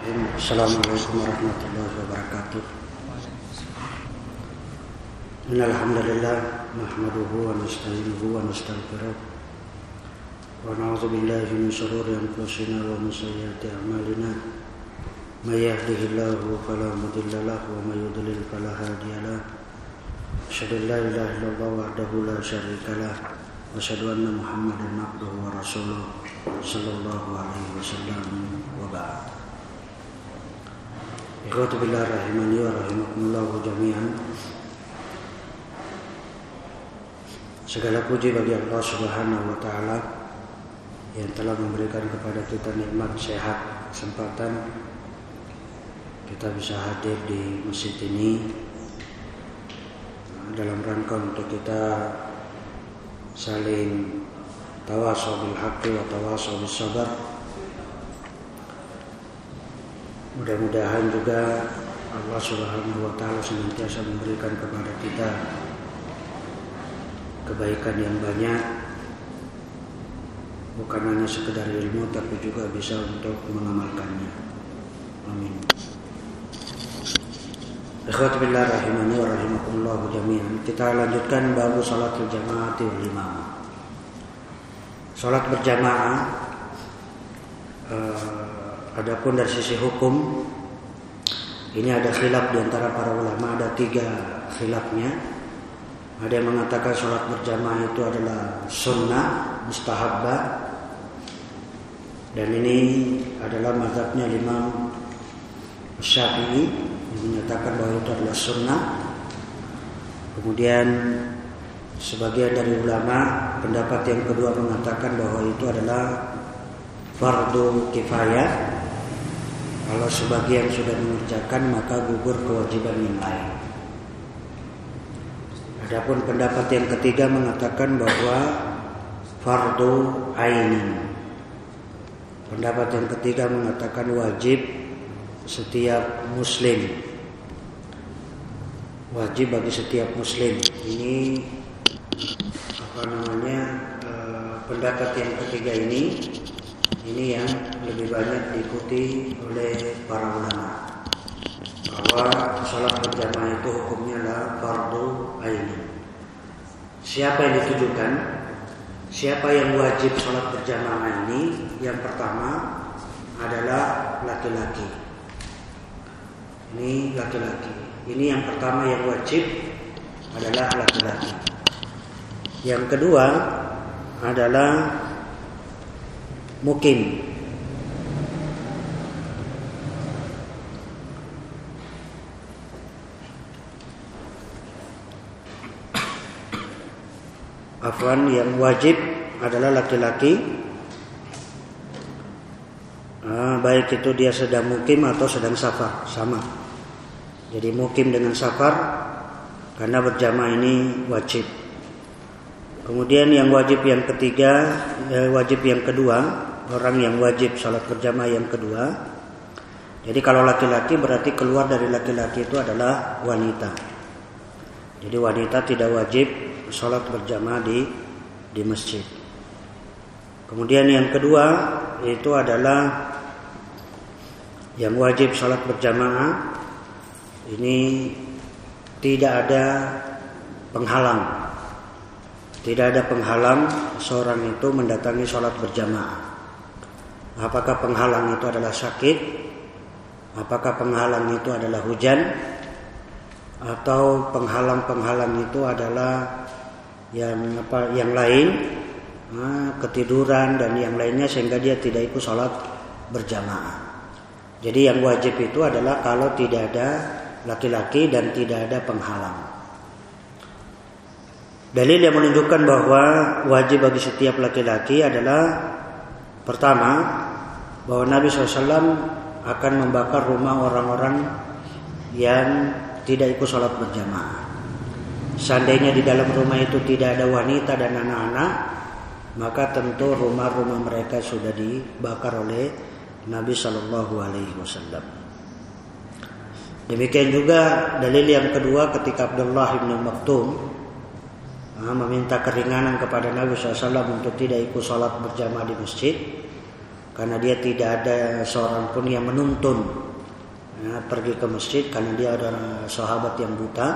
Bismillahirrahmanirrahim Assalamualaikum warahmatullahi wabarakatuh. Innalhamdulillah Nahmaduhu wa nasta'inuhu wa nasta'firuh Wa na'udhu billahi min syururi anfusina wa min sayyati amalina. May yahdihillahu fala mudhillalah wa may yudlil fala hadiyalah Asyhadu an la ilaha illallah wahdahu la syarikalah wa asyhadu anna Muhammadan abduhu wa rasuluh. Sallallahu alaihi wasallam. Wa ba'd Billah rahimani wa rahimakumullah jami'an. Segala puji bagi Allah subhanahu wa ta'ala Yang telah memberikan kepada kita nikmat sehat Kesempatan. Kita bisa hadir di masjid ini Dalam rangka untuk kita Saling Tawasaw bil haqqi wa tawasaw bis sabar Mudah-mudahan juga Allah Subhanahu wa taala senantiasa memberikan kepada kita kebaikan yang banyak bukan hanya sekedar ilmu tapi juga bisa untuk mengamalkannya. Amin. Ikhwat billah rahimani wa rahimakumullah jami'an. Kita lanjutkan babu salat berjamaah wal imam. Salat berjamaah Adapun dari sisi hukum ini ada khilaf di antara para ulama ada tiga khilafnya. Ada yang mengatakan sholat berjamaah itu adalah sunnah mustahabbah dan ini adalah mazhabnya Imam Syafi'i yang menyatakan bahwa itu adalah sunnah. Kemudian sebagian dari ulama pendapat yang kedua mengatakan bahwa itu adalah fardu kifayah kalau sebagian sudah mengerjakan maka gugur kewajiban yang lain. Adapun pendapat yang ketiga mengatakan bahwa fardu ainin. Pendapat yang ketiga mengatakan wajib setiap muslim. Wajib bagi setiap muslim. Ini apa namanya? Eh, pendapat yang ketiga ini ini yang lebih banyak diikuti oleh para ulama bahwa sholat berjamaah itu hukumnya adalah fardu aini. Siapa yang ditujukan? Siapa yang wajib sholat berjamaah ini? Yang pertama adalah laki-laki. Ini laki-laki. Ini yang pertama yang wajib adalah laki-laki. Yang kedua adalah mukim. Afwan yang wajib adalah laki-laki. Ah, Baik itu dia sedang mukim atau sedang safar Sama. Jadi mukim dengan safar Karena berjamaah ini wajib. Kemudian yang wajib yang ketiga eh, Wajib yang kedua orang yang wajib sholat berjamaah yang kedua. Jadi kalau laki-laki berarti keluar dari laki-laki itu adalah wanita. Jadi wanita tidak wajib sholat berjamaah di di masjid. Kemudian yang kedua itu adalah yang wajib sholat berjamaah ini tidak ada penghalang. Tidak ada penghalang seorang itu mendatangi sholat berjamaah. Apakah penghalang itu adalah sakit? Apakah penghalang itu adalah hujan? Atau penghalang-penghalang itu adalah yang apa yang lain, nah, ketiduran dan yang lainnya sehingga dia tidak ikut sholat berjamaah. Jadi yang wajib itu adalah kalau tidak ada laki-laki dan tidak ada penghalang. Dalil yang menunjukkan bahwa wajib bagi setiap laki-laki adalah pertama bahwa Nabi SAW akan membakar rumah orang-orang yang tidak ikut sholat berjamaah. Seandainya di dalam rumah itu tidak ada wanita dan anak-anak, maka tentu rumah-rumah mereka sudah dibakar oleh Nabi Shallallahu Alaihi Wasallam. Demikian juga dalil yang kedua ketika Abdullah bin Maktum meminta keringanan kepada Nabi SAW untuk tidak ikut sholat berjamaah di masjid karena dia tidak ada seorang pun yang menuntun ya, pergi ke masjid karena dia adalah sahabat yang buta.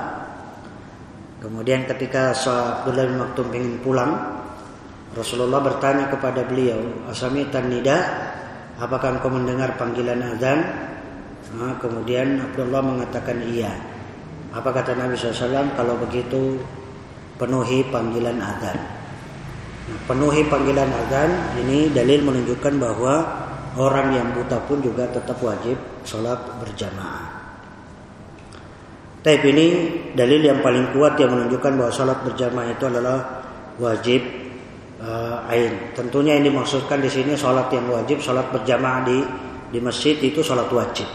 Kemudian ketika Abdullah bin Maktum ingin pulang, Rasulullah bertanya kepada beliau, Asamitan nida, apakah engkau mendengar panggilan azan? Nah, kemudian Abdullah mengatakan iya. Apa kata Nabi SAW? Kalau begitu penuhi panggilan azan. Nah, penuhi panggilan azan ini dalil menunjukkan bahwa orang yang buta pun juga tetap wajib sholat berjamaah. Tapi ini dalil yang paling kuat yang menunjukkan bahwa sholat berjamaah itu adalah wajib uh, ain. Tentunya ini dimaksudkan di sini sholat yang wajib, sholat berjamaah di di masjid itu sholat wajib.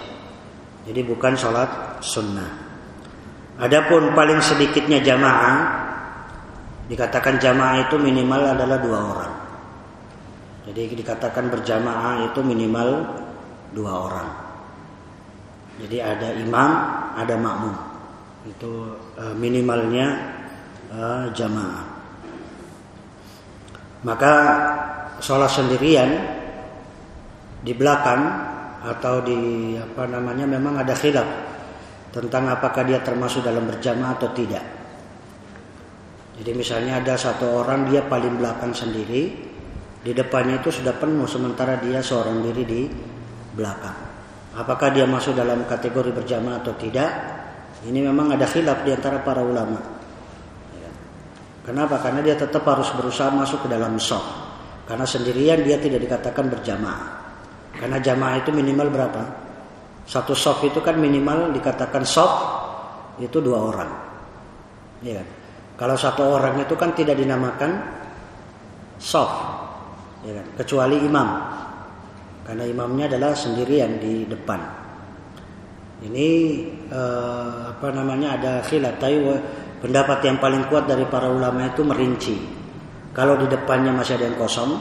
Jadi bukan sholat sunnah. Adapun paling sedikitnya jamaah Dikatakan jamaah itu minimal adalah dua orang. Jadi dikatakan berjamaah itu minimal dua orang. Jadi ada imam, ada makmum. Itu uh, minimalnya uh, jamaah. Maka sholat sendirian di belakang atau di apa namanya memang ada khilaf tentang apakah dia termasuk dalam berjamaah atau tidak. Jadi misalnya ada satu orang dia paling belakang sendiri, di depannya itu sudah penuh sementara dia seorang diri di belakang. Apakah dia masuk dalam kategori berjamaah atau tidak? Ini memang ada khilaf di antara para ulama. Ya. Kenapa? Karena dia tetap harus berusaha masuk ke dalam sok. Karena sendirian dia tidak dikatakan berjamaah. Karena jamaah itu minimal berapa? Satu sok itu kan minimal dikatakan sok itu dua orang. Ya kan? Kalau satu orang itu kan tidak dinamakan soft, ya kan? kecuali imam, karena imamnya adalah sendirian di depan. Ini eh, apa namanya ada khilaf, tapi pendapat yang paling kuat dari para ulama itu merinci. Kalau di depannya masih ada yang kosong,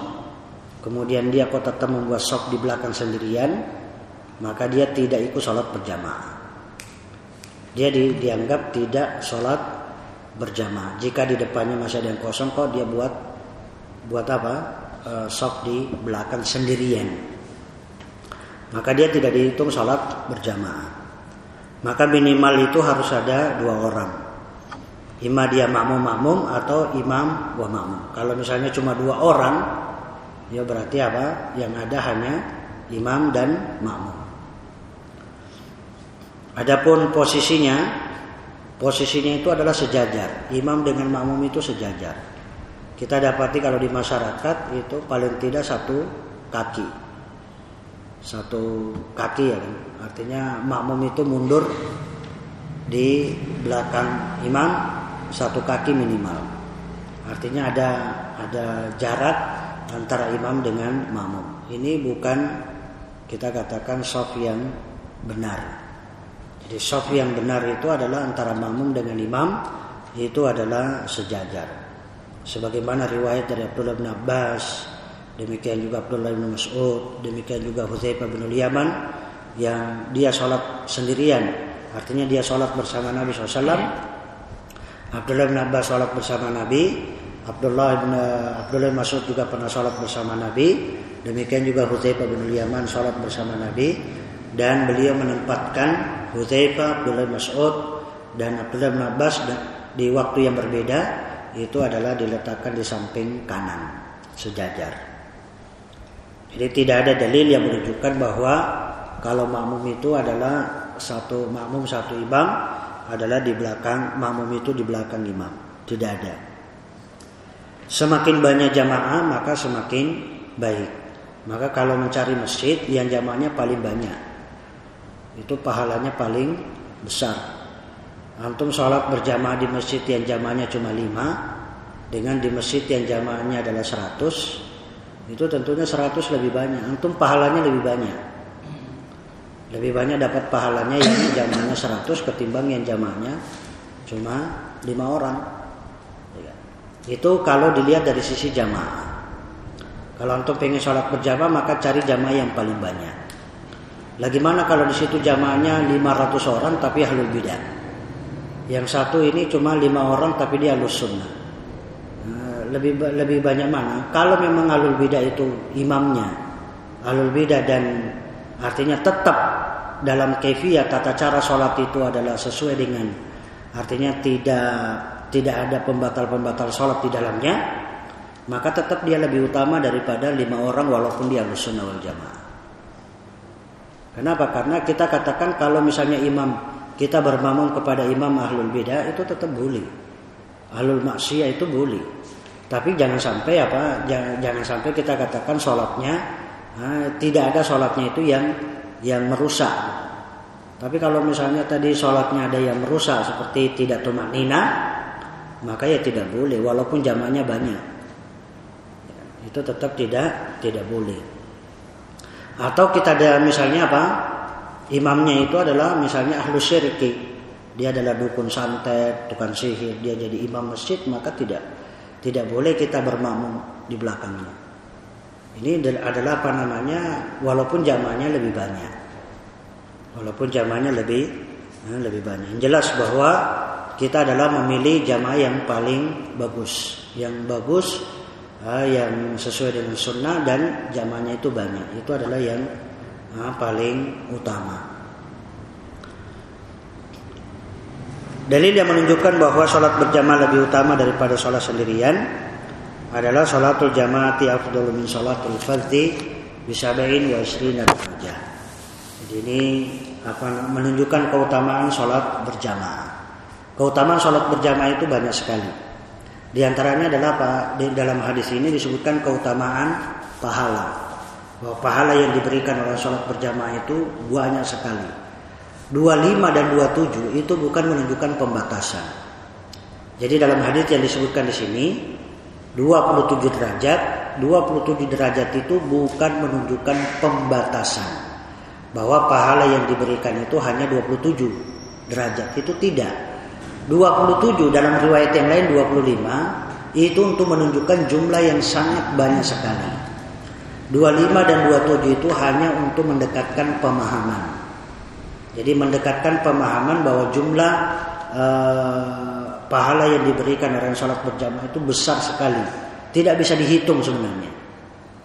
kemudian dia kok tetap membuat sok di belakang sendirian, maka dia tidak ikut sholat berjamaah. Dia di, dianggap tidak sholat berjamaah. Jika di depannya masih ada yang kosong kok dia buat buat apa? E, sok di belakang sendirian. Maka dia tidak dihitung sholat berjamaah. Maka minimal itu harus ada dua orang. Imam dia makmum-makmum atau imam wa makmum. Kalau misalnya cuma dua orang, ya berarti apa? Yang ada hanya imam dan makmum. Adapun posisinya Posisinya itu adalah sejajar. Imam dengan makmum itu sejajar. Kita dapati kalau di masyarakat itu paling tidak satu kaki. Satu kaki ya kan. Artinya makmum itu mundur di belakang imam satu kaki minimal. Artinya ada ada jarak antara imam dengan makmum. Ini bukan kita katakan soft yang benar. Jadi soft yang benar itu adalah antara makmum dengan imam itu adalah sejajar. Sebagaimana riwayat dari Abdullah bin Abbas, demikian juga Abdullah bin Mas'ud, demikian juga Hudzaifah bin Yaman yang dia sholat sendirian. Artinya dia sholat bersama Nabi SAW. Abdullah bin Abbas sholat bersama Nabi. Abdullah bin Abdullah Mas'ud juga pernah sholat bersama Nabi. Demikian juga Hudzaifah bin Yaman sholat bersama Nabi dan beliau menempatkan Hudzaifah, Abdullah Mas'ud dan Abdullah bin Abbas di waktu yang berbeda itu adalah diletakkan di samping kanan sejajar. Jadi tidak ada dalil yang menunjukkan bahwa kalau makmum itu adalah satu makmum satu imam adalah di belakang makmum itu di belakang imam. Tidak ada. Semakin banyak jamaah maka semakin baik. Maka kalau mencari masjid yang jamaahnya paling banyak itu pahalanya paling besar. Antum sholat berjamaah di masjid yang jamaahnya cuma lima dengan di masjid yang jamaahnya adalah seratus itu tentunya seratus lebih banyak. Antum pahalanya lebih banyak. Lebih banyak dapat pahalanya yang jamaahnya seratus ketimbang yang jamaahnya cuma lima orang. Itu kalau dilihat dari sisi jamaah. Kalau antum pengen sholat berjamaah maka cari jamaah yang paling banyak. Lagi mana kalau di situ jamaahnya 500 orang tapi ahlul bidah. Yang satu ini cuma lima orang tapi dia ahlus sunnah. Nah, lebih lebih banyak mana? Kalau memang ahlul bidah itu imamnya ahlul bidah dan artinya tetap dalam kefiat tata cara sholat itu adalah sesuai dengan artinya tidak tidak ada pembatal-pembatal sholat di dalamnya maka tetap dia lebih utama daripada lima orang walaupun dia sunnah wal jamaah kenapa karena kita katakan kalau misalnya imam kita bermakmum kepada imam ahlul bidah itu tetap boleh ahlul maksiyah itu boleh tapi jangan sampai apa jangan, jangan sampai kita katakan sholatnya nah, tidak ada sholatnya itu yang yang merusak. Tapi kalau misalnya tadi sholatnya ada yang merusak seperti tidak tumak nina, maka ya tidak boleh walaupun jamaknya banyak. Itu tetap tidak tidak boleh. Atau kita ada misalnya apa? Imamnya itu adalah misalnya ahlu syirki. Dia adalah dukun santet, tukang sihir, dia jadi imam masjid, maka tidak tidak boleh kita bermakmum di belakangnya. Ini adalah apa namanya? Walaupun jamaknya lebih banyak. Walaupun jamaknya lebih eh, lebih banyak. Yang jelas bahwa kita adalah memilih jamaah yang paling bagus, yang bagus, eh, yang sesuai dengan sunnah dan jamaahnya itu banyak. Itu adalah yang eh, paling utama. Dalil yang menunjukkan bahwa sholat berjamaah lebih utama daripada sholat sendirian adalah sholatul jamaati afdalu min sholatul fardhi bisabain wa isrina darajah. Jadi ini apa menunjukkan keutamaan sholat berjamaah. Keutamaan sholat berjamaah itu banyak sekali. Di antaranya adalah apa? Di dalam hadis ini disebutkan keutamaan pahala. Bahwa pahala yang diberikan oleh sholat berjamaah itu banyak sekali 25 dan 27 itu bukan menunjukkan pembatasan. Jadi dalam hadis yang disebutkan di sini 27 derajat, 27 derajat itu bukan menunjukkan pembatasan. Bahwa pahala yang diberikan itu hanya 27 derajat. Itu tidak. 27 dalam riwayat yang lain 25 itu untuk menunjukkan jumlah yang sangat banyak sekali. 25 dan 27 itu hanya untuk mendekatkan pemahaman. Jadi mendekatkan pemahaman bahwa jumlah uh, pahala yang diberikan orang sholat berjamaah itu besar sekali. Tidak bisa dihitung sebenarnya.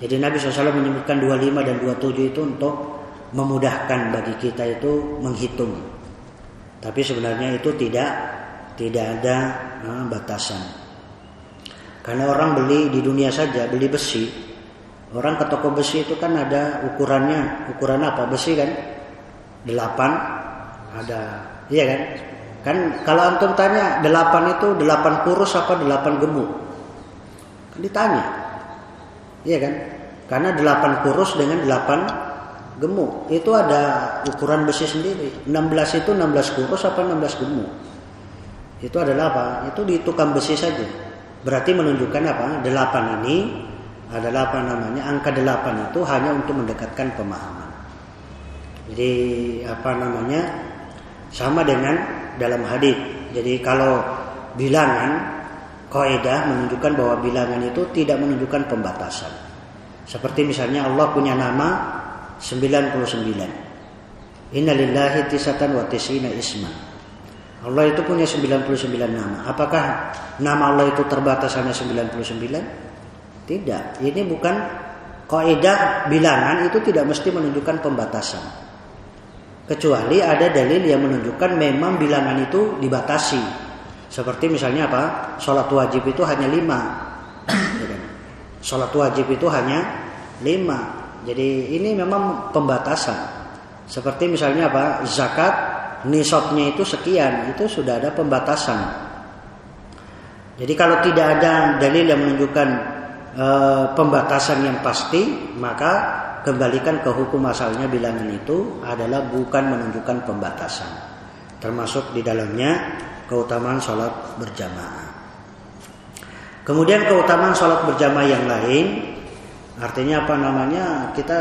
Jadi Nabi SAW menyebutkan 25 dan 27 itu untuk memudahkan bagi kita itu menghitung. Tapi sebenarnya itu tidak tidak ada uh, batasan. Karena orang beli di dunia saja beli besi, orang ke toko besi itu kan ada ukurannya, ukuran apa? Besi kan? delapan. Ada. Iya kan? Kan kalau antum tanya delapan itu delapan kurus apa delapan gemuk? Kan ditanya. Iya kan? Karena delapan kurus dengan delapan gemuk. Itu ada ukuran besi sendiri. 16 itu 16 kurus apa 16 gemuk itu adalah apa itu di tukang besi saja berarti menunjukkan apa delapan ini adalah apa namanya angka delapan itu hanya untuk mendekatkan pemahaman jadi apa namanya sama dengan dalam hadis. Jadi kalau bilangan kaidah menunjukkan bahwa bilangan itu tidak menunjukkan pembatasan. Seperti misalnya Allah punya nama 99. Innalillahi tisatan wa tisina isma. Allah itu punya 99 nama. Apakah nama Allah itu terbatas hanya 99? Tidak. Ini bukan kaidah bilangan itu tidak mesti menunjukkan pembatasan. Kecuali ada dalil yang menunjukkan memang bilangan itu dibatasi. Seperti misalnya apa? Sholat wajib itu hanya lima. Sholat wajib itu hanya lima. Jadi ini memang pembatasan. Seperti misalnya apa? Zakat nisabnya itu sekian, itu sudah ada pembatasan. Jadi kalau tidak ada dalil yang menunjukkan e, pembatasan yang pasti, maka kembalikan ke hukum asalnya bilangan itu adalah bukan menunjukkan pembatasan. Termasuk di dalamnya keutamaan sholat berjamaah. Kemudian keutamaan sholat berjamaah yang lain, artinya apa namanya? Kita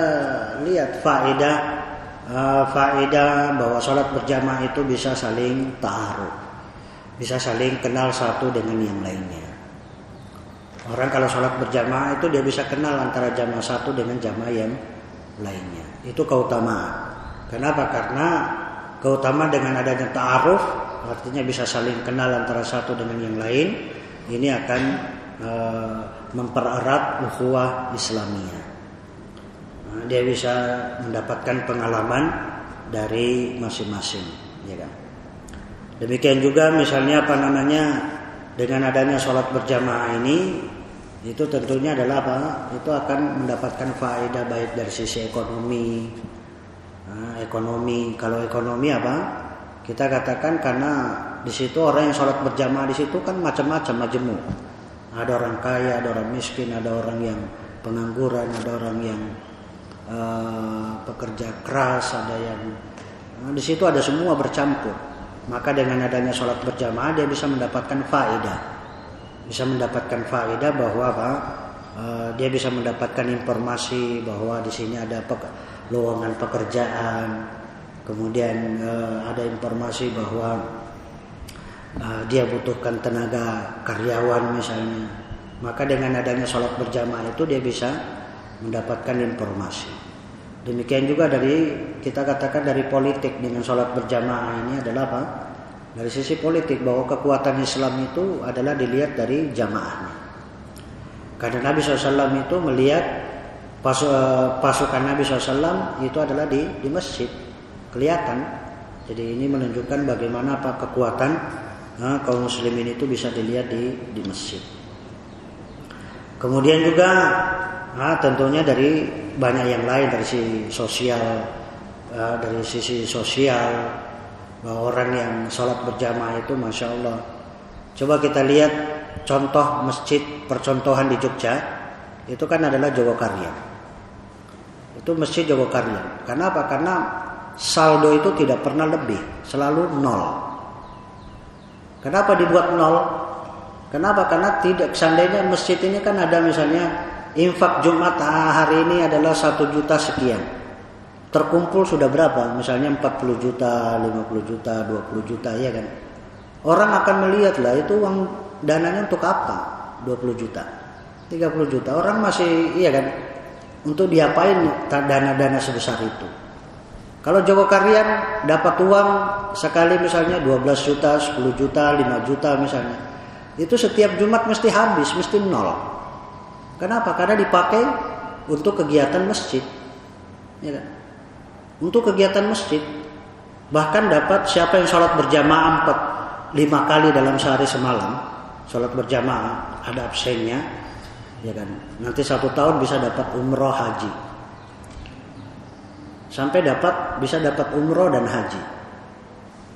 lihat faedah uh, faedah bahwa sholat berjamaah itu bisa saling taruh, bisa saling kenal satu dengan yang lainnya. Orang kalau sholat berjamaah itu dia bisa kenal antara jamaah satu dengan jamaah yang lainnya. Itu keutamaan. Kenapa? Karena keutamaan dengan adanya ta'aruf artinya bisa saling kenal antara satu dengan yang lain. Ini akan e, mempererat ukhuwah Islamiyah. Nah, dia bisa mendapatkan pengalaman dari masing-masing, ya kan. Demikian juga misalnya apa namanya dengan adanya sholat berjamaah ini itu tentunya adalah apa? Itu akan mendapatkan faedah baik dari sisi ekonomi, nah, ekonomi. Kalau ekonomi apa? Kita katakan karena di situ orang yang sholat berjamaah di situ kan macam-macam majemuk. Ada orang kaya, ada orang miskin, ada orang yang pengangguran, ada orang yang uh, pekerja keras, ada yang nah, di situ ada semua bercampur. Maka dengan adanya sholat berjamaah dia bisa mendapatkan faedah bisa mendapatkan faedah bahwa apa? Uh, dia bisa mendapatkan informasi bahwa di sini ada pe lowongan pekerjaan. Kemudian uh, ada informasi bahwa uh, dia butuhkan tenaga karyawan misalnya. Maka dengan adanya sholat berjamaah itu dia bisa mendapatkan informasi demikian juga dari kita katakan dari politik dengan sholat berjamaah ini adalah apa dari sisi politik bahwa kekuatan Islam itu adalah dilihat dari jamaahnya. Karena Nabi SAW itu melihat pasukan Nabi SAW itu adalah di, di masjid. Kelihatan. Jadi ini menunjukkan bagaimana apa kekuatan nah, kaum muslimin itu bisa dilihat di, di masjid. Kemudian juga nah, tentunya dari banyak yang lain dari sisi sosial, dari sisi sosial bahwa orang yang sholat berjamaah itu masya Allah. Coba kita lihat contoh masjid percontohan di Jogja itu kan adalah Jogokarya. Itu masjid Jogokarya. Karena apa? Karena saldo itu tidak pernah lebih, selalu nol. Kenapa dibuat nol? Kenapa? Karena tidak seandainya masjid ini kan ada misalnya infak Jumat hari ini adalah satu juta sekian terkumpul sudah berapa? Misalnya 40 juta, 50 juta, 20 juta ya kan. Orang akan melihat lah itu uang dananya untuk apa? 20 juta. 30 juta. Orang masih iya kan untuk diapain dana-dana sebesar itu. Kalau Joko Karyan dapat uang sekali misalnya 12 juta, 10 juta, 5 juta misalnya. Itu setiap Jumat mesti habis, mesti nol. Kenapa? Karena dipakai untuk kegiatan masjid. Ya kan? untuk kegiatan masjid. Bahkan dapat siapa yang sholat berjamaah empat lima kali dalam sehari semalam, sholat berjamaah ada absennya, ya kan. Nanti satu tahun bisa dapat umroh haji. Sampai dapat bisa dapat umroh dan haji.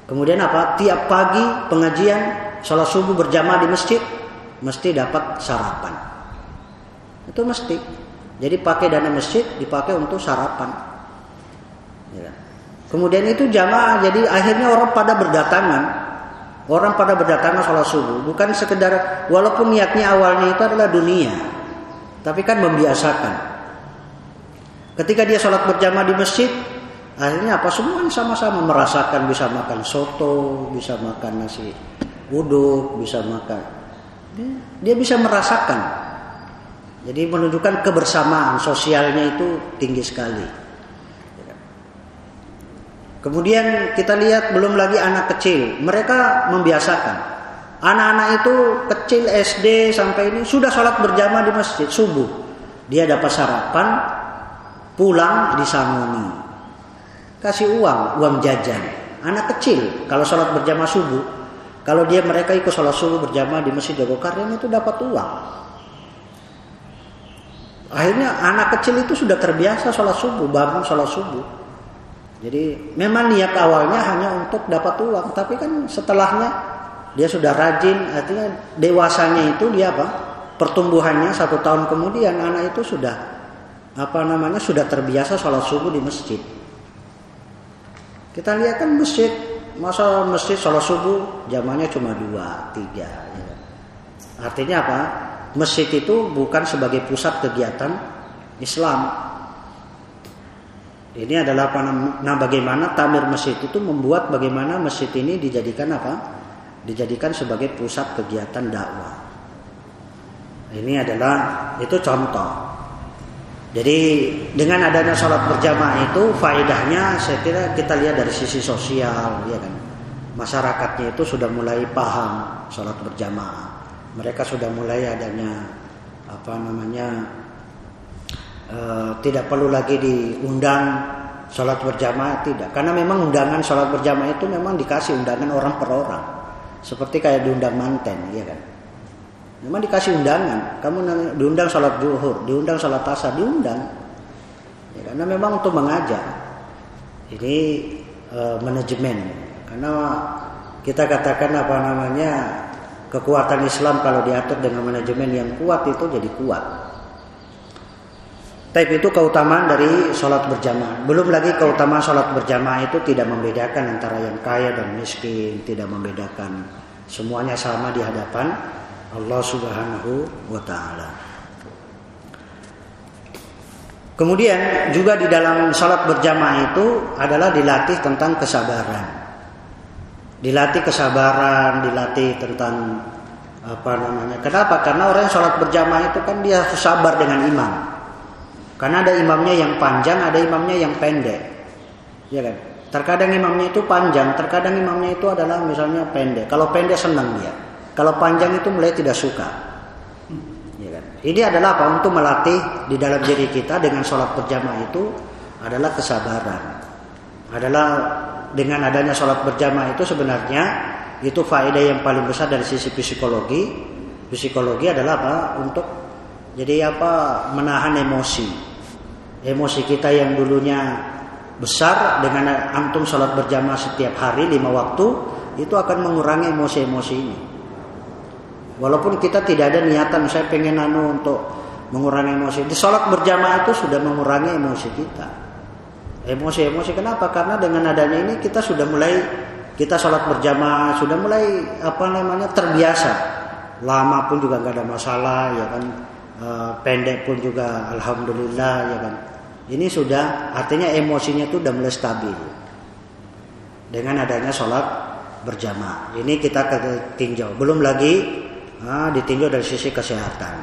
Kemudian apa? Tiap pagi pengajian sholat subuh berjamaah di masjid mesti dapat sarapan. Itu mesti. Jadi pakai dana masjid dipakai untuk sarapan. Ya. Kemudian itu jamaah, jadi akhirnya orang pada berdatangan. Orang pada berdatangan sholat subuh. Bukan sekedar, walaupun niatnya awalnya itu adalah dunia. Tapi kan membiasakan. Ketika dia sholat berjamaah di masjid, akhirnya apa? Semua sama-sama merasakan bisa makan soto, bisa makan nasi uduk, bisa makan. Dia bisa merasakan. Jadi menunjukkan kebersamaan sosialnya itu tinggi sekali. Kemudian kita lihat belum lagi anak kecil, mereka membiasakan. Anak-anak itu kecil SD sampai ini sudah sholat berjamaah di masjid subuh. Dia dapat sarapan, pulang disangoni. Kasih uang, uang jajan. Anak kecil kalau sholat berjamaah subuh, kalau dia mereka ikut sholat subuh berjamaah di masjid Jogokaryan itu dapat uang. Akhirnya anak kecil itu sudah terbiasa sholat subuh, bangun sholat subuh. Jadi memang niat awalnya hanya untuk dapat uang, tapi kan setelahnya dia sudah rajin, artinya dewasanya itu dia apa? Pertumbuhannya satu tahun kemudian anak itu sudah apa namanya sudah terbiasa sholat subuh di masjid. Kita lihat kan masjid, masa masjid sholat subuh jamanya cuma dua, tiga. Ya. Artinya apa? Masjid itu bukan sebagai pusat kegiatan Islam, ini adalah apa nah bagaimana tamir masjid itu membuat bagaimana masjid ini dijadikan apa? Dijadikan sebagai pusat kegiatan dakwah. Ini adalah itu contoh. Jadi dengan adanya sholat berjamaah itu faedahnya saya kira kita lihat dari sisi sosial ya kan. Masyarakatnya itu sudah mulai paham sholat berjamaah. Mereka sudah mulai adanya apa namanya e, tidak perlu lagi diundang sholat berjamaah tidak. Karena memang undangan sholat berjamaah itu memang dikasih undangan orang per orang. Seperti kayak diundang manten ya kan? Memang dikasih undangan. Kamu diundang sholat zuhur diundang sholat asar diundang. Ya, karena memang untuk mengajar. Ini e, manajemen. Karena kita katakan apa namanya kekuatan Islam kalau diatur dengan manajemen yang kuat itu jadi kuat tapi itu keutamaan dari sholat berjamaah. Belum lagi keutamaan sholat berjamaah itu tidak membedakan antara yang kaya dan miskin, tidak membedakan. Semuanya sama di hadapan Allah Subhanahu wa taala. Kemudian juga di dalam sholat berjamaah itu adalah dilatih tentang kesabaran. Dilatih kesabaran, dilatih tentang apa namanya. Kenapa? Karena orang yang sholat berjamaah itu kan dia sabar dengan imam. Karena ada imamnya yang panjang, ada imamnya yang pendek. Ya kan? Terkadang imamnya itu panjang, terkadang imamnya itu adalah misalnya pendek. Kalau pendek senang dia. Kalau panjang itu mulai tidak suka. Ya kan? Ini adalah apa? Untuk melatih di dalam diri kita dengan sholat berjamaah itu adalah kesabaran. Adalah dengan adanya sholat berjamaah itu sebenarnya itu faedah yang paling besar dari sisi psikologi. Psikologi adalah apa? Untuk jadi apa menahan emosi. Emosi kita yang dulunya besar dengan antum sholat berjamaah setiap hari lima waktu itu akan mengurangi emosi-emosi ini. Walaupun kita tidak ada niatan saya pengen anu untuk mengurangi emosi. Di sholat berjamaah itu sudah mengurangi emosi kita. Emosi-emosi kenapa? Karena dengan adanya ini kita sudah mulai kita sholat berjamaah sudah mulai apa namanya terbiasa. Lama pun juga nggak ada masalah ya kan Eh, pendek pun juga alhamdulillah ya kan. Ini sudah artinya emosinya itu sudah mulai stabil. Dengan adanya sholat berjamaah. Ini kita tinjau. Belum lagi nah, ditinjau dari sisi kesehatan.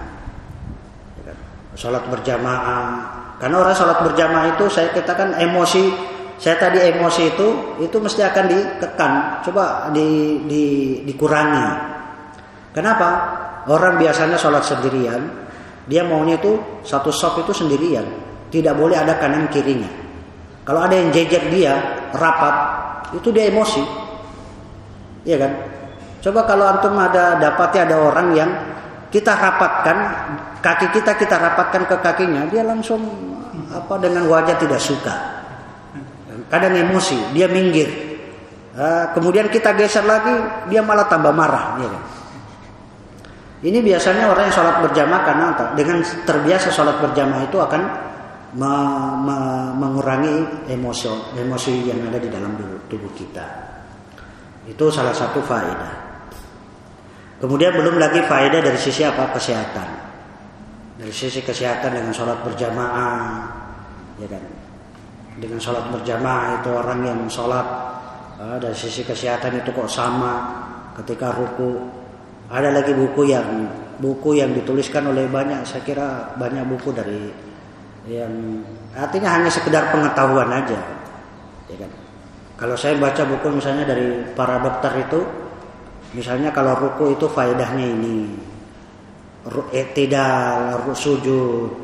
Ya kan? Sholat berjamaah. Karena orang sholat berjamaah itu saya katakan emosi saya tadi emosi itu itu mesti akan ditekan, coba di, di, dikurangi. Kenapa? Orang biasanya sholat sendirian, dia maunya itu satu sop itu sendirian, tidak boleh ada kanan kirinya. Kalau ada yang jejer dia rapat, itu dia emosi. Iya kan? Coba kalau antum ada dapatnya ada orang yang kita rapatkan kaki kita kita rapatkan ke kakinya, dia langsung apa dengan wajah tidak suka. Kadang emosi, dia minggir. Kemudian kita geser lagi, dia malah tambah marah, ya kan? Ini biasanya orang yang sholat berjamaah karena dengan terbiasa sholat berjamaah itu akan me, me, mengurangi emosi emosi yang ada di dalam tubuh kita. Itu salah satu faedah. Kemudian belum lagi faedah dari sisi apa kesehatan. Dari sisi kesehatan dengan sholat berjamaah, ya kan. Dengan sholat berjamaah itu orang yang sholat eh, dari sisi kesehatan itu kok sama ketika ruku ada lagi buku yang buku yang dituliskan oleh banyak, saya kira banyak buku dari yang artinya hanya sekedar pengetahuan aja. Ya kan? Kalau saya baca buku misalnya dari para dokter itu, misalnya kalau ruku itu faedahnya ini, eh, tidak sujud,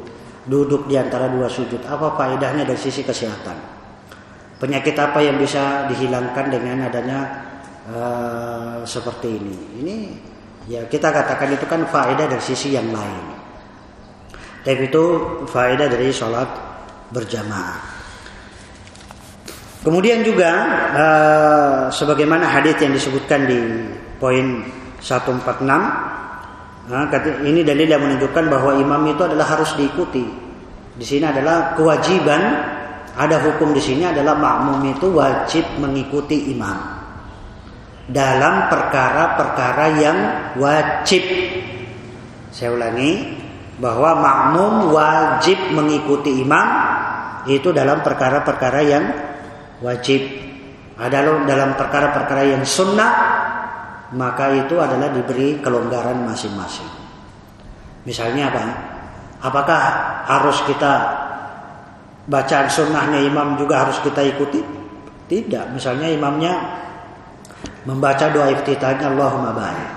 duduk di antara dua sujud, apa faedahnya dari sisi kesehatan? Penyakit apa yang bisa dihilangkan dengan adanya uh, seperti ini? Ini Ya kita katakan itu kan faedah dari sisi yang lain. Tapi itu faedah dari sholat berjamaah. Kemudian juga uh, sebagaimana hadis yang disebutkan di poin 146 Nah, ini dalil yang menunjukkan bahwa imam itu adalah harus diikuti. Di sini adalah kewajiban, ada hukum di sini adalah makmum itu wajib mengikuti imam dalam perkara-perkara yang wajib. Saya ulangi bahwa makmum wajib mengikuti imam itu dalam perkara-perkara yang wajib. Adalah dalam perkara-perkara yang sunnah maka itu adalah diberi kelonggaran masing-masing. Misalnya apa? Apakah harus kita bacaan sunnahnya imam juga harus kita ikuti? Tidak. Misalnya imamnya membaca doa iftitahnya Allahumma barik.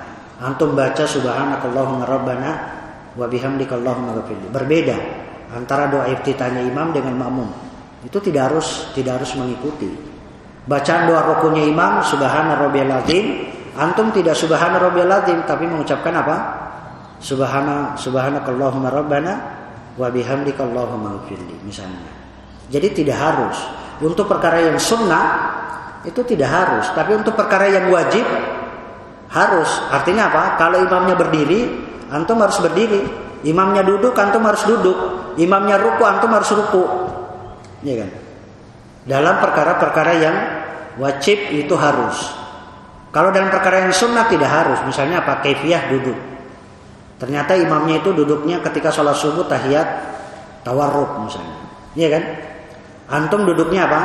Antum baca subhanakallahumma rabbana wa bihamdika Allahumma. Berbeda antara doa iftitahnya imam dengan makmum. Itu tidak harus tidak harus mengikuti. Bacaan doa rukunya imam subhana rabbiyal azim, antum tidak subhana rabbiyal azim tapi mengucapkan apa? Subhana subhanakallahumma rabbana wa bihamdika allahumma misalnya. Jadi tidak harus. Untuk perkara yang sunnah itu tidak harus, tapi untuk perkara yang wajib harus. Artinya apa? Kalau imamnya berdiri, antum harus berdiri. Imamnya duduk, antum harus duduk. Imamnya ruku, antum harus ruku. Ya kan? Dalam perkara-perkara yang wajib itu harus. Kalau dalam perkara yang sunnah tidak harus. Misalnya apa? Kefiah duduk. Ternyata imamnya itu duduknya ketika sholat subuh tahiyat tawarruk misalnya. Iya kan? Antum duduknya apa?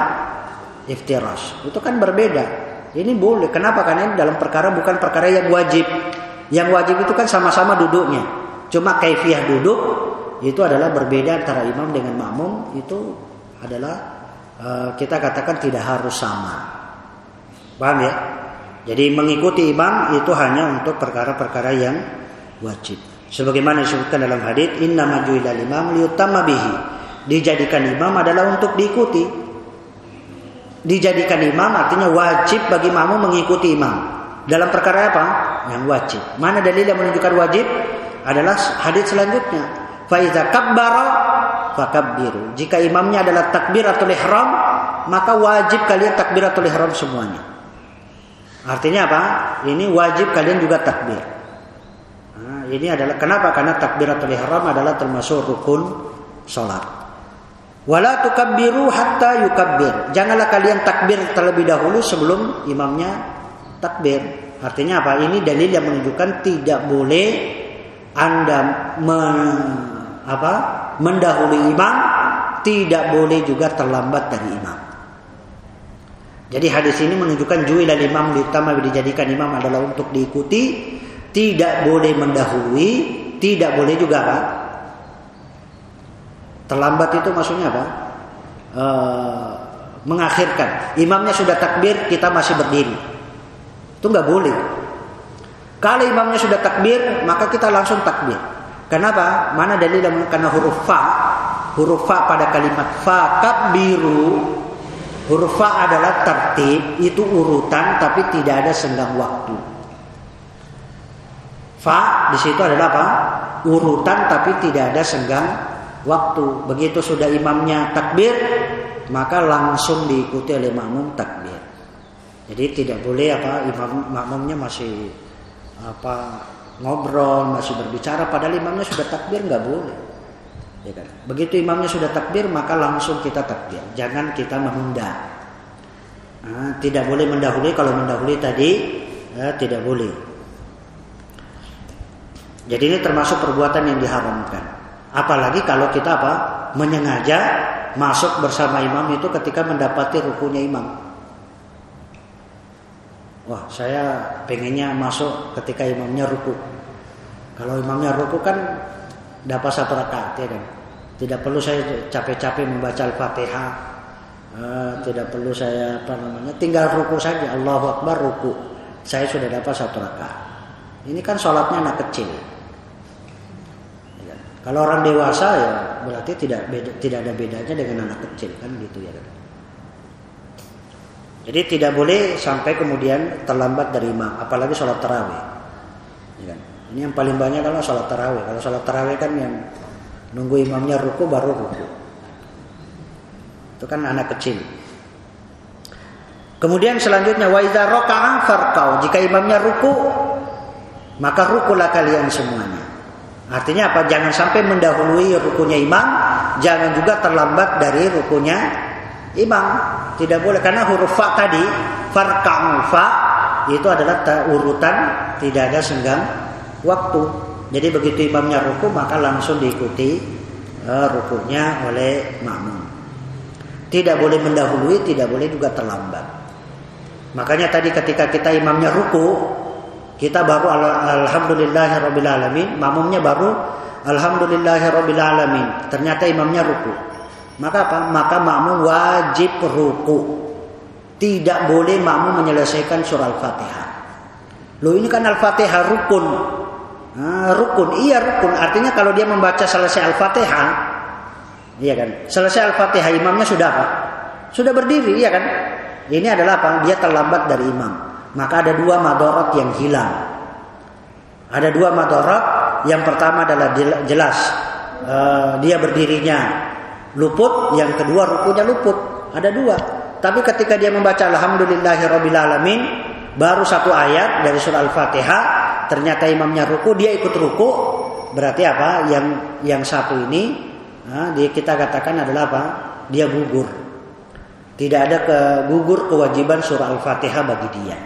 Iftirash. Itu kan berbeda. Ini boleh. Kenapa? Karena ini dalam perkara bukan perkara yang wajib. Yang wajib itu kan sama-sama duduknya. Cuma kaifiah duduk itu adalah berbeda antara imam dengan makmum itu adalah uh, kita katakan tidak harus sama. Paham ya? Jadi mengikuti imam itu hanya untuk perkara-perkara yang wajib. Sebagaimana disebutkan dalam hadis, inna majuila imam liyutamma bihi. Dijadikan imam adalah untuk diikuti. Dijadikan imam artinya wajib bagi makmum mengikuti imam. Dalam perkara apa? Yang wajib. Mana dalil yang menunjukkan wajib? Adalah hadis selanjutnya. Faiza kabbara fakabbiru. Jika imamnya adalah takbiratul ihram, maka wajib kalian takbiratul ihram semuanya. Artinya apa? Ini wajib kalian juga takbir. Nah, ini adalah kenapa? Karena takbiratul ihram adalah termasuk rukun salat. Wala tukabbiru hatta yukabbir. Janganlah kalian takbir terlebih dahulu sebelum imamnya takbir. Artinya apa? Ini dalil yang menunjukkan tidak boleh Anda me, apa? mendahului imam, tidak boleh juga terlambat dari imam. Jadi hadis ini menunjukkan juilal imam utama dijadikan imam adalah untuk diikuti, tidak boleh mendahului, tidak boleh juga apa? Terlambat itu maksudnya apa? E, mengakhirkan. Imamnya sudah takbir, kita masih berdiri. Itu nggak boleh. Kalau imamnya sudah takbir, maka kita langsung takbir. Kenapa? Mana dalil karena huruf fa, huruf fa pada kalimat fa kabiru, huruf adalah tertib, itu urutan tapi tidak ada senggang waktu. Fa di situ adalah apa? Urutan tapi tidak ada senggang waktu. Begitu sudah imamnya takbir, maka langsung diikuti oleh makmum takbir. Jadi tidak boleh apa imam makmumnya masih apa ngobrol, masih berbicara padahal imamnya sudah takbir nggak boleh. Ya kan? Begitu imamnya sudah takbir maka langsung kita takbir. Jangan kita menunda. Nah, tidak boleh mendahului kalau mendahului tadi ya, tidak boleh. Jadi ini termasuk perbuatan yang diharamkan. Apalagi kalau kita apa? Menyengaja masuk bersama imam itu ketika mendapati rukunya imam. Wah saya pengennya masuk ketika imamnya ruku. Kalau imamnya ruku kan dapat satu rakaat ya kan. Tidak perlu saya capek-capek membaca Al-Fatihah. Uh, tidak perlu saya apa namanya tinggal ruku saja Allahu Akbar ruku. Saya sudah dapat satu rakaat. Ini kan sholatnya anak kecil. Ya. Kalau orang dewasa ya berarti tidak beda, tidak ada bedanya dengan anak kecil kan gitu ya. Jadi tidak boleh sampai kemudian terlambat dari imam, apalagi sholat tarawih. Ya? Ini yang paling banyak adalah sholat tarawih. Kalau sholat tarawih kan yang nunggu imamnya ruku baru ruku. Itu kan anak kecil. Kemudian selanjutnya wa idza farqau. Jika imamnya ruku, maka rukulah kalian semuanya. Artinya apa? Jangan sampai mendahului rukunya imam, jangan juga terlambat dari rukunya imam. Tidak boleh karena huruf fa tadi farka'u fa itu adalah urutan tidak ada senggang waktu. Jadi begitu imamnya ruku maka langsung diikuti uh, rukunya oleh makmum. Tidak boleh mendahului, tidak boleh juga terlambat. Makanya tadi ketika kita imamnya ruku, kita baru alhamdulillahirabbil alamin, makmumnya baru alhamdulillahirabbil alamin. Ternyata imamnya ruku. Maka apa? Maka makmum wajib ruku. Tidak boleh makmum menyelesaikan surah Al-Fatihah. Loh ini kan Al-Fatihah rukun. Nah, rukun, iya rukun. Artinya kalau dia membaca selesai Al-Fatihah, Iya kan? Selesai Al-Fatihah imamnya sudah apa? Sudah berdiri, iya kan? Ini adalah apa? Dia terlambat dari imam. Maka ada dua madorot yang hilang. Ada dua madorot. Yang pertama adalah jelas uh, dia berdirinya luput. Yang kedua rukunya luput. Ada dua. Tapi ketika dia membaca Alhamdulillahirobbilalamin baru satu ayat dari surah Al-Fatihah, ternyata imamnya ruku, dia ikut ruku, berarti apa? Yang yang satu ini Nah, dia kita katakan adalah apa? Dia gugur. Tidak ada ke gugur kewajiban surah Al-Fatihah bagi dia.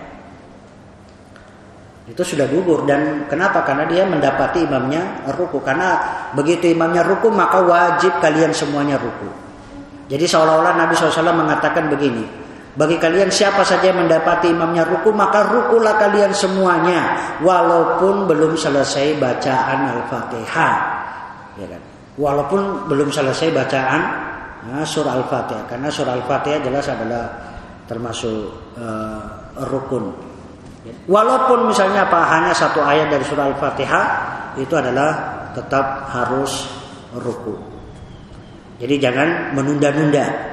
Itu sudah gugur dan kenapa? Karena dia mendapati imamnya ruku. Karena begitu imamnya ruku maka wajib kalian semuanya ruku. Jadi seolah-olah Nabi SAW mengatakan begini. Bagi kalian siapa saja yang mendapati imamnya ruku maka rukulah kalian semuanya walaupun belum selesai bacaan Al-Fatihah. Ya kan? walaupun belum selesai bacaan nah, surah Al-Fatihah karena surah Al-Fatihah jelas adalah termasuk uh, rukun. Walaupun misalnya apa hanya satu ayat dari surah Al-Fatihah itu adalah tetap harus ruku. Jadi jangan menunda-nunda.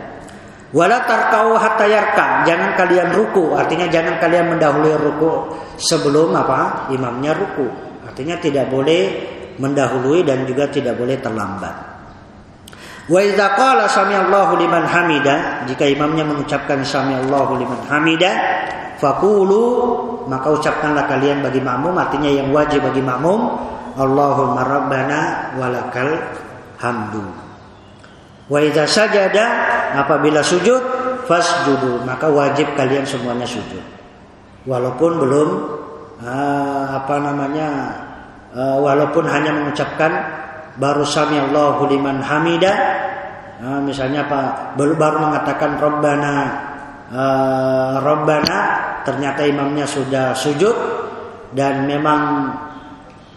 Wala tarkau hatta. Jangan kalian ruku, artinya jangan kalian mendahului ruku sebelum apa? Imamnya ruku. Artinya tidak boleh mendahului dan juga tidak boleh terlambat. Wa idza qala hamida, jika imamnya mengucapkan samiallahu liman hamida, faqulu maka ucapkanlah kalian bagi makmum artinya yang wajib bagi makmum Allahumma rabbana walakal hamdu. Wa idza sajada apabila sujud fasjudu. Maka wajib kalian semuanya sujud. Walaupun belum uh, apa namanya uh, walaupun hanya mengucapkan baru sami Allahu liman hamida uh, misalnya apa? Baru baru mengatakan robbana uh, robbana ternyata imamnya sudah sujud. Dan memang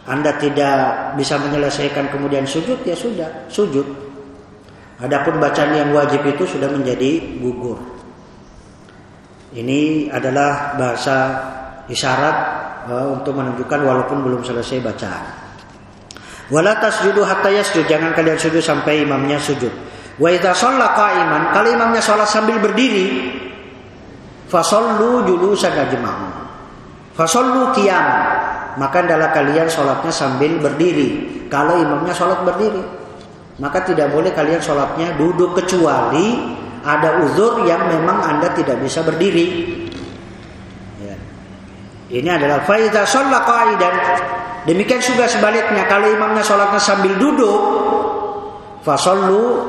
anda tidak bisa menyelesaikan kemudian sujud ya sudah sujud adapun bacaan yang wajib itu sudah menjadi gugur ini adalah bahasa isyarat uh, untuk menunjukkan walaupun belum selesai bacaan. Wala tasjudu hatta yasjud, jangan kalian sujud sampai imamnya sujud. Wa idza shalla qa'iman, kalau imamnya sholat sambil berdiri, fasallu julusan ajma'un. Fasallu qiyam. Maka adalah kalian sholatnya sambil berdiri. Kalau imamnya sholat berdiri, maka tidak boleh kalian sholatnya duduk kecuali ada uzur yang memang anda tidak bisa berdiri. Ini adalah faiza sholat qaidan. Demikian juga sebaliknya kalau imamnya sholatnya sambil duduk, fasallu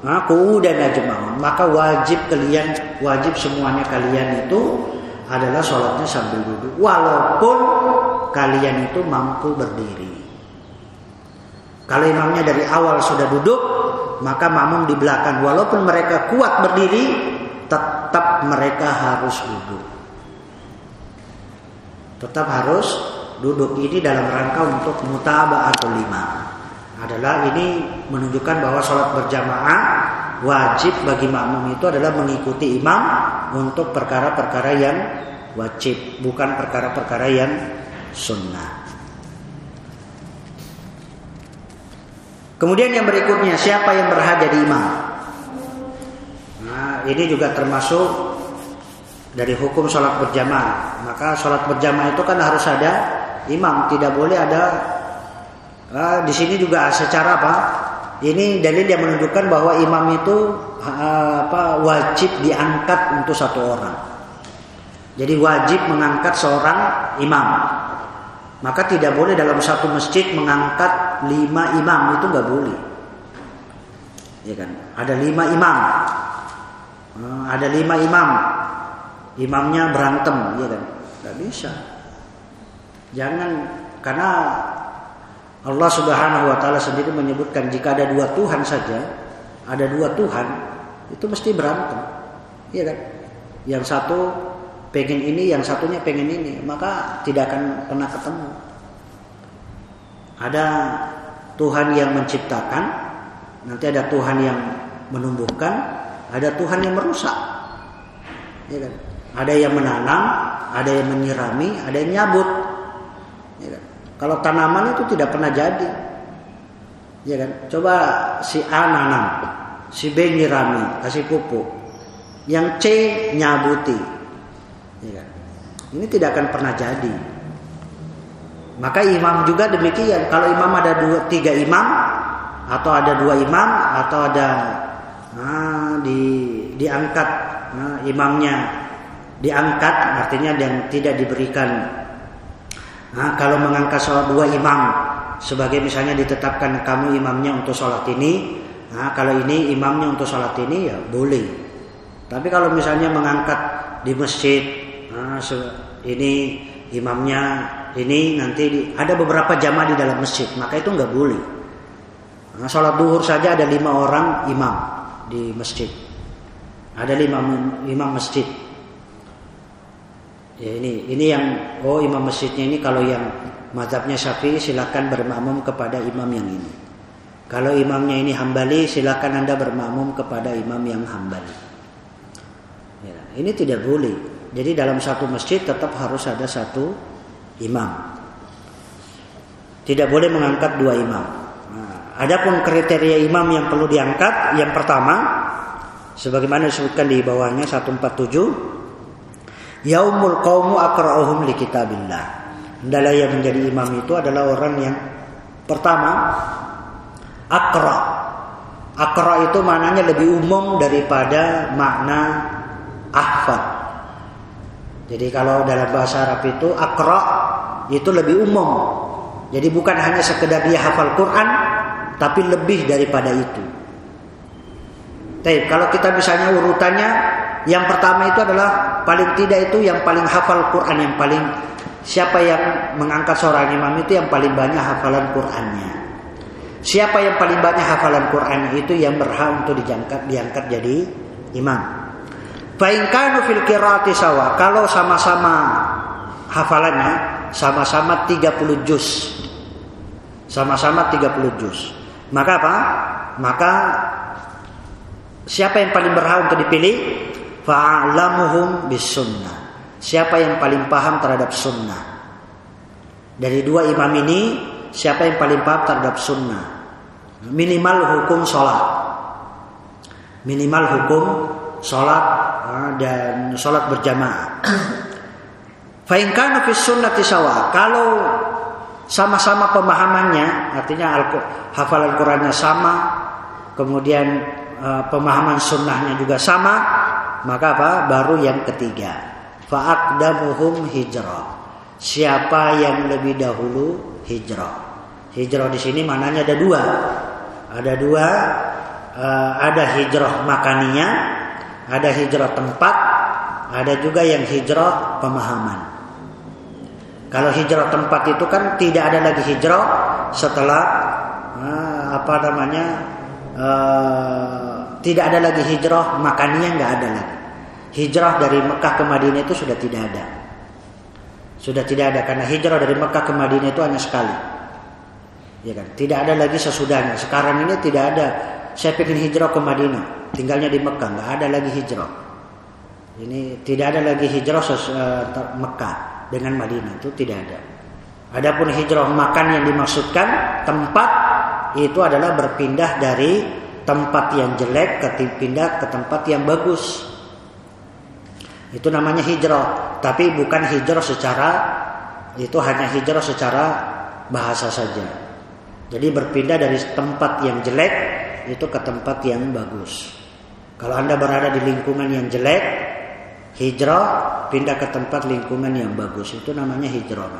aku dan ajma'un. Maka wajib kalian, wajib semuanya kalian itu adalah sholatnya sambil duduk. Walaupun kalian itu mampu berdiri. Kalau imamnya dari awal sudah duduk, maka makmum di belakang. Walaupun mereka kuat berdiri, tetap mereka harus duduk. Tetap harus duduk. Ini dalam rangka untuk atau lima adalah ini menunjukkan bahwa sholat berjamaah wajib bagi makmum itu adalah mengikuti imam untuk perkara-perkara yang wajib bukan perkara-perkara yang sunnah kemudian yang berikutnya siapa yang berhak jadi imam nah ini juga termasuk dari hukum sholat berjamaah. Maka sholat berjamaah itu kan harus ada imam, tidak boleh ada. Uh, di sini juga secara apa? Ini dalil yang menunjukkan bahwa imam itu uh, apa wajib diangkat untuk satu orang. Jadi wajib mengangkat seorang imam. Maka tidak boleh dalam satu masjid mengangkat lima imam itu nggak boleh. Ya kan? Ada lima imam. Uh, ada lima imam imamnya berantem ya kan nggak bisa jangan karena Allah Subhanahu wa taala sendiri menyebutkan jika ada dua Tuhan saja ada dua Tuhan itu mesti berantem iya kan yang satu pengen ini yang satunya pengen ini maka tidak akan pernah ketemu ada Tuhan yang menciptakan nanti ada Tuhan yang menumbuhkan ada Tuhan yang merusak ya kan ada yang menanam, ada yang menyirami, ada yang nyabut. Ya kan? Kalau tanaman itu tidak pernah jadi. Ya kan? Coba si A nanam, si B nyirami, kasih pupuk. Yang C nyabuti. Ini tidak akan pernah jadi. Maka imam juga demikian. Kalau imam ada dua, tiga imam, atau ada dua imam, atau ada nah, di diangkat nah, imamnya diangkat, artinya yang tidak diberikan. Nah, kalau mengangkat sholat dua imam, sebagai misalnya ditetapkan kamu imamnya untuk sholat ini, nah, kalau ini imamnya untuk sholat ini ya boleh. Tapi kalau misalnya mengangkat di masjid, nah, ini imamnya ini nanti ada beberapa jamaah di dalam masjid, maka itu nggak boleh. Nah, sholat duhur saja ada lima orang imam di masjid, ada lima imam masjid. Ya ini ini yang oh imam masjidnya ini kalau yang mazhabnya Syafi'i silakan bermakmum kepada imam yang ini. Kalau imamnya ini hambali silakan anda bermakmum kepada imam yang hambali. Ya, ini tidak boleh. Jadi dalam satu masjid tetap harus ada satu imam. Tidak boleh mengangkat dua imam. Nah, adapun kriteria imam yang perlu diangkat, yang pertama, sebagaimana disebutkan di bawahnya 147, yaumul qaumu akra'uhum li kitabillah. Hendaklah yang menjadi imam itu adalah orang yang pertama akra. Akra itu maknanya lebih umum daripada makna ahfad. Jadi kalau dalam bahasa Arab itu akra itu lebih umum. Jadi bukan hanya sekedar dia hafal Quran, tapi lebih daripada itu. Tapi kalau kita misalnya urutannya, yang pertama itu adalah paling tidak itu yang paling hafal Quran, yang paling siapa yang mengangkat seorang imam itu yang paling banyak hafalan Qurannya. Siapa yang paling banyak hafalan Quran itu yang berhak untuk diangkat diangkat jadi imam. Fainkanu fil kirati sawa. Kalau sama-sama hafalannya sama-sama 30 juz. Sama-sama 30 juz. Maka apa? Maka siapa yang paling berhak untuk dipilih? Fa'alamuhum bis sunnah. Siapa yang paling paham terhadap sunnah? Dari dua imam ini, siapa yang paling paham terhadap sunnah? Minimal hukum sholat. Minimal hukum sholat dan sholat berjamaah. Fainkanu fis sunnati sawa. Kalau sama-sama pemahamannya, artinya hafalan Qurannya sama, kemudian uh, pemahaman sunnahnya juga sama, maka apa? Baru yang ketiga. Fa'aqdamuhum hijrah. Siapa yang lebih dahulu hijrah? Hijrah di sini mananya ada dua. Ada dua. Uh, ada hijrah makaninya, ada hijrah tempat, ada juga yang hijrah pemahaman. Kalau hijrah tempat itu kan tidak ada lagi hijrah setelah uh, apa namanya uh, tidak ada lagi hijrah makannya nggak ada lagi. Hijrah dari Mekah ke Madinah itu sudah tidak ada. Sudah tidak ada karena hijrah dari Mekah ke Madinah itu hanya sekali. Ya kan? Tidak ada lagi sesudahnya. Sekarang ini tidak ada saya ingin hijrah ke Madinah tinggalnya di Mekah, nggak ada lagi hijrah. Ini tidak ada lagi hijrah uh, Mekah dengan Madinah itu tidak ada. Adapun hijrah makan yang dimaksudkan tempat itu adalah berpindah dari tempat yang jelek ke pindah ke tempat yang bagus. Itu namanya hijrah, tapi bukan hijrah secara itu hanya hijrah secara bahasa saja. Jadi berpindah dari tempat yang jelek itu ke tempat yang bagus. Kalau Anda berada di lingkungan yang jelek, hijrah pindah ke tempat lingkungan yang bagus. Itu namanya hijrah.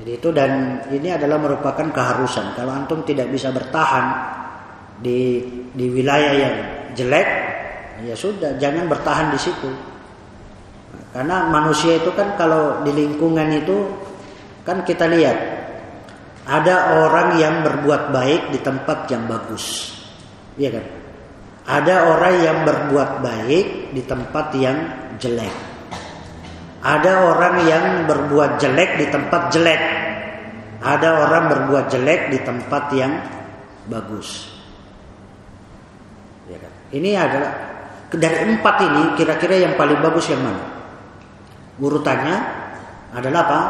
Jadi itu dan ini adalah merupakan keharusan. Kalau antum tidak bisa bertahan di di wilayah yang jelek, ya sudah jangan bertahan di situ. Karena manusia itu kan kalau di lingkungan itu kan kita lihat ada orang yang berbuat baik di tempat yang bagus. Iya kan? Ada orang yang berbuat baik di tempat yang jelek. Ada orang yang berbuat jelek di tempat jelek. Ada orang berbuat jelek di tempat yang bagus. Ya kan? Ini adalah dari empat ini kira-kira yang paling bagus yang mana? Urutannya adalah apa?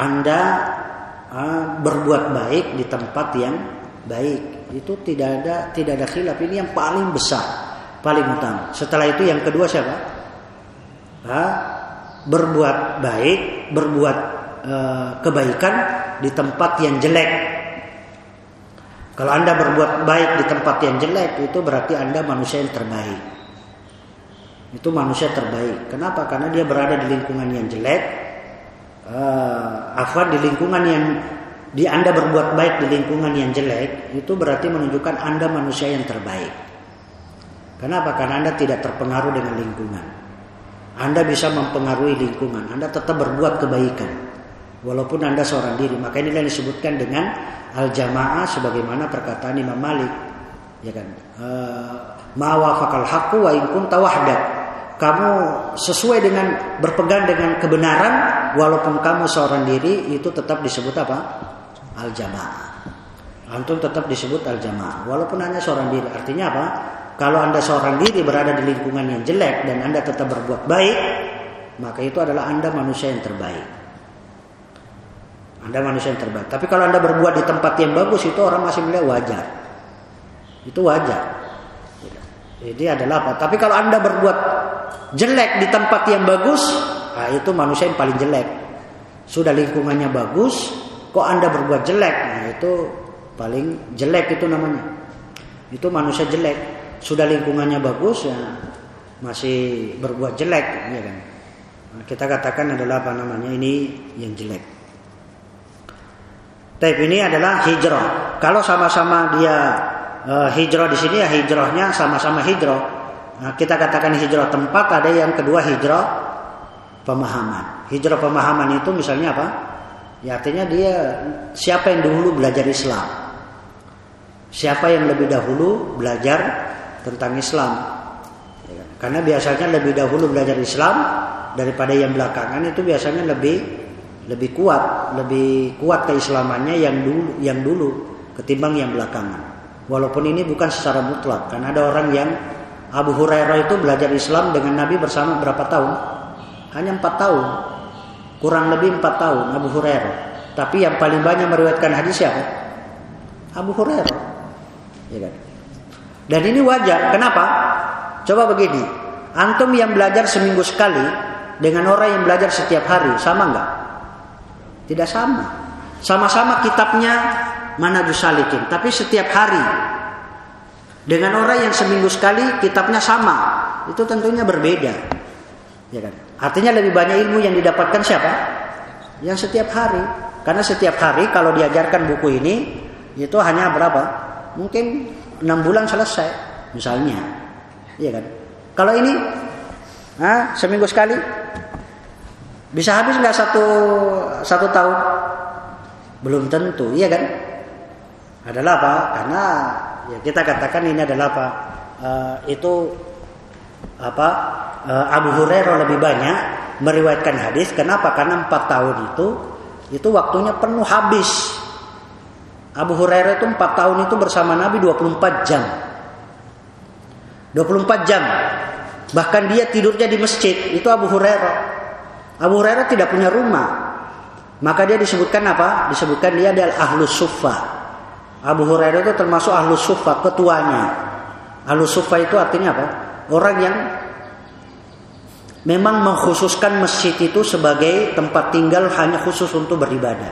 Anda berbuat baik di tempat yang baik. Itu tidak ada tidak ada khilaf. Ini yang paling besar, paling utama. Setelah itu yang kedua siapa? Ha? Berbuat baik, berbuat e, kebaikan di tempat yang jelek. Kalau Anda berbuat baik di tempat yang jelek, itu berarti Anda manusia yang terbaik. Itu manusia terbaik. Kenapa? Karena dia berada di lingkungan yang jelek, uh, afwan di lingkungan yang di Anda berbuat baik di lingkungan yang jelek, itu berarti menunjukkan Anda manusia yang terbaik. Kenapa? Karena Anda tidak terpengaruh dengan lingkungan. Anda bisa mempengaruhi lingkungan. Anda tetap berbuat kebaikan. Walaupun Anda seorang diri. Maka inilah yang disebutkan dengan al-jamaah sebagaimana perkataan Imam Malik. Ya kan? Eh, Ma'wafakal haqqu wa in kunta Kamu sesuai dengan berpegang dengan kebenaran walaupun kamu seorang diri itu tetap disebut apa? al jamaah. Antum tetap disebut al jamaah walaupun hanya seorang diri. Artinya apa? Kalau anda seorang diri berada di lingkungan yang jelek dan anda tetap berbuat baik, maka itu adalah anda manusia yang terbaik. Anda manusia yang terbaik. Tapi kalau anda berbuat di tempat yang bagus itu orang masih melihat wajar. Itu wajar. Jadi adalah apa? Tapi kalau anda berbuat jelek di tempat yang bagus, nah itu manusia yang paling jelek. Sudah lingkungannya bagus, Kok Anda berbuat jelek? Nah, itu paling jelek itu namanya. Itu manusia jelek. Sudah lingkungannya bagus ya masih berbuat jelek ya kan. Nah, kita katakan adalah apa namanya? Ini yang jelek. Tapi ini adalah hijrah. Kalau sama-sama dia uh, hijrah di sini ya hijrahnya sama-sama hijrah. Nah, kita katakan hijrah tempat, ada yang kedua hijrah pemahaman. Hijrah pemahaman itu misalnya apa? Ya artinya dia siapa yang dahulu belajar Islam? Siapa yang lebih dahulu belajar tentang Islam? Ya, karena biasanya lebih dahulu belajar Islam daripada yang belakangan itu biasanya lebih lebih kuat, lebih kuat keislamannya yang dulu yang dulu ketimbang yang belakangan. Walaupun ini bukan secara mutlak, karena ada orang yang Abu Hurairah itu belajar Islam dengan Nabi bersama berapa tahun? Hanya empat tahun. Kurang lebih empat tahun Abu Hurairah. Tapi yang paling banyak meriwayatkan hadis siapa? Abu Hurairah. Ya kan? Dan ini wajar. Kenapa? Coba begini. Antum yang belajar seminggu sekali dengan orang yang belajar setiap hari sama enggak? Tidak sama. Sama-sama kitabnya mana Salikin, tapi setiap hari dengan orang yang seminggu sekali kitabnya sama, itu tentunya berbeda. Ya kan? Artinya lebih banyak ilmu yang didapatkan siapa? Yang setiap hari. Karena setiap hari kalau diajarkan buku ini itu hanya berapa? Mungkin enam bulan selesai, misalnya. Iya kan? Kalau ini, ah, seminggu sekali, bisa habis nggak satu satu tahun? Belum tentu, iya kan? Adalah apa? Karena ya kita katakan ini adalah apa? Uh, itu apa eh, Abu Hurairah lebih banyak meriwayatkan hadis. Kenapa? Karena empat tahun itu itu waktunya penuh habis. Abu Hurairah itu empat tahun itu bersama Nabi 24 jam. 24 jam. Bahkan dia tidurnya di masjid. Itu Abu Hurairah. Abu Hurairah tidak punya rumah. Maka dia disebutkan apa? Disebutkan dia adalah ahlus sufa. Abu Hurairah itu termasuk ahlus sufa, ketuanya. Ahlus sufa itu artinya apa? orang yang memang mengkhususkan masjid itu sebagai tempat tinggal hanya khusus untuk beribadah.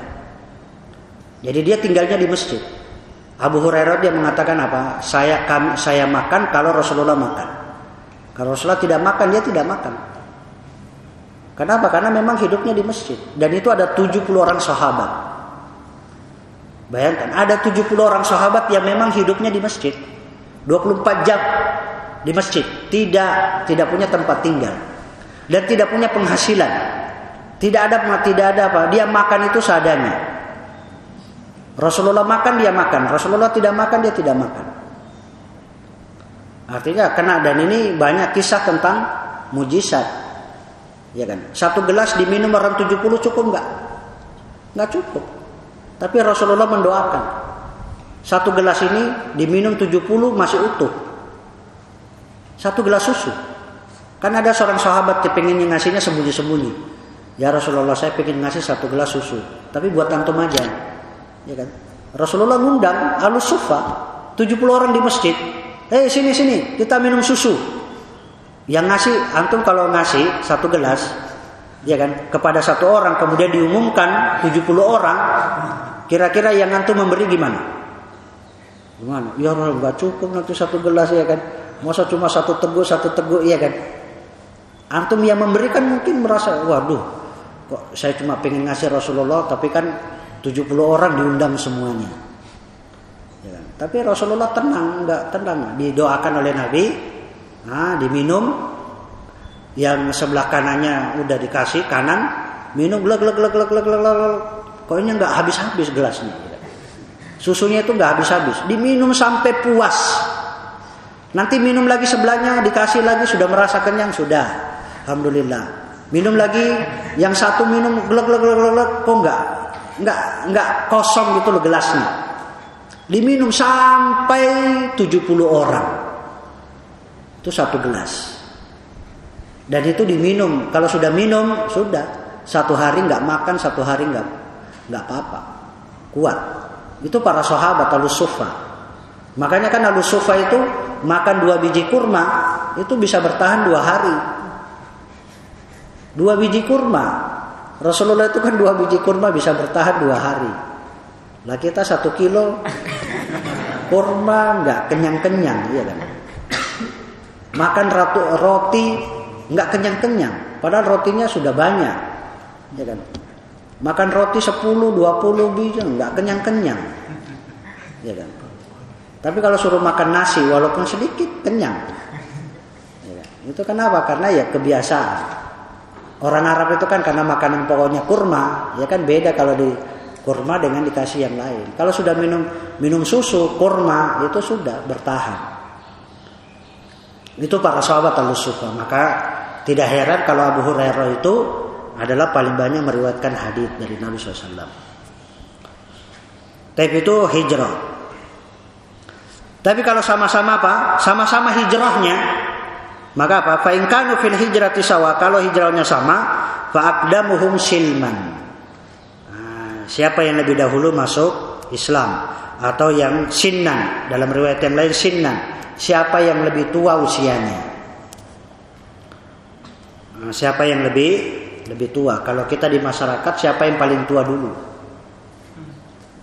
Jadi dia tinggalnya di masjid. Abu Hurairah dia mengatakan apa? Saya kami, saya makan kalau Rasulullah makan. Kalau Rasulullah tidak makan dia tidak makan. Kenapa? Karena memang hidupnya di masjid dan itu ada 70 orang sahabat. Bayangkan ada 70 orang sahabat yang memang hidupnya di masjid. 24 jam di masjid, tidak tidak punya tempat tinggal dan tidak punya penghasilan. Tidak ada tidak ada apa, dia makan itu seadanya. Rasulullah makan dia makan, Rasulullah tidak makan dia tidak makan. Artinya kena dan ini banyak kisah tentang mujizat. Ya kan? Satu gelas diminum orang 70 cukup enggak? Enggak cukup. Tapi Rasulullah mendoakan. Satu gelas ini diminum 70 masih utuh. Satu gelas susu. Kan ada seorang sahabat yang pengen ngasihnya sembunyi-sembunyi. Ya Rasulullah saya pengen ngasih satu gelas susu. Tapi buat antum aja. Ya kan? Rasulullah ngundang alus sufa 70 orang di masjid. Eh sini sini kita minum susu. Yang ngasih antum kalau ngasih satu gelas ya kan kepada satu orang kemudian diumumkan 70 orang kira-kira yang antum memberi gimana? Gimana? Ya nggak cukup nanti satu gelas ya kan. Masa cuma satu teguk satu teguk ya kan. Antum yang memberikan mungkin merasa waduh kok saya cuma pengen ngasih Rasulullah tapi kan 70 orang diundang semuanya. Ya kan? Tapi Rasulullah tenang, enggak tenang, didoakan oleh Nabi, nah diminum, yang sebelah kanannya udah dikasih kanan, minum glek glek glek glek glek glek, glek. pokoknya nggak habis-habis gelasnya. Susunya itu nggak habis-habis, diminum sampai puas. Nanti minum lagi sebelahnya, dikasih lagi sudah merasa kenyang sudah, alhamdulillah. Minum lagi, yang satu minum glek glek glek glek, kok enggak nggak nggak kosong gitu loh gelasnya. Diminum sampai 70 orang. Itu satu gelas. Dan itu diminum. Kalau sudah minum, sudah. Satu hari nggak makan, satu hari nggak nggak apa-apa. Kuat. Itu para sahabat al-sufa. Makanya kan al-sufa itu makan dua biji kurma itu bisa bertahan dua hari. Dua biji kurma Rasulullah itu kan dua biji kurma bisa bertahan dua hari. Lah kita satu kilo kurma nggak kenyang-kenyang, iya kan? Makan ratu roti nggak kenyang-kenyang, padahal rotinya sudah banyak, ya kan? Makan roti 10, 20 biji nggak kenyang-kenyang, ya kan? Tapi kalau suruh makan nasi walaupun sedikit kenyang. Ya kan? Itu kenapa? Karena ya kebiasaan. Orang Arab itu kan karena makanan pokoknya kurma, ya kan beda kalau di kurma dengan dikasih yang lain. Kalau sudah minum minum susu kurma itu sudah bertahan. Itu para sahabat al suka. Maka tidak heran kalau Abu Hurairah itu adalah paling banyak meriwayatkan hadis dari Nabi SAW. Tapi itu hijrah. Tapi kalau sama-sama apa? Sama-sama hijrahnya, maka apa? Fa in kanu fil hijrati sawa. Kalau hijrahnya sama, fa aqdamuhum silman. Nah, siapa yang lebih dahulu masuk Islam atau yang sinnan dalam riwayat yang lain sinnan. Siapa yang lebih tua usianya? Nah, siapa yang lebih lebih tua? Kalau kita di masyarakat siapa yang paling tua dulu?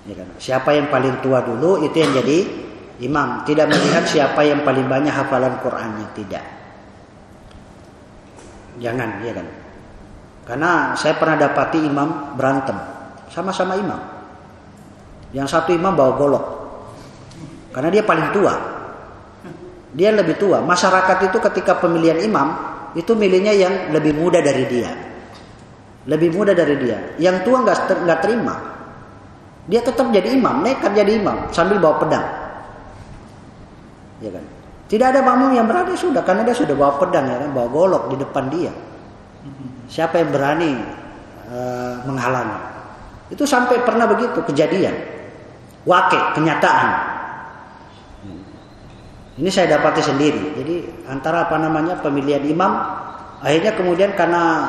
Ya kan? Siapa yang paling tua dulu itu yang jadi imam. Tidak melihat siapa yang paling banyak hafalan Qur'annya tidak. Jangan, ya kan? Karena saya pernah dapati imam berantem, sama-sama imam. Yang satu imam bawa golok, karena dia paling tua. Dia lebih tua. Masyarakat itu ketika pemilihan imam itu milihnya yang lebih muda dari dia, lebih muda dari dia. Yang tua nggak nggak terima. Dia tetap jadi imam, nekat jadi imam sambil bawa pedang. Ya kan? Tidak ada makmum yang berani sudah karena dia sudah bawa pedang ya kan, bawa golok di depan dia. Siapa yang berani uh, menghalangi? Itu sampai pernah begitu kejadian. Wake kenyataan. Ini saya dapati sendiri. Jadi antara apa namanya pemilihan imam akhirnya kemudian karena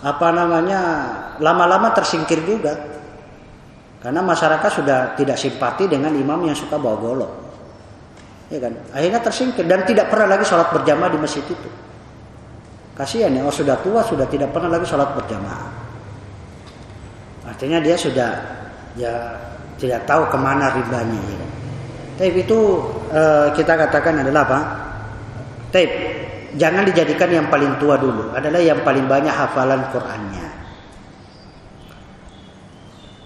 apa namanya lama-lama tersingkir juga. Karena masyarakat sudah tidak simpati dengan imam yang suka bawa golok ya kan akhirnya tersingkir dan tidak pernah lagi sholat berjamaah di masjid itu kasihan ya oh sudah tua sudah tidak pernah lagi sholat berjamaah artinya dia sudah ya tidak tahu ke mana ribanya ya? Tapi itu eh, kita katakan adalah apa tapi jangan dijadikan yang paling tua dulu adalah yang paling banyak hafalan Qurannya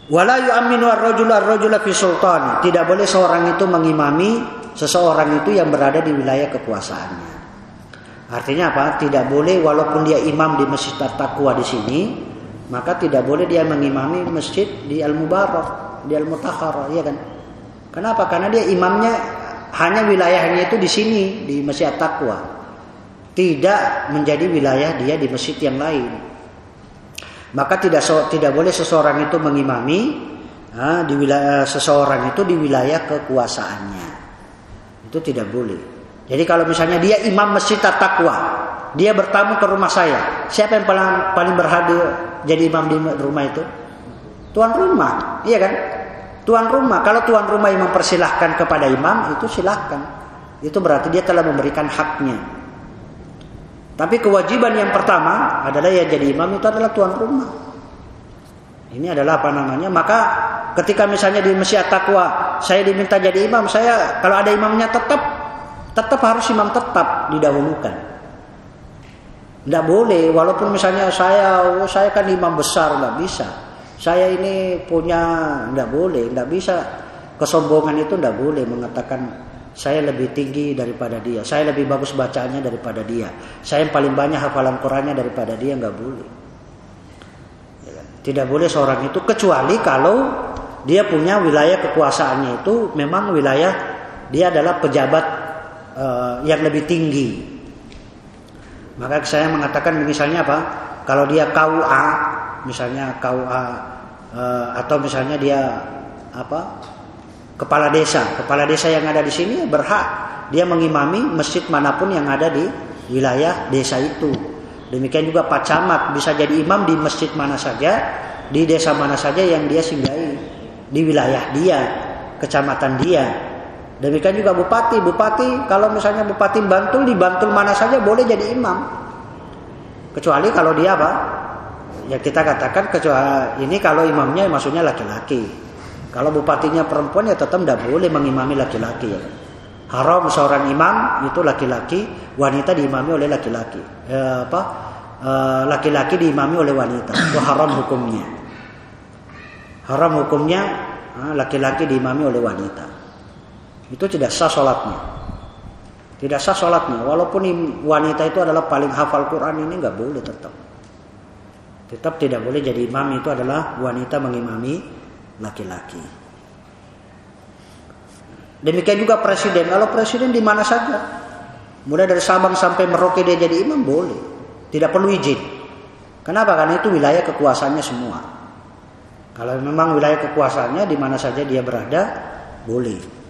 Wala yu'minu ar-rajulu fi sultani. Tidak boleh seorang itu mengimami seseorang itu yang berada di wilayah kekuasaannya. Artinya apa? Tidak boleh walaupun dia imam di Masjid At-Taqwa di sini, maka tidak boleh dia mengimami masjid di Al-Mubarak, di Al-Mutakhara, ya kan? Kenapa? Karena dia imamnya hanya wilayahnya itu di sini di Masjid At-Taqwa. Tidak menjadi wilayah dia di masjid yang lain. Maka tidak tidak boleh seseorang itu mengimami ha, di wilayah seseorang itu di wilayah kekuasaannya. Itu tidak boleh. Jadi kalau misalnya dia imam masjid takwa, dia bertamu ke rumah saya, siapa yang paling paling berhadir jadi imam di rumah itu? Tuan rumah, iya kan? Tuan rumah, kalau tuan rumah yang mempersilahkan kepada imam itu silahkan. Itu berarti dia telah memberikan haknya. Tapi kewajiban yang pertama adalah yang jadi imam itu adalah tuan rumah. Ini adalah apa namanya? Maka ketika misalnya di Masjid Takwa saya diminta jadi imam, saya kalau ada imamnya tetap tetap harus imam tetap didahulukan. Tidak boleh, walaupun misalnya saya, oh, saya kan imam besar, nggak bisa. Saya ini punya, nggak boleh, nggak bisa. Kesombongan itu nggak boleh mengatakan saya lebih tinggi daripada dia, saya lebih bagus bacaannya daripada dia, saya yang paling banyak hafalan Qurannya daripada dia, nggak boleh. Ya kan? Tidak boleh seorang itu kecuali kalau dia punya wilayah kekuasaannya itu memang wilayah dia adalah pejabat uh, yang lebih tinggi. Maka saya mengatakan misalnya apa? Kalau dia KUA, misalnya KUA uh, atau misalnya dia apa kepala desa, kepala desa yang ada di sini berhak dia mengimami masjid mana pun yang ada di wilayah desa itu. Demikian juga Pak Camat bisa jadi imam di masjid mana saja, di desa mana saja yang dia singgahi, di wilayah dia, kecamatan dia. Demikian juga bupati, bupati kalau misalnya bupati Bantul di Bantul mana saja boleh jadi imam. Kecuali kalau dia apa? Ya kita katakan kecuali ini kalau imamnya maksudnya laki-laki. Kalau bupatinya perempuan ya tetap tidak boleh mengimami laki-laki ya. Haram seorang imam itu laki-laki, wanita diimami oleh laki-laki. E, apa? Eh, laki-laki diimami oleh wanita. Itu haram hukumnya. Haram hukumnya eh, laki-laki diimami oleh wanita. Itu tidak sah sholatnya. Tidak sah sholatnya. Walaupun wanita itu adalah paling hafal Quran ini nggak boleh tetap. Tetap tidak boleh jadi imam itu adalah wanita mengimami laki-laki. Demikian juga presiden. Kalau presiden di mana saja, mulai dari Sabang sampai Merauke dia jadi imam boleh, tidak perlu izin. Kenapa? Karena itu wilayah kekuasaannya semua. Kalau memang wilayah kekuasaannya di mana saja dia berada, boleh.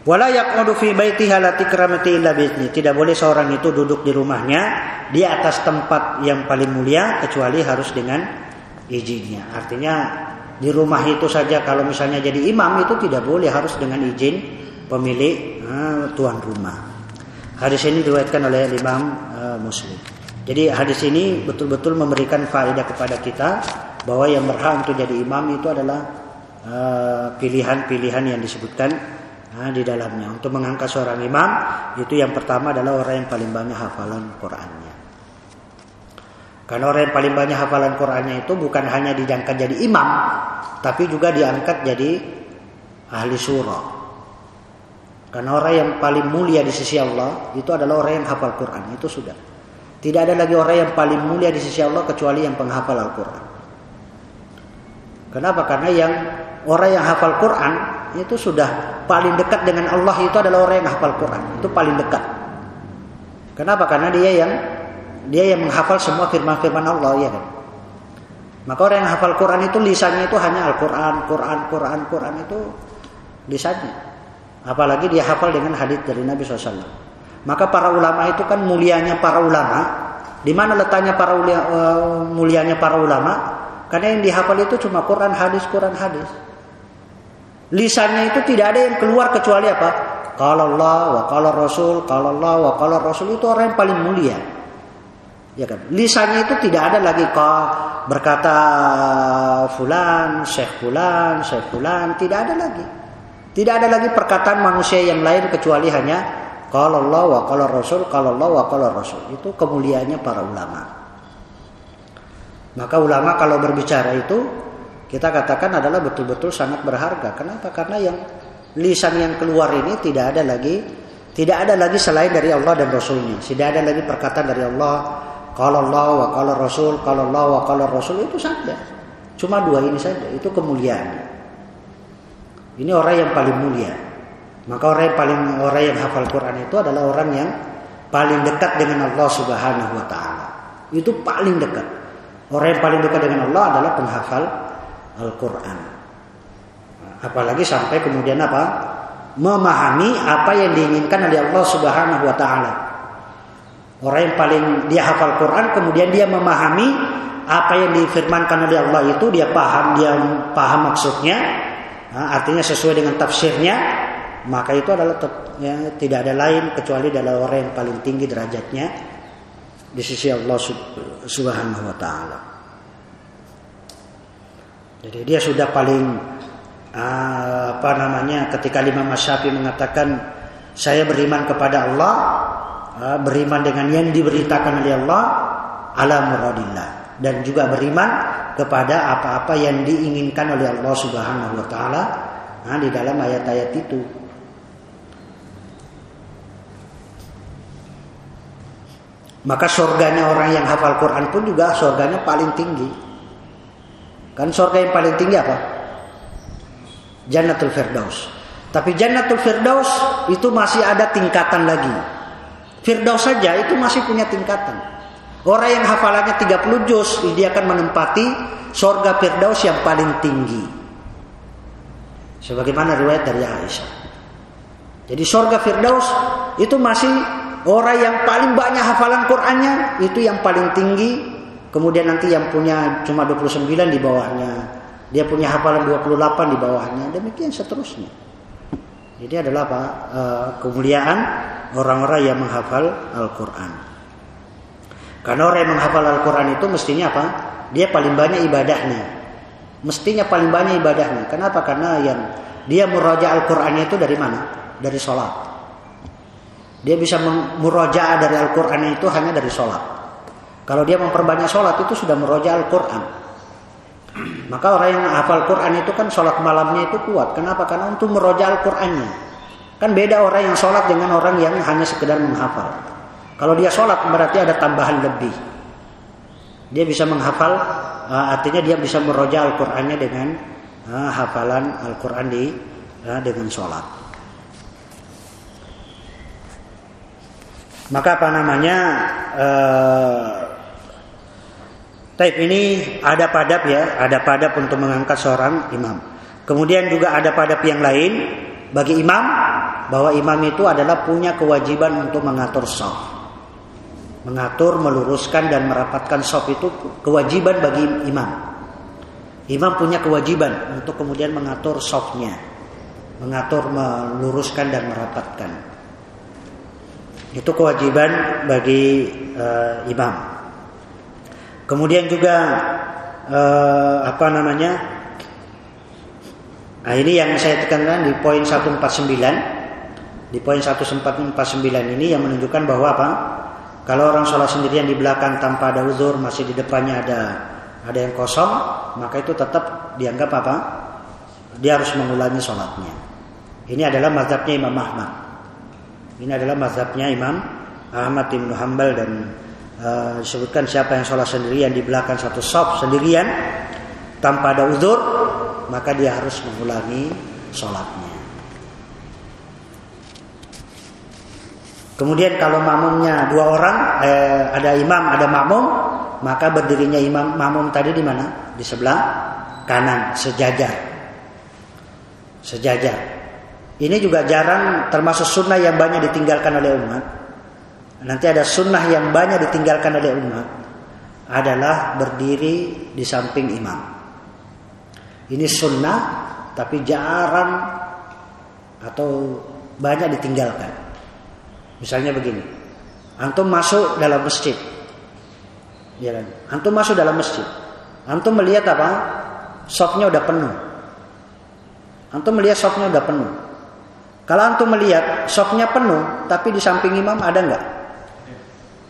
Wala yaqudu fi baitiha illa Tidak boleh seorang itu duduk di rumahnya di atas tempat yang paling mulia kecuali harus dengan izinnya. Artinya di rumah itu saja kalau misalnya jadi imam itu tidak boleh harus dengan izin pemilik uh, tuan rumah. Hadis ini diriwayatkan oleh Imam uh, Muslim. Jadi hadis ini betul-betul memberikan faedah kepada kita bahwa yang berhak untuk jadi imam itu adalah eh, pilihan-pilihan yang disebutkan uh, di dalamnya. Untuk mengangkat seorang imam itu yang pertama adalah orang yang paling banyak hafalan Qurannya. Karena orang yang paling banyak hafalan Qurannya itu bukan hanya diangkat jadi imam, tapi juga diangkat jadi ahli surah. Karena orang yang paling mulia di sisi Allah itu adalah orang yang hafal Quran itu sudah. Tidak ada lagi orang yang paling mulia di sisi Allah kecuali yang penghafal Al-Quran. Kenapa? Karena yang orang yang hafal Quran itu sudah paling dekat dengan Allah itu adalah orang yang hafal Quran. Itu paling dekat. Kenapa? Karena dia yang dia yang menghafal semua firman-firman Allah ya kan. Maka orang yang hafal Quran itu lisannya itu hanya Al-Quran, Quran, Quran, Quran itu lisannya. Apalagi dia hafal dengan hadis dari Nabi SAW. Maka para ulama itu kan mulianya para ulama. Di mana letaknya para ulia, uh, mulianya para ulama? Karena yang dihafal itu cuma Quran, hadis, Quran, hadis. Lisannya itu tidak ada yang keluar kecuali apa? Kalau Allah, wa kalau Rasul, kalau Allah, wa kalau Rasul itu orang yang paling mulia. Ya kan? Lisannya itu tidak ada lagi kau berkata fulan, syekh fulan, syekh fulan, tidak ada lagi. Tidak ada lagi perkataan manusia yang lain kecuali hanya kalau Allah wa kalau Rasul, kalau Allah wa kalau Rasul. Itu kemuliaannya para ulama. Maka ulama kalau berbicara itu kita katakan adalah betul-betul sangat berharga. Kenapa? Karena yang lisan yang keluar ini tidak ada lagi tidak ada lagi selain dari Allah dan Rasulnya. Tidak ada lagi perkataan dari Allah, kalau Allah kalau Rasul, kalau Allah kalau Rasul itu saja. Cuma dua ini saja, itu kemuliaan. Ini orang yang paling mulia. Maka orang yang paling orang yang hafal Quran itu adalah orang yang paling dekat dengan Allah Subhanahu wa taala. Itu paling dekat. Orang yang paling dekat dengan Allah adalah penghafal Al-Qur'an. Apalagi sampai kemudian apa? Memahami apa yang diinginkan oleh Allah Subhanahu wa taala. Orang yang paling dia hafal Quran kemudian dia memahami apa yang difirmankan oleh Allah itu dia paham, dia paham maksudnya, nah, artinya sesuai dengan tafsirnya, maka itu adalah ya, tidak ada lain kecuali adalah orang yang paling tinggi derajatnya di sisi Allah Subhanahu wa taala. Jadi dia sudah paling ah, apa namanya ketika Imam Syafi'i mengatakan saya beriman kepada Allah, ah, beriman dengan yang diberitakan oleh Allah ala muradillah dan juga beriman kepada apa-apa yang diinginkan oleh Allah Subhanahu wa taala nah, di dalam ayat-ayat itu. Maka surganya orang yang hafal Quran pun juga surganya paling tinggi. Kan surga yang paling tinggi apa? Jannatul Firdaus. Tapi Jannatul Firdaus itu masih ada tingkatan lagi. Firdaus saja itu masih punya tingkatan. Orang yang hafalannya 30 juz, dia akan menempati surga Firdaus yang paling tinggi. Sebagaimana riwayat dari Aisyah. Jadi surga Firdaus itu masih orang yang paling banyak hafalan Qur'annya itu yang paling tinggi. Kemudian nanti yang punya cuma 29 di bawahnya. Dia punya hafalan 28 di bawahnya. Demikian seterusnya. Jadi adalah apa? E, kemuliaan orang-orang yang menghafal Al-Qur'an. Karena orang yang menghafal Al-Quran itu mestinya apa? Dia paling banyak ibadahnya. Mestinya paling banyak ibadahnya. Kenapa? Karena yang dia muraja Al-Qurannya itu dari mana? Dari sholat. Dia bisa muraja dari Al-Quran itu hanya dari sholat. Kalau dia memperbanyak sholat itu sudah muraja Al-Quran. Maka orang yang hafal Quran itu kan sholat malamnya itu kuat. Kenapa? Karena untuk meroja Al-Qurannya. Kan beda orang yang sholat dengan orang yang hanya sekedar menghafal. Kalau dia sholat berarti ada tambahan lebih. Dia bisa menghafal, uh, artinya dia bisa meroja Al-Qur'annya dengan uh, hafalan Al-Qur'an di uh, dengan sholat. Maka apa namanya? Taib ini ada padap ya, ada padap untuk mengangkat seorang imam. Kemudian juga ada padap yang lain bagi imam bahwa imam itu adalah punya kewajiban untuk mengatur sholat mengatur, meluruskan dan merapatkan sop itu kewajiban bagi imam. Imam punya kewajiban untuk kemudian mengatur sopnya, mengatur, meluruskan dan merapatkan. Itu kewajiban bagi uh, imam. Kemudian juga uh, apa namanya? Nah, ini yang saya tekankan di poin 149. Di poin 149 ini yang menunjukkan bahwa apa? Kalau orang sholat sendirian di belakang tanpa ada uzur, masih di depannya ada ada yang kosong, maka itu tetap dianggap apa? Dia harus mengulangi sholatnya. Ini adalah mazhabnya Imam Ahmad. Ini adalah mazhabnya Imam Ahmad bin Hambal dan disebutkan siapa yang sholat sendirian di belakang satu sop sendirian tanpa ada uzur, maka dia harus mengulangi sholatnya. Kemudian kalau makmumnya dua orang, eh, ada imam, ada makmum, maka berdirinya imam makmum tadi di mana? Di sebelah kanan, sejajar. Sejajar. Ini juga jarang termasuk sunnah yang banyak ditinggalkan oleh umat. Nanti ada sunnah yang banyak ditinggalkan oleh umat adalah berdiri di samping imam. Ini sunnah tapi jarang atau banyak ditinggalkan. Misalnya begini, antum masuk dalam masjid, ya kan? Antum masuk dalam masjid, antum melihat apa? Sofnya udah penuh. Antum melihat sofnya udah penuh. Kalau antum melihat sofnya penuh, tapi di samping imam ada nggak?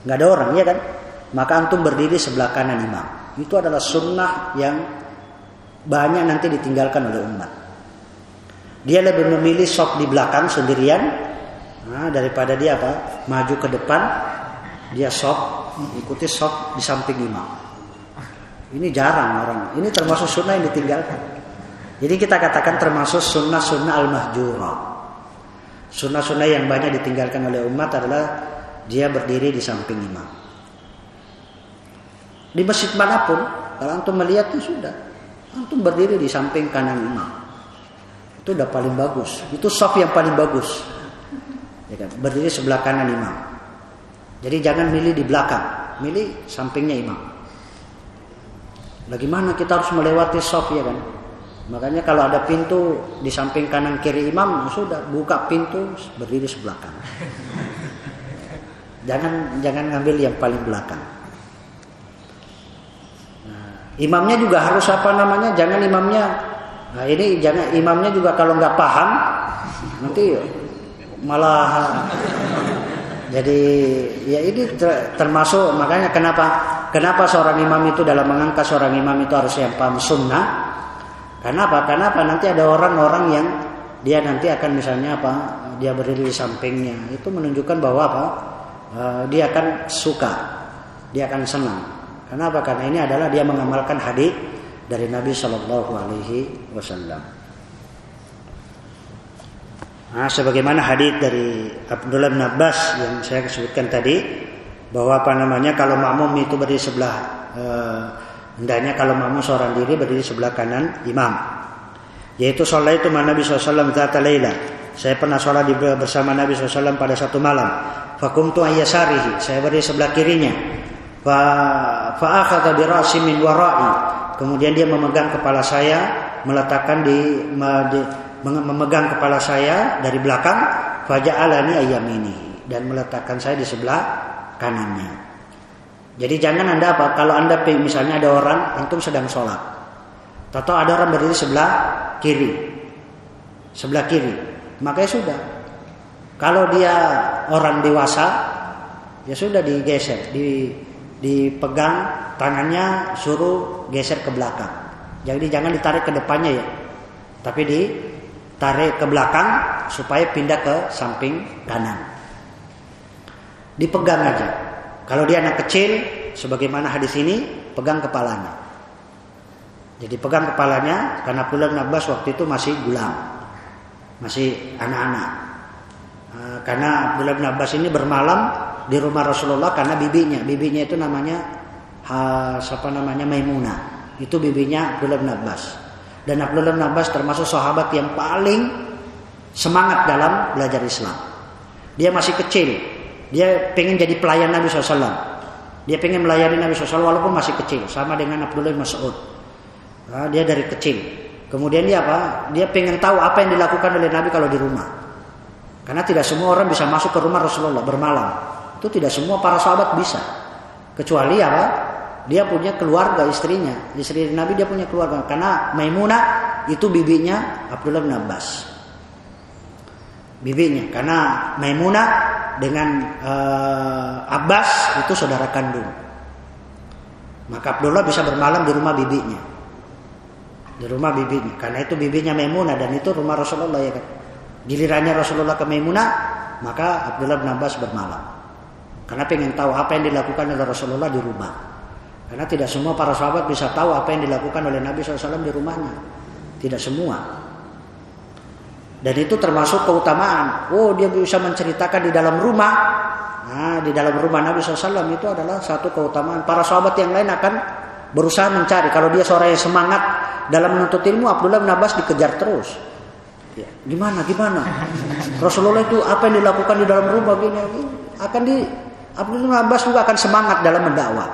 Nggak ada orang, ya kan? Maka antum berdiri sebelah kanan imam. Itu adalah sunnah yang banyak nanti ditinggalkan oleh umat. Dia lebih memilih soft di belakang sendirian Nah, daripada dia apa? Maju ke depan, dia sok, ikuti sok di samping imam. Ini jarang orang. Ini termasuk sunnah yang ditinggalkan. Jadi kita katakan termasuk sunnah-sunnah al-mahjurah. Sunnah-sunnah yang banyak ditinggalkan oleh umat adalah dia berdiri di samping imam. Di masjid mana pun, kalau antum melihatnya sudah, antum berdiri di samping kanan imam. Itu udah paling bagus. Itu soft yang paling bagus ya kan? berdiri sebelah kanan imam. Jadi jangan milih di belakang, milih sampingnya imam. Bagaimana kita harus melewati soft ya kan? Makanya kalau ada pintu di samping kanan kiri imam, sudah buka pintu berdiri sebelah kanan. Jangan jangan ngambil yang paling belakang. Nah, imamnya juga harus apa namanya? Jangan imamnya. Nah ini jangan imamnya juga kalau nggak paham nanti malah jadi ya ini termasuk makanya kenapa kenapa seorang imam itu dalam mengangkat seorang imam itu harus yang paham sunnah karena apa? Karena apa? Nanti ada orang-orang yang dia nanti akan misalnya apa? Dia berdiri di sampingnya. Itu menunjukkan bahwa apa? Uh, dia akan suka, dia akan senang. Karena apa? Karena ini adalah dia mengamalkan hadis dari Nabi Shallallahu Alaihi Wasallam. Nah, sebagaimana hadis dari Abdullah bin Abbas yang saya sebutkan tadi bahwa apa namanya kalau makmum itu berdiri sebelah uh, Hendaknya kalau makmum seorang diri berdiri sebelah kanan imam. Yaitu sholat itu Nabi SAW zata layla. Saya pernah sholat bersama Nabi SAW pada satu malam. Fakumtu ayyasarihi. Saya berdiri sebelah kirinya. Fa fa'akhadha birasi min wara'i. Kemudian dia memegang kepala saya, meletakkan di, di memegang kepala saya dari belakang, faja'alani ini dan meletakkan saya di sebelah kanannya. Jadi jangan anda apa? Kalau anda misalnya ada orang antum sedang sholat, atau ada orang berdiri sebelah kiri, sebelah kiri, makanya sudah. Kalau dia orang dewasa, ya sudah digeser, di, dipegang tangannya suruh geser ke belakang. Jadi jangan ditarik ke depannya ya, tapi ditarik ke belakang supaya pindah ke samping kanan. Dipegang aja. Kalau dia anak kecil, sebagaimana hadis ini, pegang kepalanya. Jadi pegang kepalanya karena Abdullah bin Abbas waktu itu masih gulam, masih anak-anak. Eh, karena Abdullah bin Abbas ini bermalam di rumah Rasulullah karena bibinya, bibinya itu namanya siapa namanya Maimunah. Itu bibinya Abdullah bin Abbas. Dan Abdullah bin Abbas termasuk sahabat yang paling semangat dalam belajar Islam. Dia masih kecil, dia pengen jadi pelayan Nabi SAW. Dia pengen melayani Nabi SAW walaupun masih kecil. Sama dengan Abdullah bin Mas'ud. Nah, dia dari kecil. Kemudian dia apa? Dia pengen tahu apa yang dilakukan oleh Nabi kalau di rumah. Karena tidak semua orang bisa masuk ke rumah Rasulullah bermalam. Itu tidak semua para sahabat bisa. Kecuali apa? Dia punya keluarga istrinya. Istri Nabi dia punya keluarga. Karena Maimunah itu bibinya Abdullah bin Abbas bibinya karena Maimunah dengan uh, Abbas itu saudara kandung. Maka Abdullah bisa bermalam di rumah bibinya. Di rumah bibinya. Karena itu bibinya Maimunah dan itu rumah Rasulullah ya kan. Gilirannya Rasulullah ke Maimunah, maka Abdullah bin Abbas bermalam. Karena pengen tahu apa yang dilakukan oleh Rasulullah di rumah. Karena tidak semua para sahabat bisa tahu apa yang dilakukan oleh Nabi SAW di rumahnya. Tidak semua. Dan itu termasuk keutamaan. Oh dia bisa menceritakan di dalam rumah. Nah, di dalam rumah Nabi SAW itu adalah satu keutamaan. Para sahabat yang lain akan berusaha mencari. Kalau dia seorang yang semangat dalam menuntut ilmu, Abdullah bin Abbas dikejar terus. Ya, gimana, gimana? Rasulullah itu apa yang dilakukan di dalam rumah gini, akan di Abdullah bin Abbas juga akan semangat dalam mendakwah.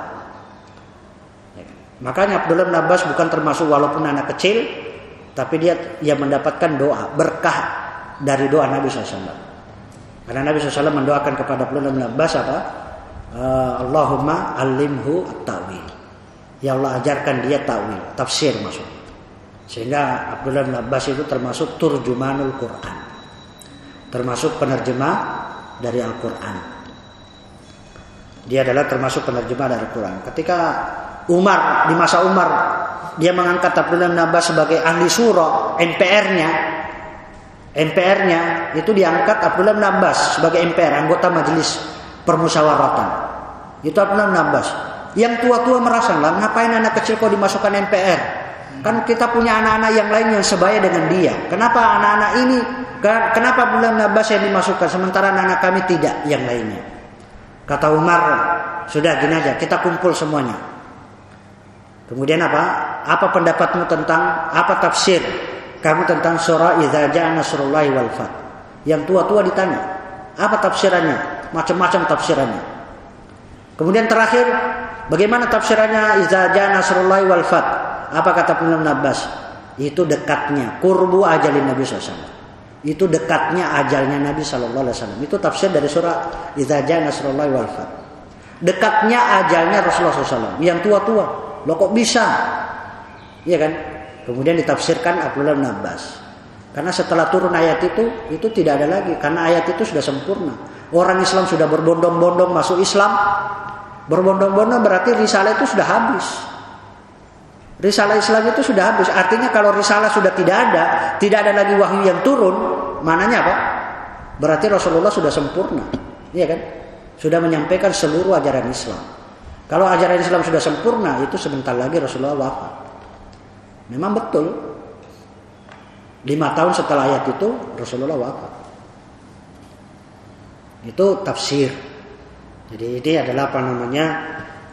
Ya, makanya Abdullah bin Abbas bukan termasuk walaupun anak kecil, tapi dia ia mendapatkan doa berkah dari doa Nabi SAW. Karena Nabi SAW mendoakan kepada Abdullah bin Abbas apa? Uh, Allahumma alimhu at-tawil. Ya Allah ajarkan dia tawil, tafsir maksud. Sehingga Abdullah bin Abbas itu termasuk turjumanul Quran. Termasuk penerjemah dari Al-Quran. Dia adalah termasuk penerjemah dari Al-Quran. Ketika Umar di masa Umar dia mengangkat Abdullah bin Abbas sebagai ahli surah NPR-nya NPR-nya itu diangkat Abdullah bin Abbas sebagai MPR anggota majelis permusyawaratan itu Abdullah bin Abbas yang tua-tua merasa lah ngapain anak kecil kok dimasukkan MPR kan kita punya anak-anak yang lain yang sebaya dengan dia kenapa anak-anak ini kenapa Abdullah bin Abbas yang dimasukkan sementara anak-anak kami tidak yang lainnya kata Umar sudah gini aja kita kumpul semuanya Kemudian apa? Apa pendapatmu tentang apa tafsir kamu tentang surah Idza Jaa Nasrullahi wal Fath? Yang tua-tua ditanya, apa tafsirannya? Macam-macam tafsirannya. Kemudian terakhir Bagaimana tafsirannya iza nasrullahi wal fat? Apa kata Ibnu Abbas? Itu dekatnya kurbu ajalin Nabi SAW. Itu dekatnya ajalnya Nabi Wasallam. Itu tafsir dari surah Iza nasrullahi wal fat. Dekatnya ajalnya Rasulullah SAW. Yang tua-tua. Lo kok bisa? Iya kan? Kemudian ditafsirkan Abdullah Abbas. Karena setelah turun ayat itu, itu tidak ada lagi. Karena ayat itu sudah sempurna. Orang Islam sudah berbondong-bondong masuk Islam. Berbondong-bondong berarti risalah itu sudah habis. Risalah Islam itu sudah habis. Artinya kalau risalah sudah tidak ada, tidak ada lagi wahyu yang turun, mananya apa? Berarti Rasulullah sudah sempurna. Iya kan? Sudah menyampaikan seluruh ajaran Islam. Kalau ajaran Islam sudah sempurna, itu sebentar lagi Rasulullah wafat. Memang betul. Lima tahun setelah ayat itu Rasulullah wafat. Itu tafsir. Jadi ini adalah apa namanya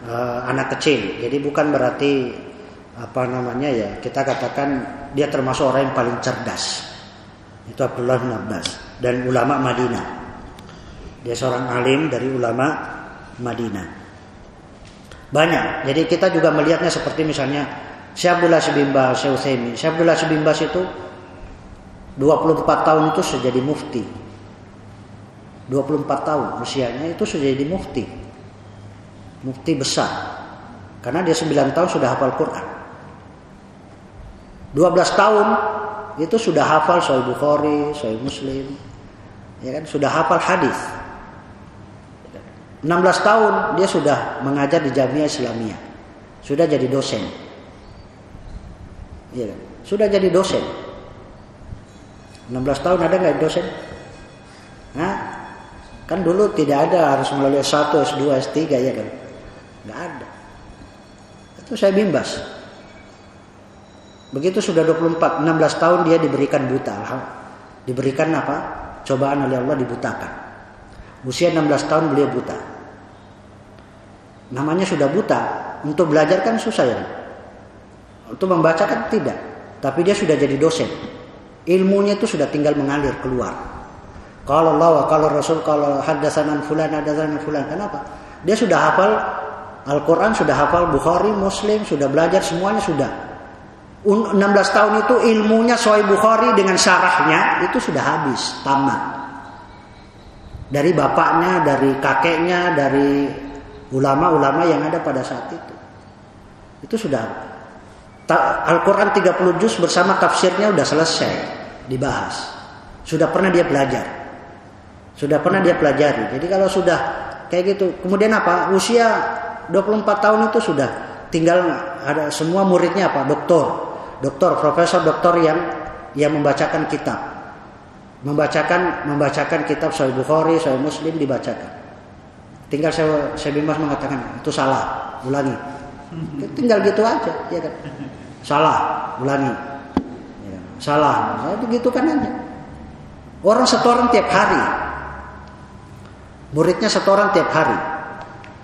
uh, anak kecil. Jadi bukan berarti apa namanya ya kita katakan dia termasuk orang yang paling cerdas. Itu Abdullah bin Abbas dan ulama Madinah. Dia seorang alim dari ulama Madinah. Banyak. Jadi kita juga melihatnya seperti misalnya Syekh Abdullah Sibimbas, Syekh Utsaimin. Syekh Abdullah itu 24 tahun itu sudah jadi mufti. 24 tahun usianya itu sudah jadi mufti. Mufti besar. Karena dia 9 tahun sudah hafal Quran. 12 tahun itu sudah hafal Sahih Bukhari, Sahih Muslim. Ya kan, sudah hafal hadis. 16 tahun dia sudah mengajar di Jamiah Islamiyah. Sudah jadi dosen. Ya kan? Sudah jadi dosen. 16 tahun ada nggak dosen? Nah, kan dulu tidak ada harus melalui S1, S2, S3 ya kan? Nggak ada. Itu saya bimbas. Begitu sudah 24, 16 tahun dia diberikan buta. Diberikan apa? Cobaan oleh Allah dibutakan. Usia 16 tahun beliau buta. Namanya sudah buta. Untuk belajar kan susah ya. Untuk membaca kan tidak. Tapi dia sudah jadi dosen. Ilmunya itu sudah tinggal mengalir keluar. Kalau Allah, kalau Rasul, kalau hadasanan fulan, hadasanan fulan. Kenapa? Dia sudah hafal Al-Quran, sudah hafal Bukhari, Muslim, sudah belajar, semuanya sudah. 16 tahun itu ilmunya Sahih Bukhari dengan syarahnya itu sudah habis, tamat. Dari bapaknya, dari kakeknya, dari ulama-ulama yang ada pada saat itu. Itu sudah Al-Quran 30 juz bersama tafsirnya sudah selesai dibahas. Sudah pernah dia belajar. Sudah pernah dia pelajari. Jadi kalau sudah kayak gitu, kemudian apa? Usia 24 tahun itu sudah tinggal ada semua muridnya apa? Doktor, doktor, profesor, doktor yang yang membacakan kitab. Membacakan membacakan kitab Sahih Bukhari, Sahih Muslim dibacakan. Tinggal saya saya bimbas mengatakan itu salah, ulangi. Tinggal gitu aja, ya kan? Salah, ulangi. Ya, salah, nah, itu gitu kan aja. Orang setoran tiap hari. Muridnya setoran tiap hari.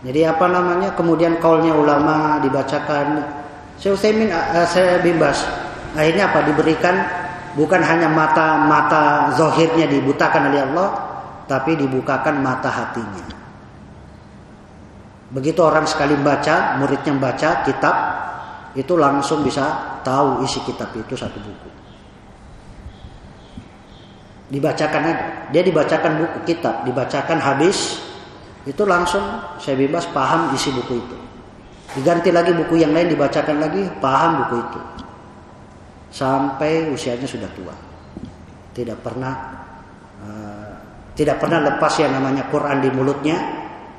Jadi apa namanya? Kemudian kaulnya ulama dibacakan. Saya Utsaimin uh, saya bimbas. Akhirnya apa? Diberikan bukan hanya mata mata zohirnya dibutakan oleh Allah, tapi dibukakan mata hatinya. Begitu orang sekali baca, muridnya baca kitab, itu langsung bisa tahu isi kitab itu satu buku. Dibacakan aja. Dia dibacakan buku kitab, dibacakan habis, itu langsung saya bebas paham isi buku itu. Diganti lagi buku yang lain dibacakan lagi, paham buku itu. Sampai usianya sudah tua. Tidak pernah uh, tidak pernah lepas yang namanya Quran di mulutnya,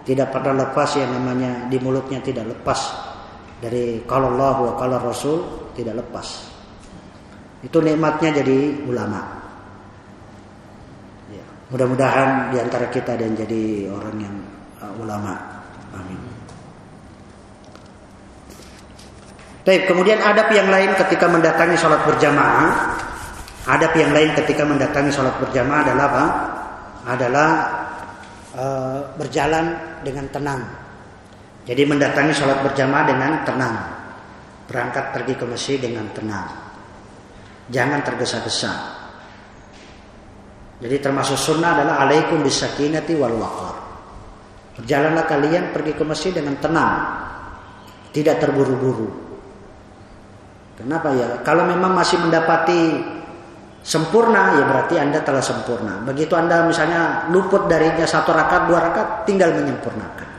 tidak pernah lepas yang namanya di mulutnya tidak lepas dari kalau Allah wa kalau Rasul tidak lepas. Itu nikmatnya jadi ulama. Ya, mudah-mudahan di antara kita dan jadi orang yang uh, ulama. Amin. Baik, kemudian adab yang lain ketika mendatangi sholat berjamaah. Adab yang lain ketika mendatangi sholat berjamaah adalah apa? Adalah uh, berjalan dengan tenang jadi mendatangi sholat berjamaah dengan tenang. Berangkat pergi ke masjid dengan tenang. Jangan tergesa-gesa. Jadi termasuk sunnah adalah alaikum bisakinati wal waqar. Berjalanlah kalian pergi ke masjid dengan tenang. Tidak terburu-buru. Kenapa ya? Kalau memang masih mendapati sempurna ya berarti Anda telah sempurna. Begitu Anda misalnya luput darinya satu rakaat, dua rakaat, tinggal menyempurnakan.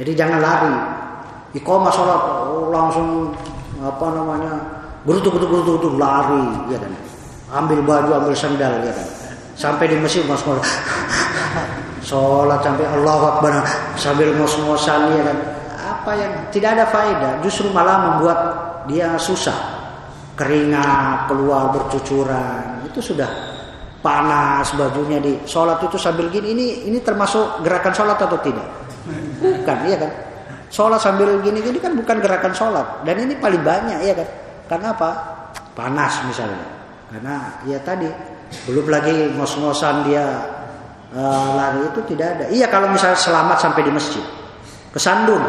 Jadi jangan lari. Iqamah sholat oh, langsung apa namanya gerutu gerutu gerutu gerutu lari ya kan. Ambil baju, ambil sandal ya kan. Sampai di masjid mas sholat sampai Allah Akbar sambil ngos-ngosan ya kan. Apa yang tidak ada faedah, justru malah membuat dia susah. Keringat keluar bercucuran. Itu sudah panas bajunya di sholat itu sambil gini. Ini ini termasuk gerakan sholat atau tidak? Bukan iya kan? Sholat sambil gini gini kan bukan gerakan sholat. Dan ini paling banyak ya kan? Karena apa? Panas misalnya. Karena ya tadi belum lagi ngos-ngosan dia uh, lari itu tidak ada. Iya kalau misalnya selamat sampai di masjid kesandung.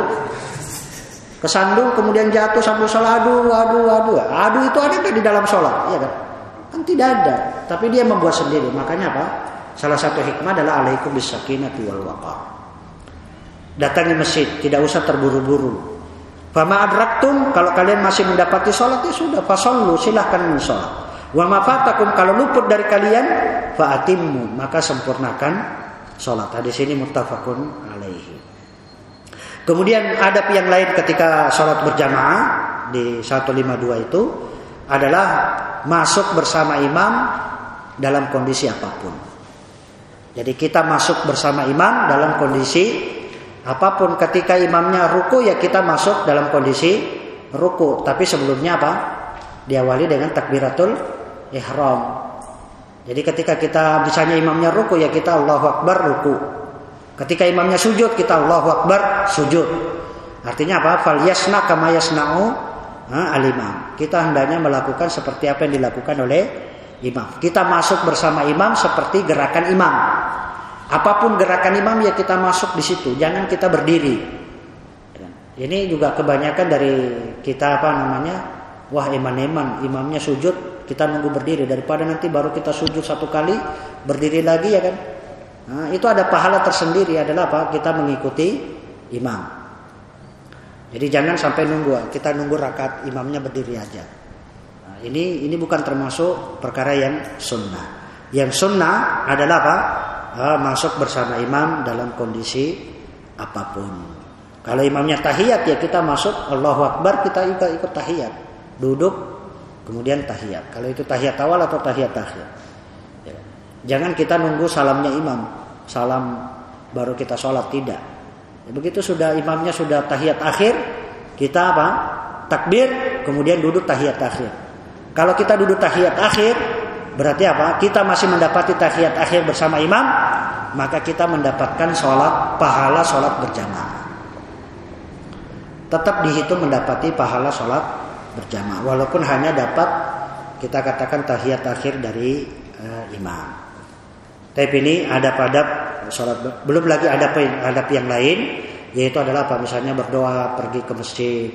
Kesandung kemudian jatuh sambil sholat. Aduh aduh aduh. Aduh itu ada nggak di dalam sholat? Ya kan? Kan tidak ada. Tapi dia membuat sendiri. Makanya apa? Salah satu hikmah adalah alaikum bisakinati wal waqar datang di masjid tidak usah terburu-buru. Fama adraktum kalau kalian masih mendapati sholat ya sudah fasallu silahkan sholat. Wa mafatakum kalau luput dari kalian faatimmu maka sempurnakan sholat. Hadis ini muttafaqun alaihi. Kemudian adab yang lain ketika sholat berjamaah di 152 itu adalah masuk bersama imam dalam kondisi apa pun. Jadi kita masuk bersama imam dalam kondisi apa pun. Ketika imamnya ruku ya kita masuk dalam kondisi ruku. Tapi sebelumnya apa? Diawali dengan takbiratul ihram. Jadi ketika kita misalnya imamnya ruku ya kita Allahu Akbar ruku. Ketika imamnya sujud kita Allahu Akbar sujud. Artinya apa? Fal yasna kama yasna'u al-imam. Kita hendaknya melakukan seperti apa yang dilakukan oleh imam. Kita masuk bersama imam seperti gerakan imam. Apa pun gerakan imam ya kita masuk di situ. Jangan kita berdiri. Ini juga kebanyakan dari kita apa namanya? Wah iman-iman, imamnya sujud, kita nunggu berdiri daripada nanti baru kita sujud satu kali, berdiri lagi ya kan? Nah, itu ada pahala tersendiri adalah apa? Kita mengikuti imam. Jadi jangan sampai nunggu, kita nunggu rakaat imamnya berdiri aja. Nah, ini ini bukan termasuk perkara yang sunnah. Yang sunnah adalah apa? Ah, masuk bersama imam dalam kondisi apa pun. Kalau imamnya tahiyat ya kita masuk Allahu Akbar kita ikut ikut tahiyat. Duduk kemudian tahiyat. Kalau itu tahiyat awal atau tahiyat akhir. Jangan kita nunggu salamnya imam, salam baru kita sholat tidak. Ya, begitu sudah imamnya sudah tahiyat akhir, kita apa? Takbir, kemudian duduk tahiyat akhir. Kalau kita duduk tahiyat akhir, berarti apa? Kita masih mendapati tahiyat akhir bersama imam, maka kita mendapatkan sholat pahala sholat berjamaah. Tetap dihitung mendapati pahala sholat berjamaah, walaupun hanya dapat kita katakan tahiyat akhir dari uh, imam. Tapi ini ada pada sholat. Belum lagi ada adab yang lain yaitu adalah apa? Misalnya berdoa pergi ke masjid.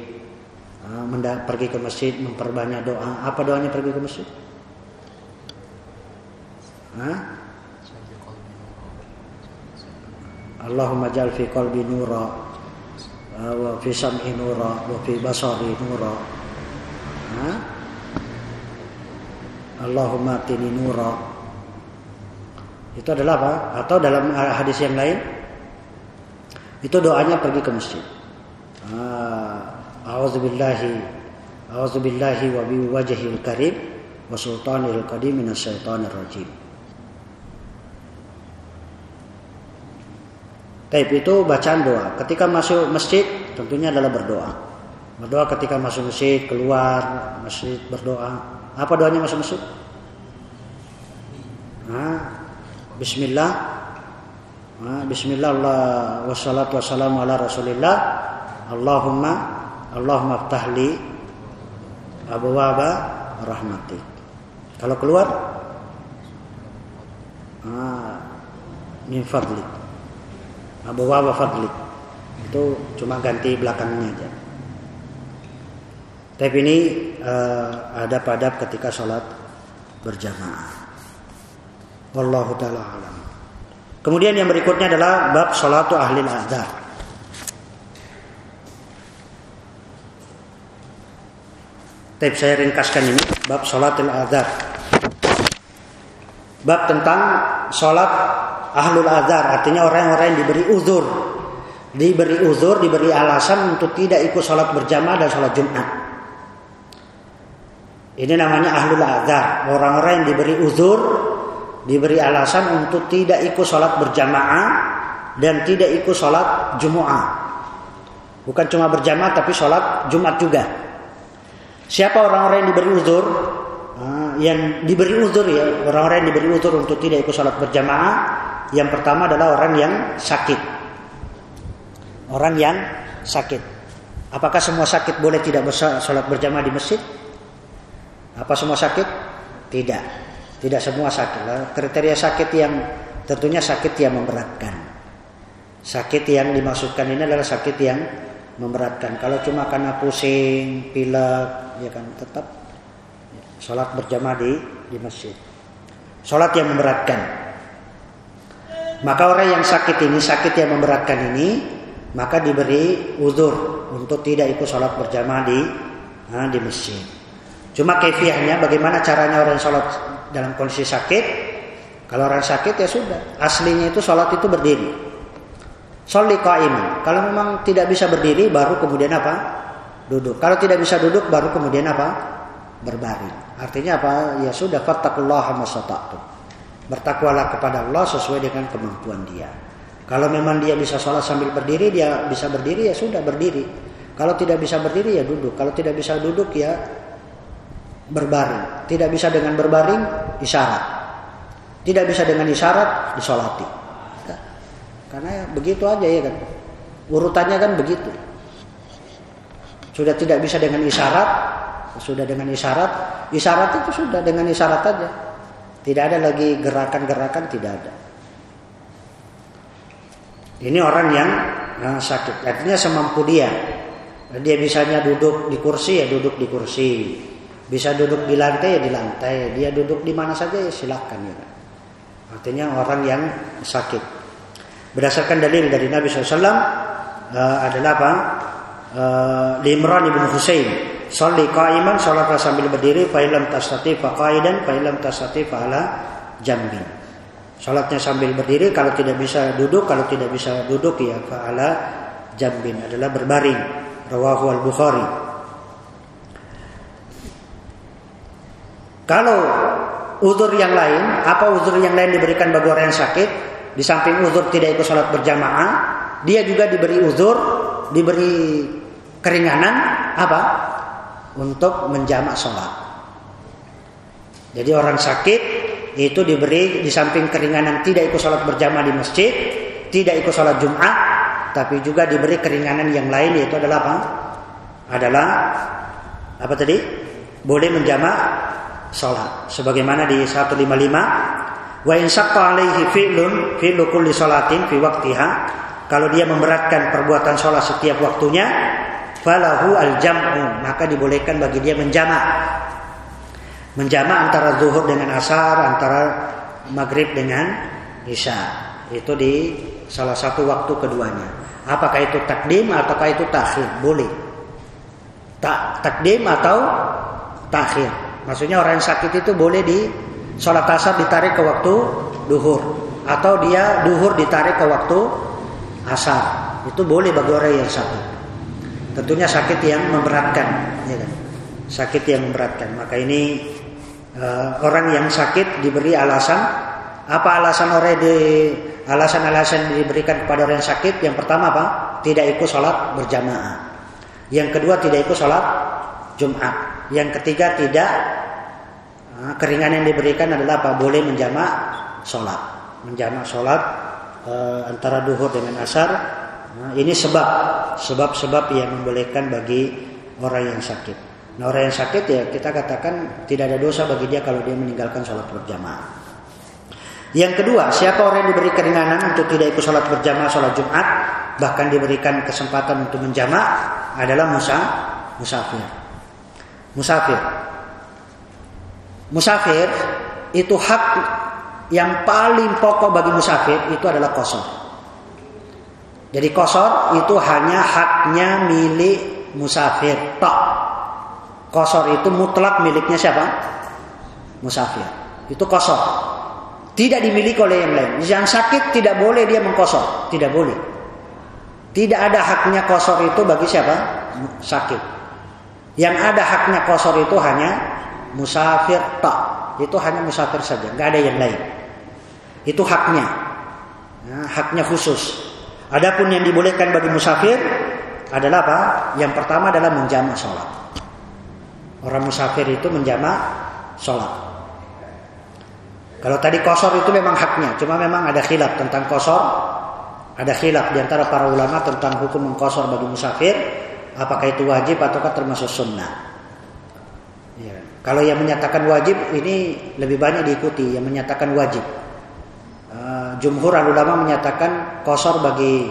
Ah, pergi ke masjid memperbanyak doa. Apa doanya pergi ke masjid? Hah? Allahumma jal fi qalbi nura ah, wa fi sam'i nura wa fi basari nura. Allahumma tini nura itu adalah apa? Atau dalam hadis yang lain itu doanya pergi ke masjid. Ah, A'udzubillahi A'udzubillahi wa bi wajhil karim wa sultanil qadim minasyaitonir rajim. Taib itu bacaan doa. Ketika masuk masjid tentunya adalah berdoa. Berdoa ketika masuk masjid, keluar masjid berdoa. Apa doanya masuk masjid? Nah, Bismillah. Bismillah. Wassalatu wassalamu ala rasulillah. Allahumma Allahumma ftahli abwaba rahmati. Kalau keluar? Min fadli. Abwaba fadli. Itu cuma ganti belakangnya aja. Tapi ini uh, ada pada ketika sholat berjamaah Wallahu taala alam. Kemudian yang berikutnya adalah bab salatu ahli azhar. Tapi saya ringkaskan ini bab salatul azhar. Bab tentang salat ahlul azhar artinya orang-orang yang diberi uzur. Diberi uzur, diberi alasan untuk tidak ikut sholat berjamaah dan sholat Jumat. Ini namanya ahlul azhar, orang-orang yang diberi uzur diberi alasan untuk tidak ikut salat berjamaah dan tidak ikut salat Jumat. Bukan cuma berjamaah tapi salat Jumat juga. Siapa orang-orang yang diberi uzur? Ah, yang diberi uzur ya, orang-orang yang diberi uzur untuk tidak ikut sholat berjamaah. Yang pertama adalah orang yang sakit. Orang yang sakit. Apakah semua sakit boleh tidak sholat berjamaah di masjid? Apa semua sakit? Tidak. Tidak semua sakit. Kriteria sakit yang tentunya sakit yang memberatkan. Sakit yang dimaksudkan ini adalah sakit yang memberatkan. Kalau cuma karena pusing, pilek, ya kan tetap sholat berjamaah di di masjid. Sholat yang memberatkan. Maka orang yang sakit ini, sakit yang memberatkan ini, maka diberi uzur untuk tidak ikut sholat berjamaah di nah, di masjid. Cuma kefiahnya bagaimana caranya orang sholat dalam kondisi sakit? Kalau orang sakit ya sudah, aslinya itu sholat itu berdiri. Sholli qa'iman. Kalau memang tidak bisa berdiri, baru kemudian apa? duduk. Kalau tidak bisa duduk baru kemudian apa? Berbaring. Artinya apa? Ya sudah fattaqullaha masata'tum. Bertakwalah kepada Allah sesuai dengan kemampuan dia. Kalau memang dia bisa sholat sambil berdiri, dia bisa berdiri ya sudah berdiri. Kalau tidak bisa berdiri ya duduk. Kalau tidak bisa duduk ya berbaring. Tidak bisa dengan berbaring isyarat. Tidak bisa dengan isyarat disolati. Karena begitu aja ya kan. Urutannya kan begitu. Sudah tidak bisa dengan isyarat, sudah dengan isyarat, isyarat itu sudah dengan isyarat aja. Tidak ada lagi gerakan-gerakan, tidak ada. Ini orang yang nah, sakit, artinya semampu dia. Dia bisanya duduk di kursi ya duduk di kursi, bisa duduk di lantai ya di lantai, dia duduk di mana saja ya silahkan ya. Artinya orang yang sakit. Berdasarkan dalil dari Nabi SAW uh, eh, adalah apa? uh, Limran ibn Husain Salli qa'iman salat sambil berdiri fa illam tastati fa qa'idan fa illam tastati fa ala jambin. Salatnya sambil berdiri kalau tidak bisa duduk kalau tidak bisa duduk ya fa ala jambin adalah berbaring. Rawahu al-Bukhari. Kalau uzur yang lain, apa uzur yang lain diberikan bagi orang yang sakit? Di samping uzur tidak ikut salat berjamaah, dia juga diberi uzur diberi keringanan apa? Untuk menjamak sholat. Jadi orang sakit itu diberi di samping keringanan tidak ikut sholat berjamaah di masjid, tidak ikut sholat Jumat, tapi juga diberi keringanan yang lain yaitu adalah apa? Adalah apa tadi? Boleh menjamak sholat. Sebagaimana di 155 wa in alaihi fi'lun fi'lu kulli salatin fi waqtiha kalau dia memberatkan perbuatan sholat setiap waktunya, falahu al-jam'u, maka dibolehkan bagi dia menjamak. Menjamak antara zuhur dengan asar, antara maghrib dengan isya. Itu di salah satu waktu keduanya. Apakah itu takdim ataukah itu takhir? Boleh. Tak takdim atau takhir. Maksudnya orang yang sakit itu boleh di sholat asar ditarik ke waktu duhur. Atau dia duhur ditarik ke waktu asar. Itu boleh bagi orang yang sakit. Tentunya sakit yang memberatkan ya kan? Sakit yang memberatkan. Maka ini uh, orang yang sakit diberi alasan. Apa alasan orang di alasan-alasan diberikan kepada orang yang sakit? Yang pertama apa? Tidak ikut sholat berjamaah. Yang kedua tidak ikut sholat Jumat. Yang ketiga tidak keringanan yang diberikan adalah apa boleh menjamak sholat menjamak sholat uh, antara duhur dengan asar. Nah, ini sebab sebab-sebab yang membolehkan bagi orang yang sakit. Nah, orang yang sakit ya kita katakan tidak ada dosa bagi dia kalau dia meninggalkan sholat berjamaah. Yang kedua, siapa orang yang diberi keringanan untuk tidak ikut sholat berjamaah sholat Jumat, bahkan diberikan kesempatan untuk menjamak adalah musa, musafir. Musafir. Musafir itu hak yang paling pokok bagi musafir itu adalah kosor. Jadi kosor itu hanya haknya milik musafir tok. Kosor itu mutlak miliknya siapa? Musafir. Itu kosor. Tidak dimiliki oleh yang lain. Yang sakit tidak boleh dia mengkosor. Tidak boleh. Tidak ada haknya kosor itu bagi siapa? Sakit. Yang ada haknya kosor itu hanya musafir tak. Itu hanya musafir saja. Nggak ada yang lain. Itu haknya. Nah, haknya khusus. Adapun yang dibolehkan bagi musafir adalah apa? Yang pertama adalah menjamak sholat. Orang musafir itu menjamak sholat. Kalau tadi kosor itu memang haknya, cuma memang ada khilaf tentang kosor. Ada khilaf di antara para ulama tentang hukum mengkosor bagi musafir. Apakah itu wajib ataukah termasuk sunnah? Kalau yang menyatakan wajib ini lebih banyak diikuti yang menyatakan wajib jumhur ulama menyatakan kosor bagi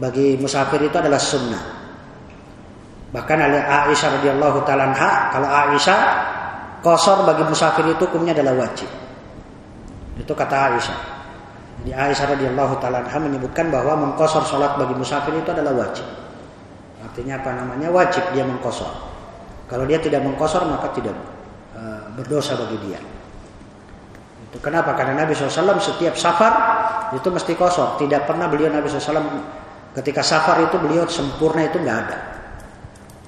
bagi musafir itu adalah sunnah. Bahkan oleh Aisyah radhiyallahu taala kalau Aisyah kosor bagi musafir itu hukumnya adalah wajib. Itu kata Aisyah. Jadi Aisyah radhiyallahu taala menyebutkan bahwa mengkosor sholat bagi musafir itu adalah wajib. Artinya apa namanya? Wajib dia mengkosor. Kalau dia tidak mengkosor maka tidak uh, berdosa bagi dia. Itu kenapa? Karena Nabi SAW setiap safar itu mesti kosong. Tidak pernah beliau Nabi SAW ketika safar itu beliau sempurna itu nggak ada.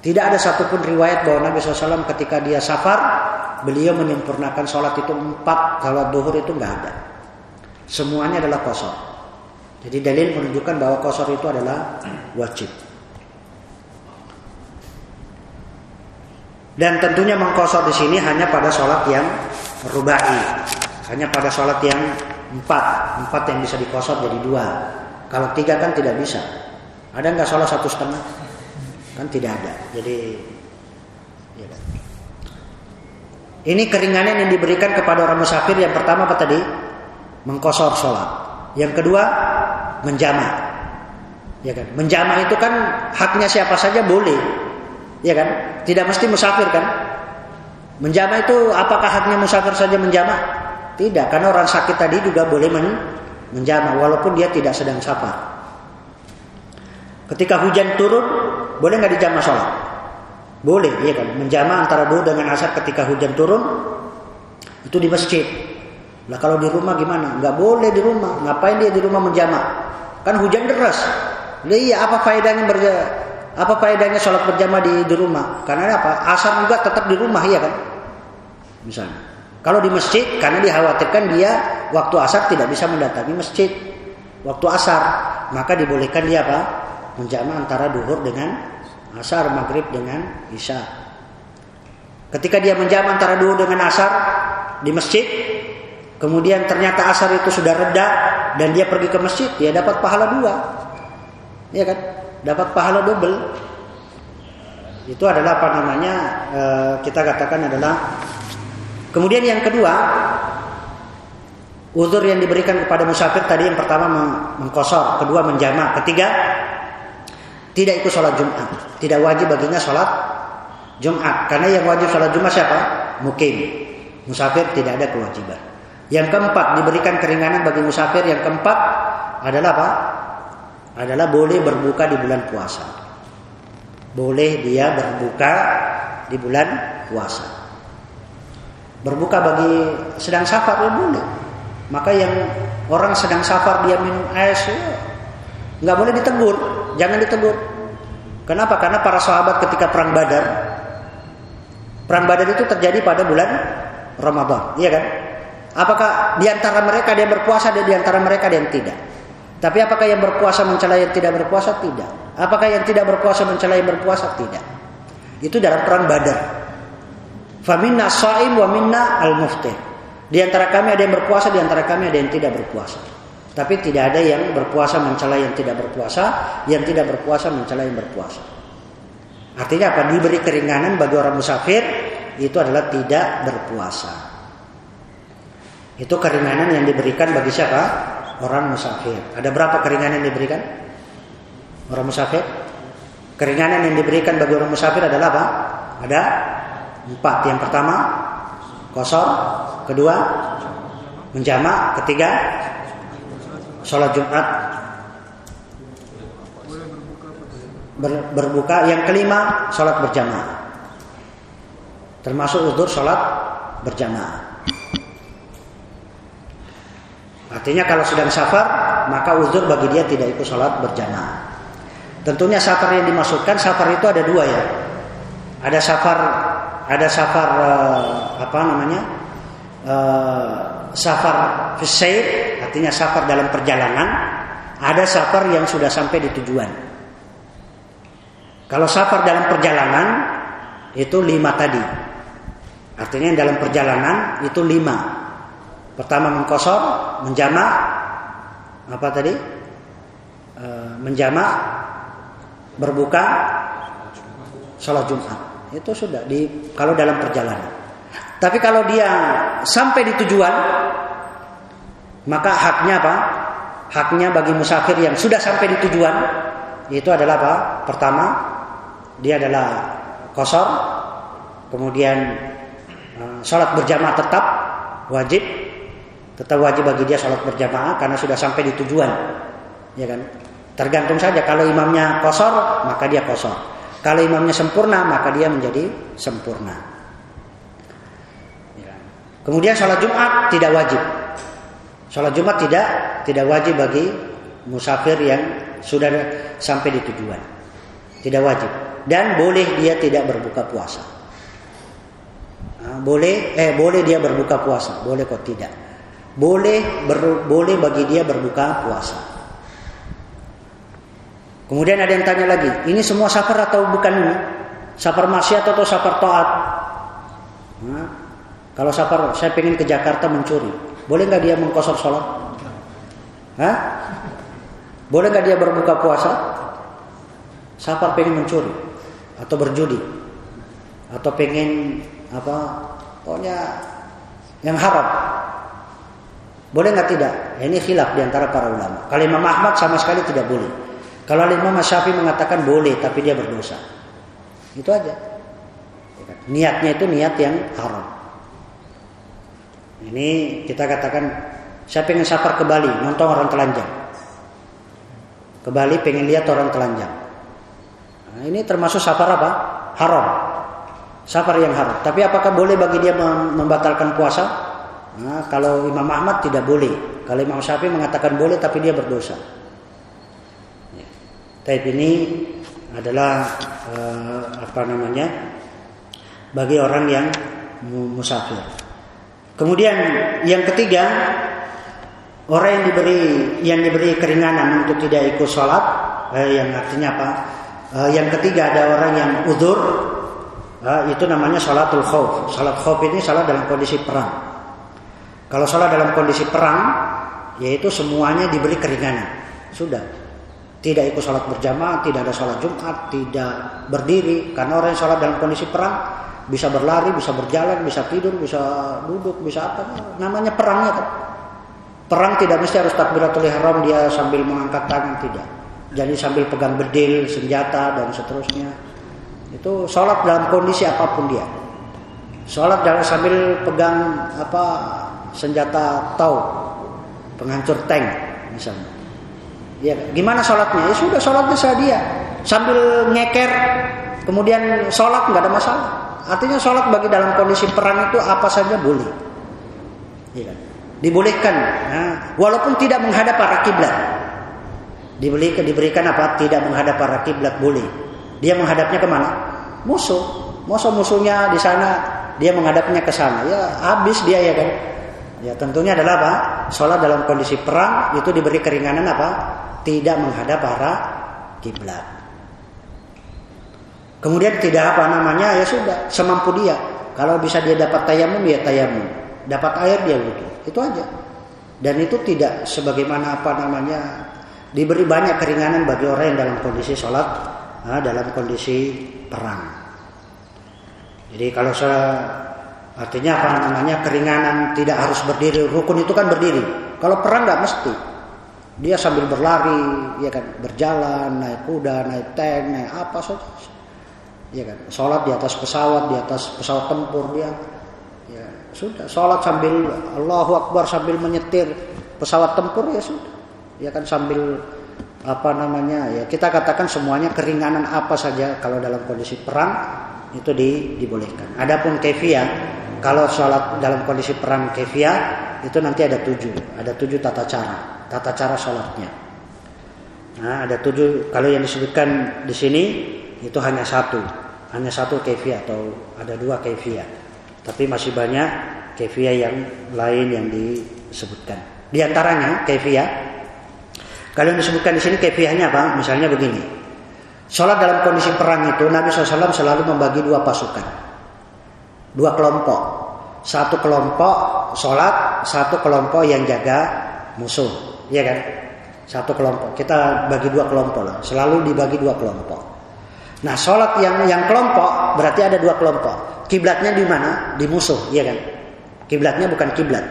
Tidak ada satupun riwayat bahwa Nabi SAW ketika dia safar beliau menyempurnakan sholat itu empat kalau duhur itu nggak ada. Semuanya adalah kosong. Jadi dalil menunjukkan bahwa kosor itu adalah wajib. Dan tentunya mengkosor di sini hanya pada sholat yang rubai. Hanya pada sholat yang empat, empat yang bisa dikosor jadi dua. Kalau tiga kan tidak bisa. Ada nggak sholat satu setengah? Kan tidak ada. Jadi ya. Ini keringanan yang diberikan kepada orang musafir yang pertama apa tadi? Mengkosor sholat. Yang kedua menjama. Ya kan? Menjama itu kan haknya siapa saja boleh. Ya kan? Tidak mesti musafir kan? Menjama itu apakah haknya musafir saja menjama? Tidak, karena orang sakit tadi juga boleh men menjama walaupun dia tidak sedang safar. Ketika hujan turun, boleh nggak dijama sholat? Boleh, iya kan? Menjama antara dua dengan asar ketika hujan turun itu di masjid. Lah kalau di rumah gimana? Nggak boleh di rumah. Ngapain dia di rumah menjama? Kan hujan deras. Lah iya, apa faedahnya berja apa faedahnya sholat berjamaah di, di rumah? Karena apa? Asar juga tetap di rumah, iya kan? Misalnya. Kalau di masjid karena dikhawatirkan dia waktu asar tidak bisa mendatangi masjid. Waktu asar maka dibolehkan dia apa? Menjama antara duhur dengan asar, maghrib dengan isya. Ketika dia menjama antara duhur dengan asar di masjid, kemudian ternyata asar itu sudah reda dan dia pergi ke masjid, dia dapat pahala dua. Ya kan? Dapat pahala double. Itu adalah apa namanya? Eh, kita katakan adalah Kemudian yang kedua, uzur yang diberikan kepada musafir tadi yang pertama mengkosor, kedua menjamak, ketiga tidak ikut sholat Jumat, tidak wajib baginya sholat Jumat, karena yang wajib sholat Jumat siapa? Mukim, musafir tidak ada kewajiban. Yang keempat diberikan keringanan bagi musafir. Yang keempat adalah apa? Adalah boleh berbuka di bulan puasa. Boleh dia berbuka di bulan puasa. Berbuka bagi sedang safar ya boleh. Maka yang orang sedang safar dia minum es ya, nggak boleh ditegur, jangan ditegur. Kenapa? Karena para sahabat ketika perang Badar, perang Badar itu terjadi pada bulan Ramadan, iya kan? Apakah di antara mereka yang berpuasa dan di antara mereka ada yang tidak? Tapi apakah yang berpuasa mencela yang tidak berpuasa? Tidak. Apakah yang tidak berpuasa mencela yang berpuasa? Tidak. Itu dalam perang Badar. Faminna saim wa minna al-muftir. Di antara kami ada yang berpuasa, di antara kami ada yang tidak berpuasa. Tapi tidak ada yang berpuasa mencela yang tidak berpuasa, yang tidak berpuasa mencela yang berpuasa. Artinya apa? Diberi keringanan bagi orang musafir itu adalah tidak berpuasa. Itu keringanan yang diberikan bagi siapa? Orang musafir. Ada berapa keringanan yang diberikan? Orang musafir? Keringanan yang diberikan bagi orang musafir adalah apa? Ada Empat. Yang pertama kosor, kedua menjamak, ketiga sholat Jumat ber, berbuka, yang kelima sholat berjamaah. Termasuk uzur sholat berjamaah. Artinya kalau sedang safar, maka uzur bagi dia tidak ikut sholat berjamaah. Tentunya safar yang dimaksudkan safar itu ada dua ya. Ada safar, ada safar uh, apa namanya? Uh, safar fisair, artinya safar dalam perjalanan. Ada safar yang sudah sampai di tujuan. Kalau safar dalam perjalanan itu lima tadi. Artinya dalam perjalanan itu lima. Pertama mengkosor, menjamak, apa tadi? E, menjamak, berbuka, sholat Jumat. Itu sudah di kalau dalam perjalanan. Tapi kalau dia sampai di tujuan, maka haknya apa? Haknya bagi musafir yang sudah sampai di tujuan itu adalah apa? Pertama, dia adalah kosor, kemudian uh, sholat berjamaah tetap wajib, tetap wajib bagi dia sholat berjamaah karena sudah sampai di tujuan, ya kan? Tergantung saja kalau imamnya kosor maka dia kosor, kalau imamnya sempurna maka dia menjadi sempurna. Ya. Kemudian sholat Jumat tidak wajib, sholat Jumat tidak tidak wajib bagi musafir yang sudah sampai di tujuan, tidak wajib dan boleh dia tidak berbuka puasa. Nah, boleh eh boleh dia berbuka puasa, boleh kok tidak. Boleh ber, boleh bagi dia berbuka puasa. Kemudian ada yang tanya lagi, ini semua safar atau bukan? Safar maksiat atau safar taat? Nah, kalau safar saya pengen ke Jakarta mencuri, boleh nggak dia mengkosor sholat? Hah? Boleh nggak dia berbuka puasa? Safar pengen mencuri atau berjudi atau pengen apa pokoknya yang haram boleh nggak? Tidak. Ini khilaf di antara para ulama. Kalau Imam Ahmad sama sekali tidak boleh. Kalau Imam Syafi'i mengatakan boleh tapi dia berdosa. Itu aja. Niatnya itu niat yang haram. Ini kita katakan saya pengen safar ke Bali nonton orang telanjang. Ke Bali pengen lihat orang telanjang. Nah, ini termasuk safar apa? Haram. Safar yang haram. Tapi apakah boleh bagi dia membatalkan puasa? Nah, kalau Imam Ahmad tidak boleh. Kalau Imam Syafi'i mengatakan boleh tapi dia berdosa. Ya. Tapi ini adalah eh, apa namanya? Bagi orang yang musafir. Kemudian yang ketiga, orang yang diberi yang diberi keringanan untuk tidak ikut sholat, eh, yang artinya apa? Uh, yang ketiga ada orang yang udur, uh, itu namanya salatul khauf. Salat khauf ini salat dalam kondisi perang. Kalau salat dalam kondisi perang, yaitu semuanya diberi keringanan. Sudah. Tidak ikut salat berjamaah, tidak ada salat Jumat, tidak berdiri. Karena orang yang salat dalam kondisi perang bisa berlari, bisa berjalan, bisa tidur, bisa duduk, bisa apa. Namanya perangnya kan. Perang tidak mesti harus takbiratul ihram dia sambil mengangkat tangan, tidak jadi sambil pegang bedil, senjata dan seterusnya. Itu sholat dalam kondisi apa pun dia. Sholat dalam sambil pegang apa senjata tau, penghancur tank misalnya. Ya, gimana sholatnya? Ya sudah sholatnya saya dia sambil ngeker, kemudian sholat nggak ada masalah. Artinya sholat bagi dalam kondisi perang itu apa saja boleh. Ya, dibolehkan, nah, walaupun tidak menghadap arah kiblat. Diberi, diberikan apa? Tidak menghadap para kiblat boleh. Dia menghadapnya ke mana? Musuh. Musuh musuhnya di sana, dia menghadapnya ke sana. Ya habis dia ya kan. Ya tentunya adalah apa? Sholat dalam kondisi perang itu diberi keringanan apa? Tidak menghadap para kiblat. Kemudian tidak apa namanya ya sudah semampu dia. Kalau bisa dia dapat tayamum ya tayamum. Dapat air dia wudhu. Itu aja. Dan itu tidak sebagaimana apa namanya Diberi banyak keringanan bagi orang yang dalam kondisi sholat, nah, dalam kondisi perang. Jadi kalau saya artinya apa namanya keringanan tidak harus berdiri. Rukun itu kan berdiri. Kalau perang nggak mesti. Dia sambil berlari, ya kan, berjalan, naik kuda, naik tank, naik apa saja. Ya kan, sholat di atas pesawat, di atas pesawat tempur dia. Ya sudah, sholat sambil Allahu Akbar sambil menyetir pesawat tempur ya sudah ya kan sambil apa namanya ya kita katakan semuanya keringanan apa saja kalau dalam kondisi perang itu di, dibolehkan. Adapun kefia kalau sholat dalam kondisi perang kefia itu nanti ada tujuh, ada tujuh tata cara, tata cara sholatnya. Nah, ada tujuh. Kalau yang disebutkan di sini itu hanya satu, hanya satu kefia atau ada dua kefia. Tapi masih banyak kefia yang lain yang disebutkan. Di antaranya kefia. Kalau yang disebutkan di sini kefiahnya apa? Misalnya begini. Sholat dalam kondisi perang itu Nabi SAW selalu membagi dua pasukan. Dua kelompok. Satu kelompok sholat, satu kelompok yang jaga musuh. Iya kan? Satu kelompok. Kita bagi dua kelompok lah. Selalu dibagi dua kelompok. Nah, sholat yang yang kelompok berarti ada dua kelompok. Kiblatnya di mana? Di musuh, iya kan? Kiblatnya bukan kiblat.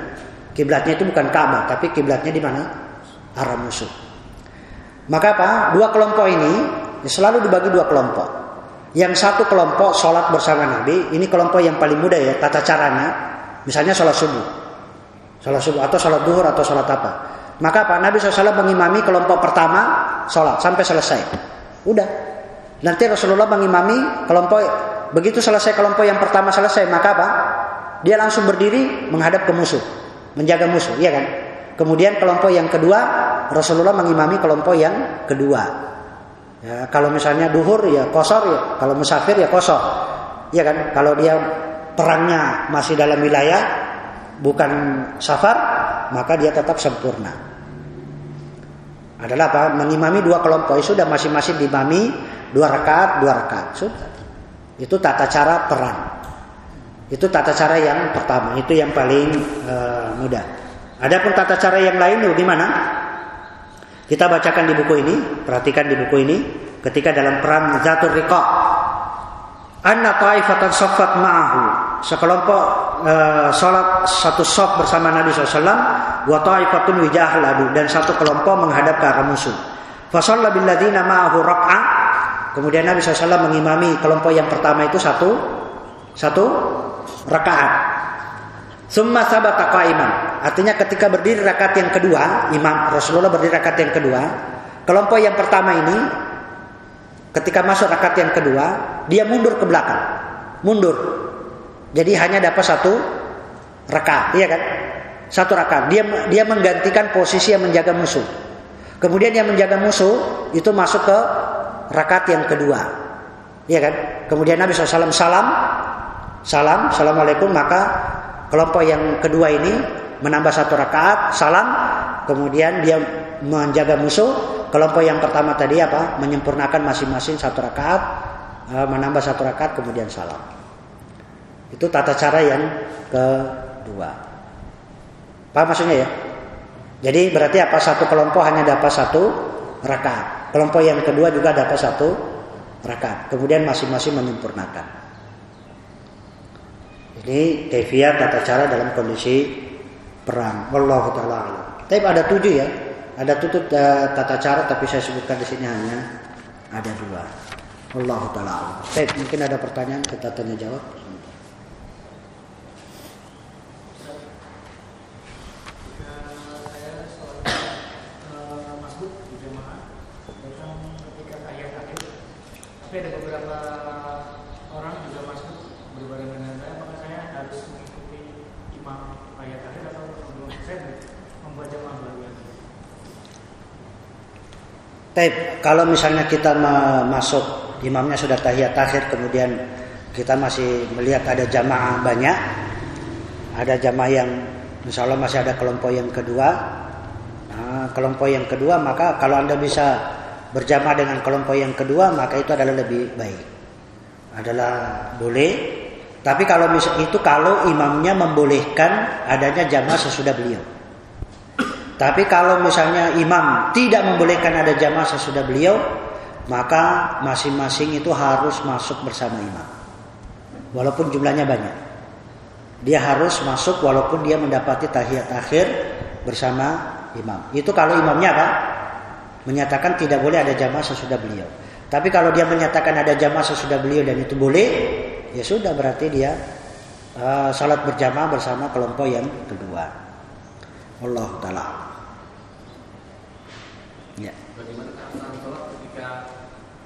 Kiblatnya itu bukan Ka'bah, tapi kiblatnya di mana? Arah musuh. Maka apa? Dua kelompok ini selalu dibagi dua kelompok. Yang satu kelompok sholat bersama Nabi, ini kelompok yang paling mudah ya, tata caranya. Misalnya sholat subuh. Sholat subuh atau sholat duhur atau sholat apa. Maka apa? Nabi SAW mengimami kelompok pertama sholat sampai selesai. Udah. Nanti Rasulullah mengimami kelompok begitu selesai kelompok yang pertama selesai maka apa? Dia langsung berdiri menghadap ke musuh, menjaga musuh, iya kan? Kemudian kelompok yang kedua Rasulullah mengimami kelompok yang kedua. Ya, kalau misalnya duhur ya kosor ya, kalau musafir ya kosor. Iya kan? Kalau dia perangnya masih dalam wilayah bukan safar, maka dia tetap sempurna. Adalah apa? Mengimami dua kelompok itu sudah masing-masing dimami dua rakaat, dua rakaat. Sudah. Itu tata cara perang. Itu tata cara yang pertama, itu yang paling uh, mudah. Adapun tata cara yang lain bagaimana? Kita bacakan di buku ini, perhatikan di buku ini, ketika dalam perang Zatul Riqa. Anna ta'ifatan saffat ma'ahu. Sekelompok uh, salat satu saf bersama Nabi SAW. Wa ta'ifatun wijah ladu. Dan satu kelompok menghadap ke arah musuh. Fasalla billadina ma'ahu rak'a. Kemudian Nabi SAW mengimami kelompok yang pertama itu satu satu rakaat. Summa sabata qa'iman. Artinya ketika berdiri rakaat yang kedua, Imam Rasulullah berdiri rakaat yang kedua, kelompok yang pertama ini ketika masuk rakaat yang kedua, dia mundur ke belakang. Mundur. Jadi hanya dapat satu rakaat, iya kan? Satu rakaat. Dia dia menggantikan posisi yang menjaga musuh. Kemudian yang menjaga musuh itu masuk ke rakaat yang kedua. Iya kan? Kemudian Nabi SAW salam, salam, assalamualaikum. Maka kelompok yang kedua ini menambah satu rakaat, salam. Kemudian dia menjaga musuh. Kelompok yang pertama tadi apa? Menyempurnakan masing-masing satu rakaat, menambah satu rakaat, kemudian salam. Itu tata cara yang kedua. Paham maksudnya ya? Jadi berarti apa? Satu kelompok hanya dapat satu rakaat. Kelompok yang kedua juga dapat satu rakaat. Kemudian masing-masing menyempurnakan. Jadi kefiat tata cara dalam kondisi perang. Wallahu taala Tapi ada tujuh ya. Ada tutup tata cara tapi saya sebutkan di sini hanya ada dua. Wallahu taala Baik, mungkin ada pertanyaan kita tanya jawab. tapi ada beberapa orang juga masuk berbarengan dengan saya apakah saya harus mengikuti imam ayat akhir atau sebelum saya membuat jamaah baru Kalau misalnya kita masuk imamnya sudah tahiyat akhir kemudian kita masih melihat ada jamaah banyak, ada jamaah yang misalnya masih ada kelompok yang kedua, nah, kelompok yang kedua maka kalau anda bisa berjamaah dengan kelompok yang kedua maka itu adalah lebih baik, adalah boleh. Tapi kalau itu kalau imamnya membolehkan adanya jamaah sesudah beliau. Tapi kalau misalnya imam tidak membolehkan ada jamaah sesudah beliau, maka masing-masing itu harus masuk bersama imam. Walaupun jumlahnya banyak. Dia harus masuk walaupun dia mendapati tahiyat akhir bersama imam. Itu kalau imamnya apa? Menyatakan tidak boleh ada jamaah sesudah beliau. Tapi kalau dia menyatakan ada jamaah sesudah beliau dan itu boleh, ya sudah berarti dia uh, salat berjamaah bersama kelompok yang kedua. Allah taala. Ya. Bagaimana keabsahan sholat ketika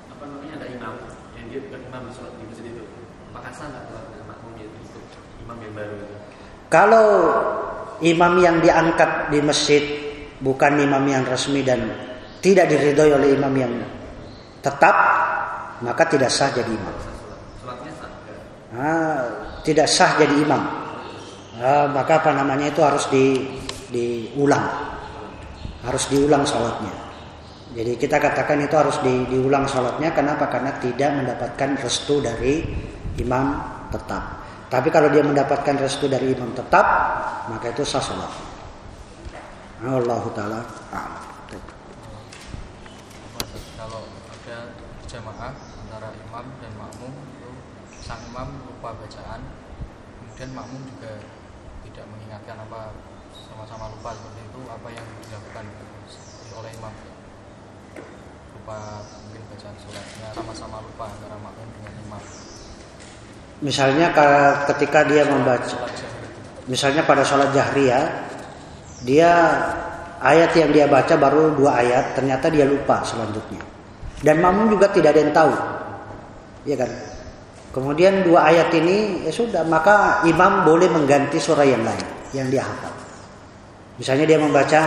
apa namanya ada imam yang dia imam sholat di masjid itu apakah sah nggak kalau dengan makmumnya itu untuk imam yang baru itu Kalau imam yang diangkat di masjid bukan imam yang resmi dan tidak diridhoi oleh imam yang tetap, maka tidak sah jadi imam. sah sholat sholatnya sah nggak? Ah, tidak sah jadi imam. Ah, maka apa namanya itu harus di diulang, harus diulang sholatnya. Jadi kita katakan itu harus di, diulang sholatnya. Kenapa? Karena tidak mendapatkan restu dari imam tetap. Tapi kalau dia mendapatkan restu dari imam tetap, maka itu sah sholat. Allah taala. kalau ada antara imam dan makmum sang imam lupa bacaan kemudian makmum juga tidak mengingatkan apa sama-sama lupa seperti itu apa yang dilakukan oleh imam lupa mungkin bacaan suratnya sama-sama lupa antara makmum dengan imam Misalnya ka- ketika dia membaca Misalnya pada sholat jahriyah, dia ayat yang dia baca baru dua ayat, ternyata dia lupa selanjutnya. Dan makmum juga tidak ada yang tahu, ya kan? Kemudian dua ayat ini ya sudah, maka imam boleh mengganti surah yang lain yang dia hafal. Misalnya dia membaca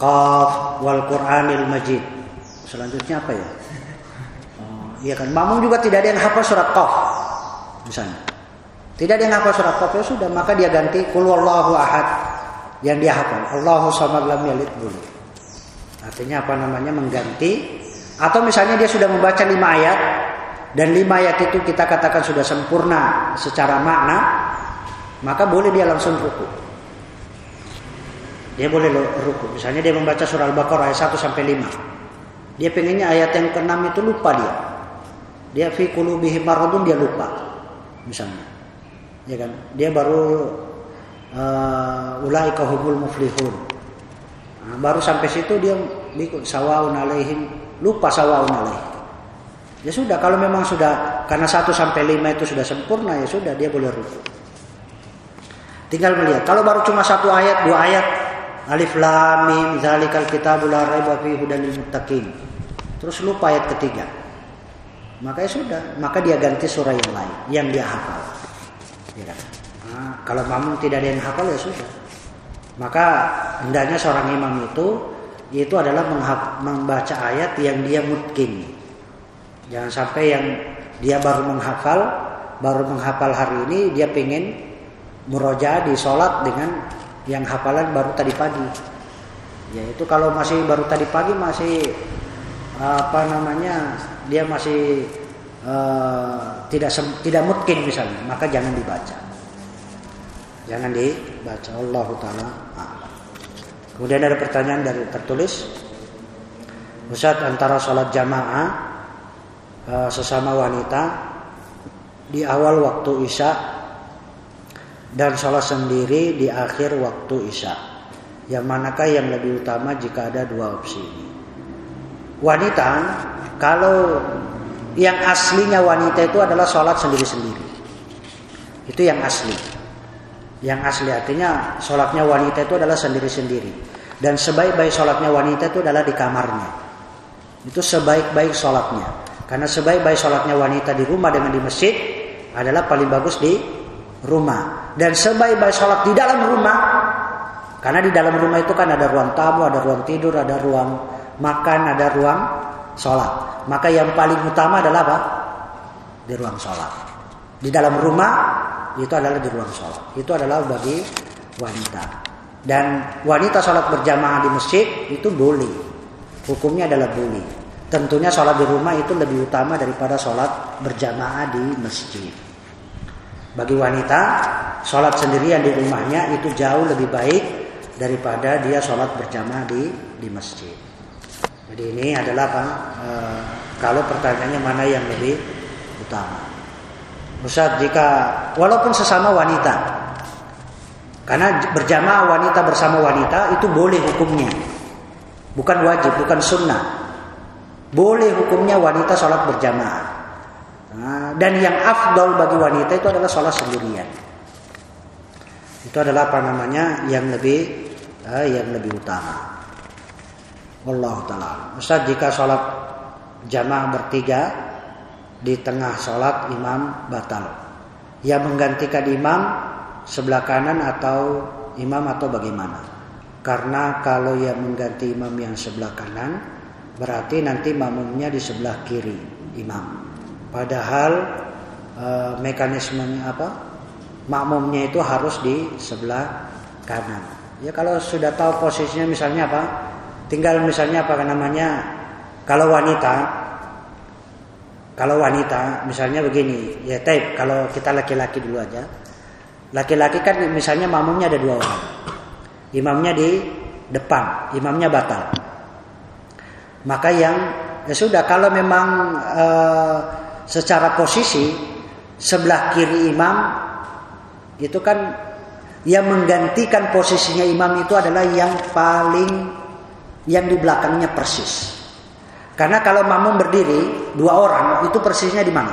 Qaf wal Qur'anil Majid. Selanjutnya apa ya? Oh, iya kan? Makmum juga tidak ada yang hafal surat Qaf. Misalnya. Tidak ada yang hafal surat Qaf ya sudah, maka dia ganti Qul wallahu ahad yang dia hafal. Allahu samad lam yalid dulu. Artinya apa namanya mengganti atau misalnya dia sudah membaca lima ayat dan lima ayat itu kita katakan sudah sempurna secara makna, maka boleh dia langsung ruku. Dia boleh ruku. Misalnya dia membaca surah Al-Baqarah ayat 1 sampai 5. Dia pengennya ayat yang ke-6 itu lupa dia. Dia fi qulubihim maradun dia lupa. Misalnya. Ya kan? Dia baru uh, ulaika humul muflihun. Nah, baru sampai situ dia ikut sawaun alaihim lupa sawaun alaihim. Ya sudah kalau memang sudah karena 1 sampai 5 itu sudah sempurna ya sudah dia boleh ruku. Tinggal melihat. Kalau baru cuma satu ayat, dua ayat, alif lam mim zalikal kitabul la raiba fihi hudan lil muttaqin. Terus lupa ayat ketiga. Maka ya sudah, maka dia ganti surah yang lain yang dia hafal. Ya? Nah, kalau makmum tidak ada yang hafal ya sudah. Maka hendaknya seorang imam itu itu adalah membaca ayat yang dia mungkin. Jangan sampai yang dia baru menghafal, baru menghafal hari ini dia pengen murojaah di sholat dengan yang hafalan baru tadi pagi. Ya itu kalau masih baru tadi pagi masih apa namanya dia masih eh, tidak tidak mungkin misalnya maka jangan dibaca. Jangan dibaca Allah taala. Kemudian ada pertanyaan dari tertulis Ustaz antara sholat jamaah eh, sesama wanita di awal waktu isya dan sholat sendiri di akhir waktu isya. Yang manakah yang lebih utama jika ada dua opsi ini? Wanita, kalau yang aslinya wanita itu adalah sholat sendiri-sendiri. Itu yang asli. Yang asli artinya sholatnya wanita itu adalah sendiri-sendiri. Dan sebaik-baik sholatnya wanita itu adalah di kamarnya. Itu sebaik-baik sholatnya. Karena sebaik-baik sholatnya wanita di rumah dengan di masjid adalah paling bagus di rumah. Dan sebaik-baik sholat di dalam rumah, karena di dalam rumah itu kan ada ruang tamu, ada ruang tidur, ada ruang makan, ada ruang sholat. Maka yang paling utama adalah apa? Di ruang sholat. Di dalam rumah itu adalah di ruang sholat. Itu adalah bagi wanita. Dan wanita sholat berjamaah di masjid itu boleh. Hukumnya adalah boleh. Tentunya sholat di rumah itu lebih utama daripada sholat berjamaah di masjid. Bagi wanita, sholat sendirian di rumahnya itu jauh lebih baik daripada dia sholat berjamaah di di masjid. Jadi ini adalah apa? E, kalau pertanyaannya mana yang lebih utama? Ustaz, jika walaupun sesama wanita, karena berjamaah wanita bersama wanita itu boleh hukumnya, bukan wajib, bukan sunnah. Boleh hukumnya wanita sholat berjamaah. Nah, dan yang afdol bagi wanita itu adalah sholat sendirian. Itu adalah apa namanya yang lebih eh, yang lebih utama. Allah taala. Ustaz jika sholat jamaah bertiga di tengah sholat imam batal. Yang menggantikan imam sebelah kanan atau imam atau bagaimana? Karena kalau yang mengganti imam yang sebelah kanan berarti nanti makmumnya di sebelah kiri imam. Padahal e, mekanismenya apa? Makmumnya itu harus di sebelah kanan. Ya kalau sudah tahu posisinya misalnya apa? Tinggal misalnya apa namanya? Kalau wanita kalau wanita misalnya begini, ya tape kalau kita laki-laki dulu aja. Laki-laki kan misalnya makmumnya ada dua orang. Imamnya di depan, imamnya batal. Maka yang ya sudah kalau memang e, secara posisi sebelah kiri imam itu kan yang menggantikan posisinya imam itu adalah yang paling yang di belakangnya persis. Karena kalau makmum berdiri dua orang itu persisnya di mana?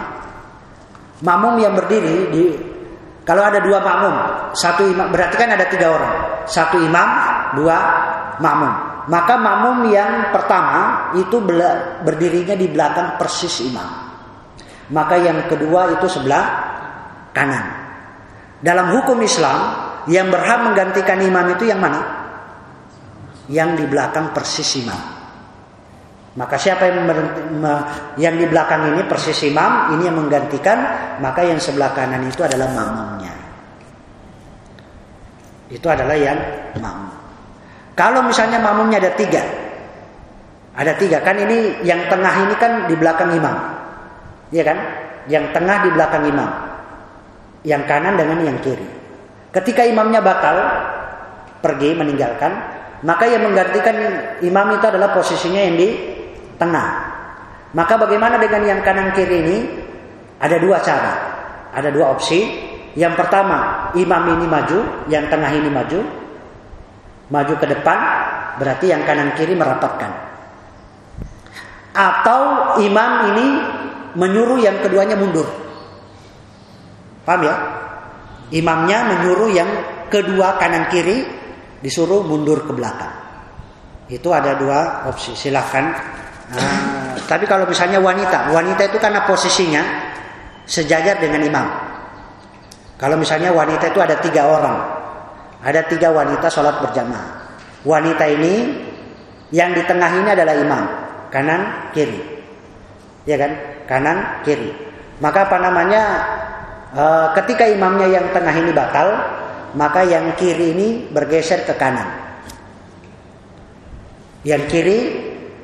Makmum yang berdiri di kalau ada dua makmum, satu imam berarti kan ada tiga orang, satu imam, dua makmum. Maka makmum yang pertama itu berdirinya di belakang persis imam. Maka yang kedua itu sebelah kanan. Dalam hukum Islam yang berhak menggantikan imam itu yang mana? Yang di belakang persis imam. Maka siapa yang yang di belakang ini persis imam, ini yang menggantikan, maka yang sebelah kanan itu adalah makmumnya. Itu adalah yang makmum. Kalau misalnya makmumnya ada tiga, ada tiga kan ini yang tengah ini kan di belakang imam, ya kan? Yang tengah di belakang imam, yang kanan dengan yang kiri. Ketika imamnya batal pergi meninggalkan, maka yang menggantikan imam itu adalah posisinya yang di tengah. Maka bagaimana dengan yang kanan kiri ini? Ada dua cara, ada dua opsi. Yang pertama, imam ini maju, yang tengah ini maju, maju ke depan, berarti yang kanan kiri merapatkan. Atau imam ini menyuruh yang keduanya mundur. Paham ya? Imamnya menyuruh yang kedua kanan kiri disuruh mundur ke belakang. Itu ada dua opsi. Silahkan Nah, tapi kalau misalnya wanita, wanita itu karena posisinya sejajar dengan imam. Kalau misalnya wanita itu ada tiga orang, ada tiga wanita sholat berjamaah. Wanita ini yang di tengah ini adalah imam, kanan kiri, ya kan? Kanan kiri. Maka apa namanya? E, ketika imamnya yang tengah ini batal, maka yang kiri ini bergeser ke kanan. Yang kiri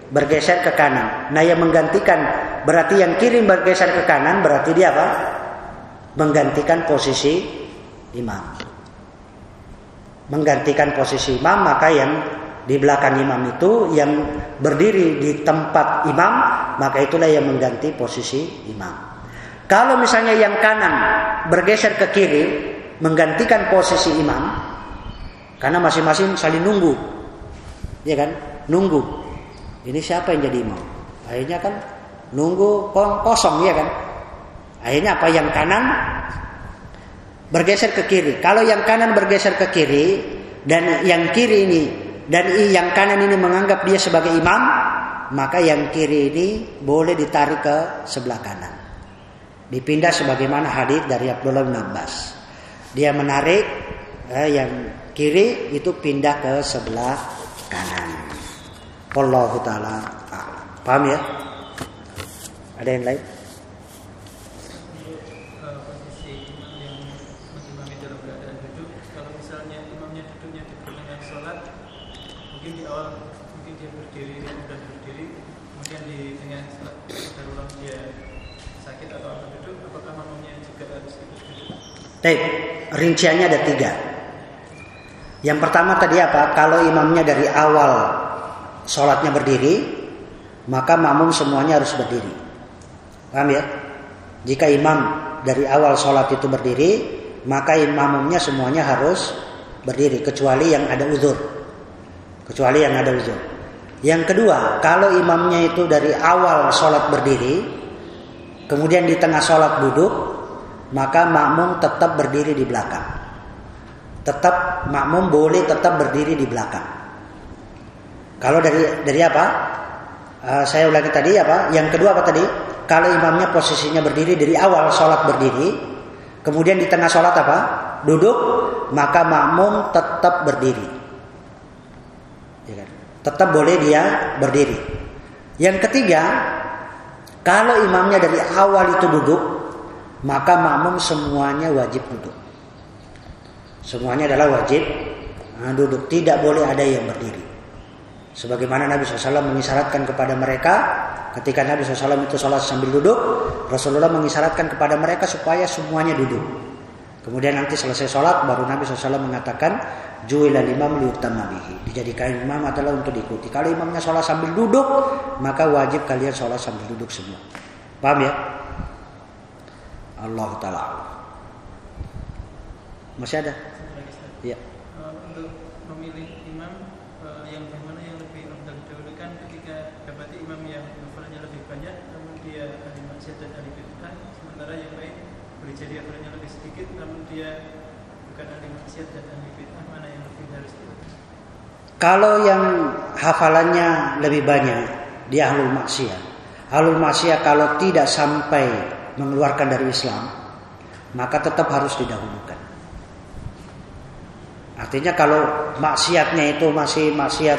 bergeser ke kanan. Nah yang menggantikan berarti yang kiri bergeser ke kanan berarti dia apa? Menggantikan posisi imam. Menggantikan posisi imam maka yang di belakang imam itu yang berdiri di tempat imam maka itulah yang mengganti posisi imam. Kalau misalnya yang kanan bergeser ke kiri menggantikan posisi imam karena masing-masing saling nunggu. Ya kan? Nunggu. Ini siapa yang jadi imam? Akhirnya kan nunggu kosong ya kan. Akhirnya apa yang kanan bergeser ke kiri. Kalau yang kanan bergeser ke kiri dan yang kiri ini dan yang kanan ini menganggap dia sebagai imam, maka yang kiri ini boleh ditarik ke sebelah kanan. Dipindah sebagaimana hadis dari Abdullah bin Abbas. Dia menarik eh, yang kiri itu pindah ke sebelah kanan. Wallahu taala Paham ya? Ada yang lain? mungkin di awal mungkin berdiri berdiri kemudian di tengah darurat dia sakit atau duduk apakah makmumnya juga harus ikut duduk? Baik, rinciannya ada tiga. Yang pertama tadi apa? Kalau imamnya dari awal sholatnya berdiri, maka makmum semuanya harus berdiri. Paham ya? Jika imam dari awal sholat itu berdiri, maka imamnya semuanya harus berdiri, kecuali yang ada uzur. Kecuali yang ada uzur. Yang kedua, kalau imamnya itu dari awal sholat berdiri, kemudian di tengah sholat duduk, maka makmum tetap berdiri di belakang. Tetap makmum boleh tetap berdiri di belakang. Kalau dari dari apa? Uh, saya ulangi tadi apa? Yang kedua apa tadi? kalau imamnya posisinya berdiri dari awal sholat berdiri, kemudian di tengah sholat apa? Duduk, maka makmum tetap berdiri. Tetap boleh dia berdiri. Yang ketiga, kalau imamnya dari awal itu duduk, maka makmum semuanya wajib duduk. Semuanya adalah wajib nah, duduk. Tidak boleh ada yang berdiri. Sebagaimana Nabi SAW mengisyaratkan kepada mereka ketika Nabi SAW itu sholat sambil duduk, Rasulullah mengisyaratkan kepada mereka supaya semuanya duduk. Kemudian nanti selesai sholat baru Nabi SAW mengatakan Juilal imam liutama bihi. Dijadikan imam adalah untuk diikuti. Kalau imamnya sholat sambil duduk, maka wajib kalian sholat sambil duduk semua. Paham ya? Allah Ta'ala. Masih ada? Iya. Eh, untuk memilih imam eh, yang bagaimana yang lebih afdal didahulukan ketika dapati imam yang hafalannya lebih banyak namun dia ahli maksiat dan ahli bid'ah sementara yang lain boleh jadi hafalannya lebih sedikit namun dia bukan ahli maksiat dan ahli bid'ah mana yang lebih harus dilakukan Kalau yang hafalannya lebih banyak, dia ahlul maksiat. Ahlul maksiat kalau tidak sampai mengeluarkan dari Islam, maka tetap harus didahulukan. Artinya kalau maksiatnya itu masih maksiat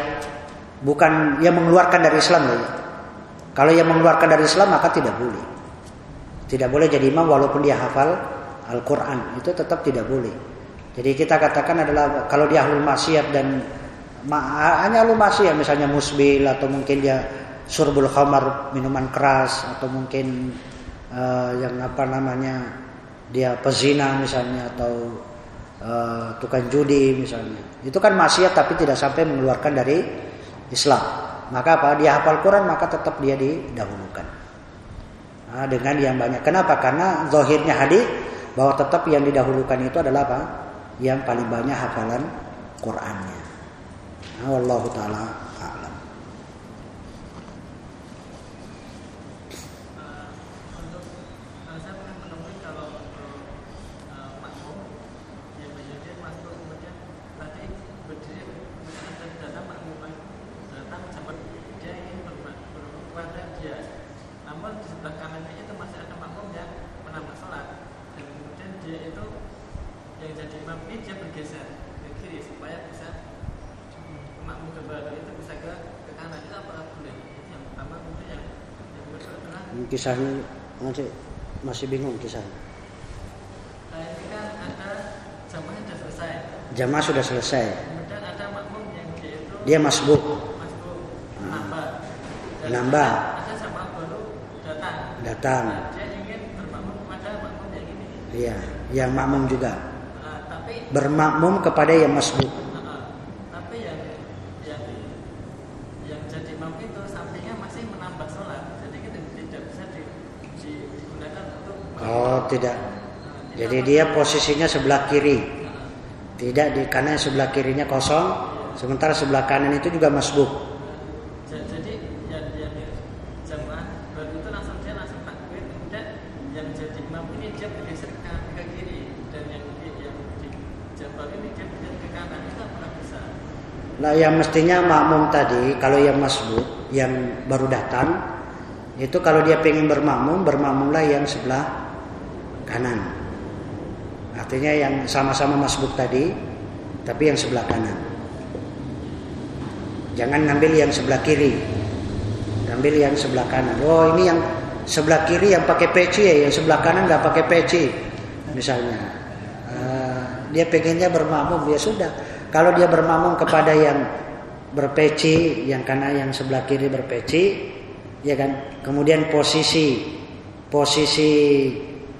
bukan yang mengeluarkan dari Islam ya. Kalau yang mengeluarkan dari Islam maka tidak boleh. Tidak boleh jadi imam walaupun dia hafal Al-Qur'an, itu tetap tidak boleh. Jadi kita katakan adalah kalau dia ahlul maksiat dan hanya ahlul maksiat misalnya musbil atau mungkin dia surbul khamar minuman keras atau mungkin uh, yang apa namanya dia pezina misalnya atau uh, tukang judi misalnya. Itu kan maksiat tapi tidak sampai mengeluarkan dari Islam. Maka apa? Dia hafal Quran maka tetap dia didahulukan. Nah, dengan yang banyak. Kenapa? Karena zahirnya hadis bahwa tetap yang didahulukan itu adalah apa? Yang paling banyak hafalan Qurannya. Nah, wallahu taala a'lam. Eh, untuk eh, saya pernah menemui kalau untuk eh, makmum yang menjadi masuk kemudian tadi berdiri kemudian ada datang makmum datang cepat dia ingin bermak- bermakmum pada dia namun di sebelah kanannya itu masih ada makmum yang menambah sholat dan kemudian dia itu yang jadi imam ini dia bergeser ke kiri supaya bisa mm, makmum kedua itu bisa ke ke kanan itu apakah boleh itu yang pertama kemudian yang yang kedua adalah Kisahnya masih masih bingung kisahnya. Jamaah sudah selesai. Jamaah sudah selesai. Ada makmum yang dia Dia masbuk, masuk nambah. Dan Nambah. Ada, jamaah baru datang. datang. Dia ingin bermakmum kepada makmum yang ini. Iya, yang makmum juga. Nah, tapi Bermakmum kepada yang masbuk. nah, tapi yang yang yang jadi imam itu sampingnya masih menambah sholat. Jadi kita tidak bisa di, di- digunakan untuk Oh, tidak. Nah, Jadi dia posisinya sebelah kiri. Tidak di kanan sebelah kirinya kosong, sementara sebelah kanan itu juga masbuk. Ja- Jadi yang jamaah baru itu langsung dia langsung takbir kemudian yang jadi imam ini dia bergeser ke, ke kiri dan yang di, yang di jamaah ini dia bergeser ke kanan itu apakah bisa? Nah, yang mestinya makmum tadi, kalau yang masbuk, yang baru datang, itu kalau dia pengen bermakmum, bermakmumlah yang sebelah kanan. Artinya yang sama-sama masbuk tadi, tapi yang sebelah kanan. Jangan ngambil yang sebelah kiri. Ambil yang sebelah kanan. Oh, ini yang sebelah kiri yang pakai peci ya, yang sebelah kanan nggak pakai peci. Misalnya. Eh, dia pengennya bermakmum, ya sudah. Kalau dia bermakmum kepada yang berpeci, yang kanan yang sebelah kiri berpeci, ya kan. Kemudian posisi posisi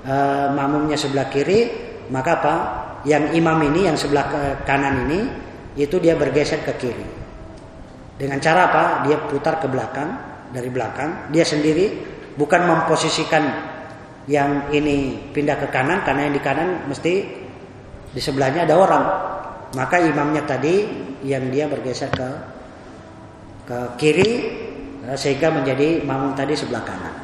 eh, makmumnya sebelah kiri, maka apa? Yang imam ini yang sebelah kanan ini itu dia bergeser ke kiri. Dengan cara apa? Dia putar ke belakang, dari belakang, dia sendiri bukan memposisikan yang ini pindah ke kanan karena yang di kanan mesti di sebelahnya ada orang. Maka imamnya tadi yang dia bergeser ke ke kiri eh, sehingga menjadi makmum tadi sebelah kanan.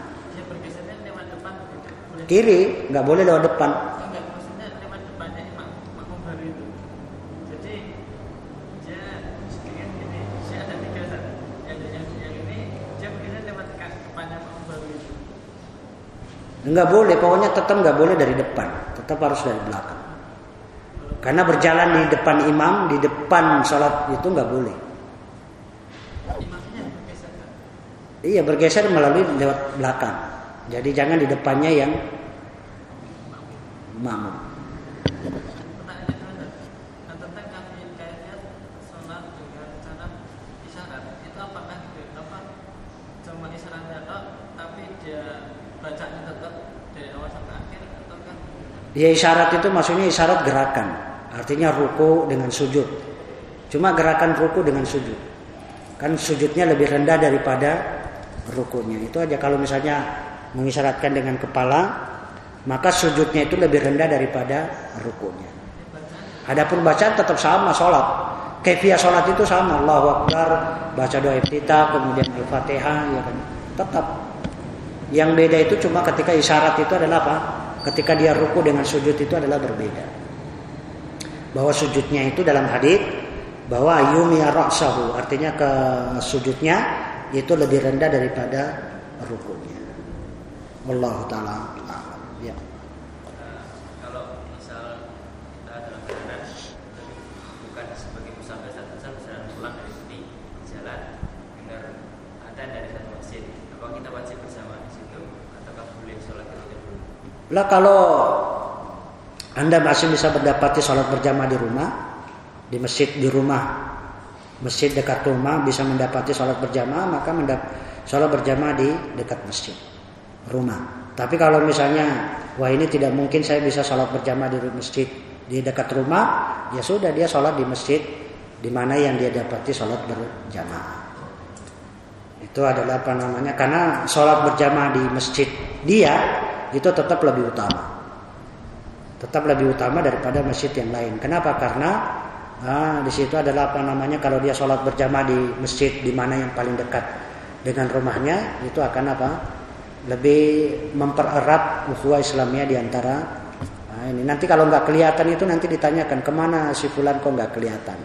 Boleh? Kiri nggak boleh lewat depan. Enggak, maksudnya lewat depannya imam makmum baru itu. Jadi dia sedikit gini, dia ada tiga satu. Yang, yang, yang ini dia bergeser lewat ke depannya makmum baru itu. Enggak boleh, pokoknya tetap nggak boleh dari depan, tetap harus dari belakang. Karena berjalan di depan imam, di depan sholat itu nggak boleh. Iya bergeser melalui lewat belakang. Jadi jangan di depannya yang makmum. Pertanyaannya dulu nah, tentang kafir kaifiat sholat dengan cara isyarat itu apakah gitu apa cuma isyaratnya tok tapi dia bacanya tetap dari awal sampai akhir atau kan Ya isyarat itu maksudnya isyarat gerakan. Artinya ruku dengan sujud. Cuma gerakan ruku dengan sujud. Kan sujudnya lebih rendah daripada rukunya. Itu aja kalau misalnya mengisyaratkan dengan kepala, maka sujudnya itu lebih rendah daripada rukunya. Adapun bacaan tetap sama sholat. Kefiah sholat itu sama. Allahu Akbar, baca doa iftitah, kemudian Al-Fatihah, ya kan. Tetap. Yang beda itu cuma ketika isyarat itu adalah apa? Ketika dia ruku dengan sujud itu adalah berbeda. Bahwa sujudnya itu dalam hadis bahwa ayumi ra'sahu artinya ke sujudnya itu lebih rendah daripada rukunya. Allah taala a'lam. Ya. Nah, kalau misal kita dalam perjalanan bukan sebagai musafir saat misal perjalanan pulang dari sini di jalan dengar ada dari satu masjid apa kita wajib bersama di situ ataukah boleh sholat ketika dulu Lah kalau Anda masih bisa mendapati sholat berjamaah di rumah, di masjid di rumah, masjid dekat rumah bisa mendapati sholat berjamaah, maka mendap sholat berjamaah di dekat masjid rumah. Tapi kalau misalnya, wah ini tidak mungkin saya bisa sholat berjamaah di masjid di dekat rumah, ya sudah dia sholat di masjid di mana yang dia dapati sholat berjamaah. Itu adalah apa namanya? Karena sholat berjamaah di masjid dia itu tetap lebih utama tetap lebih utama daripada masjid yang lain. Kenapa? Karena ah, di situ adalah apa namanya kalau dia sholat berjamaah di masjid di mana yang paling dekat dengan rumahnya itu akan apa? Lebih mempererat ukhuwah Islamnya di antara nah, ini. Nanti kalau nggak kelihatan itu nanti ditanyakan ke mana si fulan kok nggak kelihatan.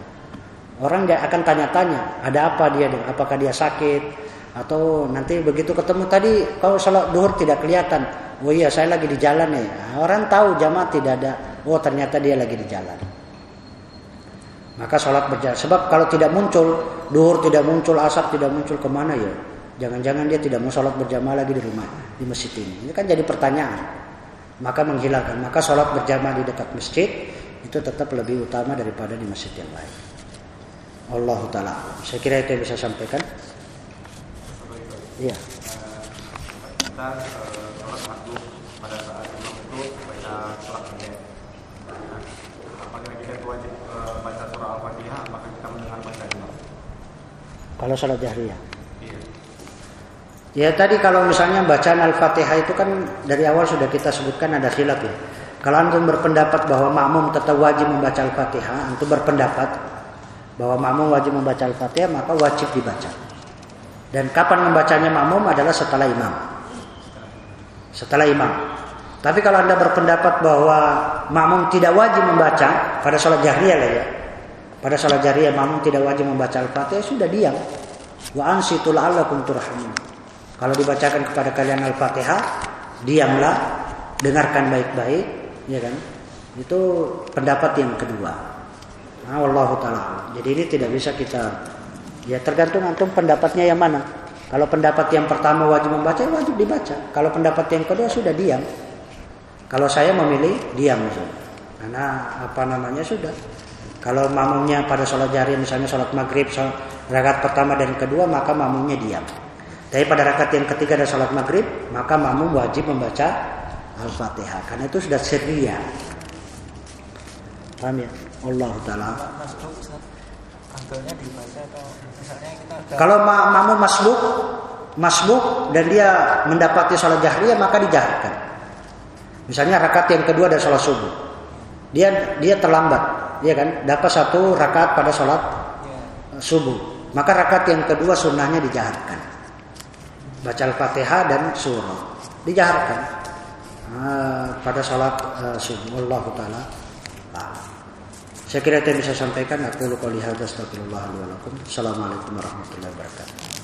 Orang akan tanya-tanya ada apa dia, apakah dia sakit atau nanti begitu ketemu tadi kalau sholat duhur tidak kelihatan Oh iya saya lagi di jalan ya. Orang tahu jamaah tidak ada. Oh ternyata dia lagi di jalan. Maka sholat berjalan. Sebab kalau tidak muncul, duhur tidak muncul, asar tidak muncul ke mana ya? Jangan-jangan dia tidak mau sholat berjamaah lagi di rumah, di masjid ini. Ini kan jadi pertanyaan. Maka menghilangkan. Maka sholat berjamaah di dekat masjid itu tetap lebih utama daripada di masjid yang lain. Allah taala. Saya kira itu yang bisa sampaikan. Iya. kita sholat maghrib pada saat imam itu baca surat pendek. Apakah kita wajib baca surah al-fatihah? Apakah kita mendengar baca imam? Kalau sholat jahriyah. Iya. Ya tadi kalau misalnya bacaan Al-Fatihah itu kan dari awal sudah kita sebutkan ada khilaf ya. Kalau antum berpendapat bahwa makmum tetap wajib membaca Al-Fatihah, antum berpendapat bahwa makmum wajib membaca Al-Fatihah, maka wajib dibaca. Dan kapan membacanya makmum adalah setelah imam. Setelah imam. Tapi kalau Anda berpendapat bahwa makmum tidak wajib membaca pada sholat jahriyah lah ya. Pada sholat jahriyah makmum tidak wajib membaca Al-Fatihah, sudah diam. Wa ansitu la'allakum turhamun. Kalau dibacakan kepada kalian Al-Fatihah, diamlah, dengarkan baik-baik, ya kan? Itu pendapat yang kedua. Nah, wallahu taala. Jadi ini tidak bisa kita ya tergantung antum pendapatnya yang mana. Kalau pendapat yang pertama wajib membaca, ya wajib dibaca. Kalau pendapat yang kedua sudah diam. Kalau saya memilih diam sudah. Karena apa namanya sudah. Kalau makmumnya pada sholat jari misalnya sholat maghrib sholat rakaat pertama dan kedua maka makmumnya diam. Tapi pada rakaat yang ketiga dan sholat maghrib maka makmum wajib membaca al-fatihah karena itu sudah seria. Paham ya? Allah taala. Dibaca atau misalnya kita Kalau ma- makmum masbuk, masbuk dan dia mendapati sholat jahriyah maka dijaharkan. Misalnya rakaat yang kedua dari sholat subuh, dia dia terlambat, ya kan? Dapat satu rakaat pada sholat ya, subuh, maka rakaat yang kedua sunnahnya dijaharkan. Baca al-fatihah dan surah dijaharkan Ah, pada sholat eh, subuh. Allah taala. Saya kira yang bisa sampaikan. Aku lu qouli hadza astagfirullah li wa. Assalamualaikum warahmatullahi wabarakatuh.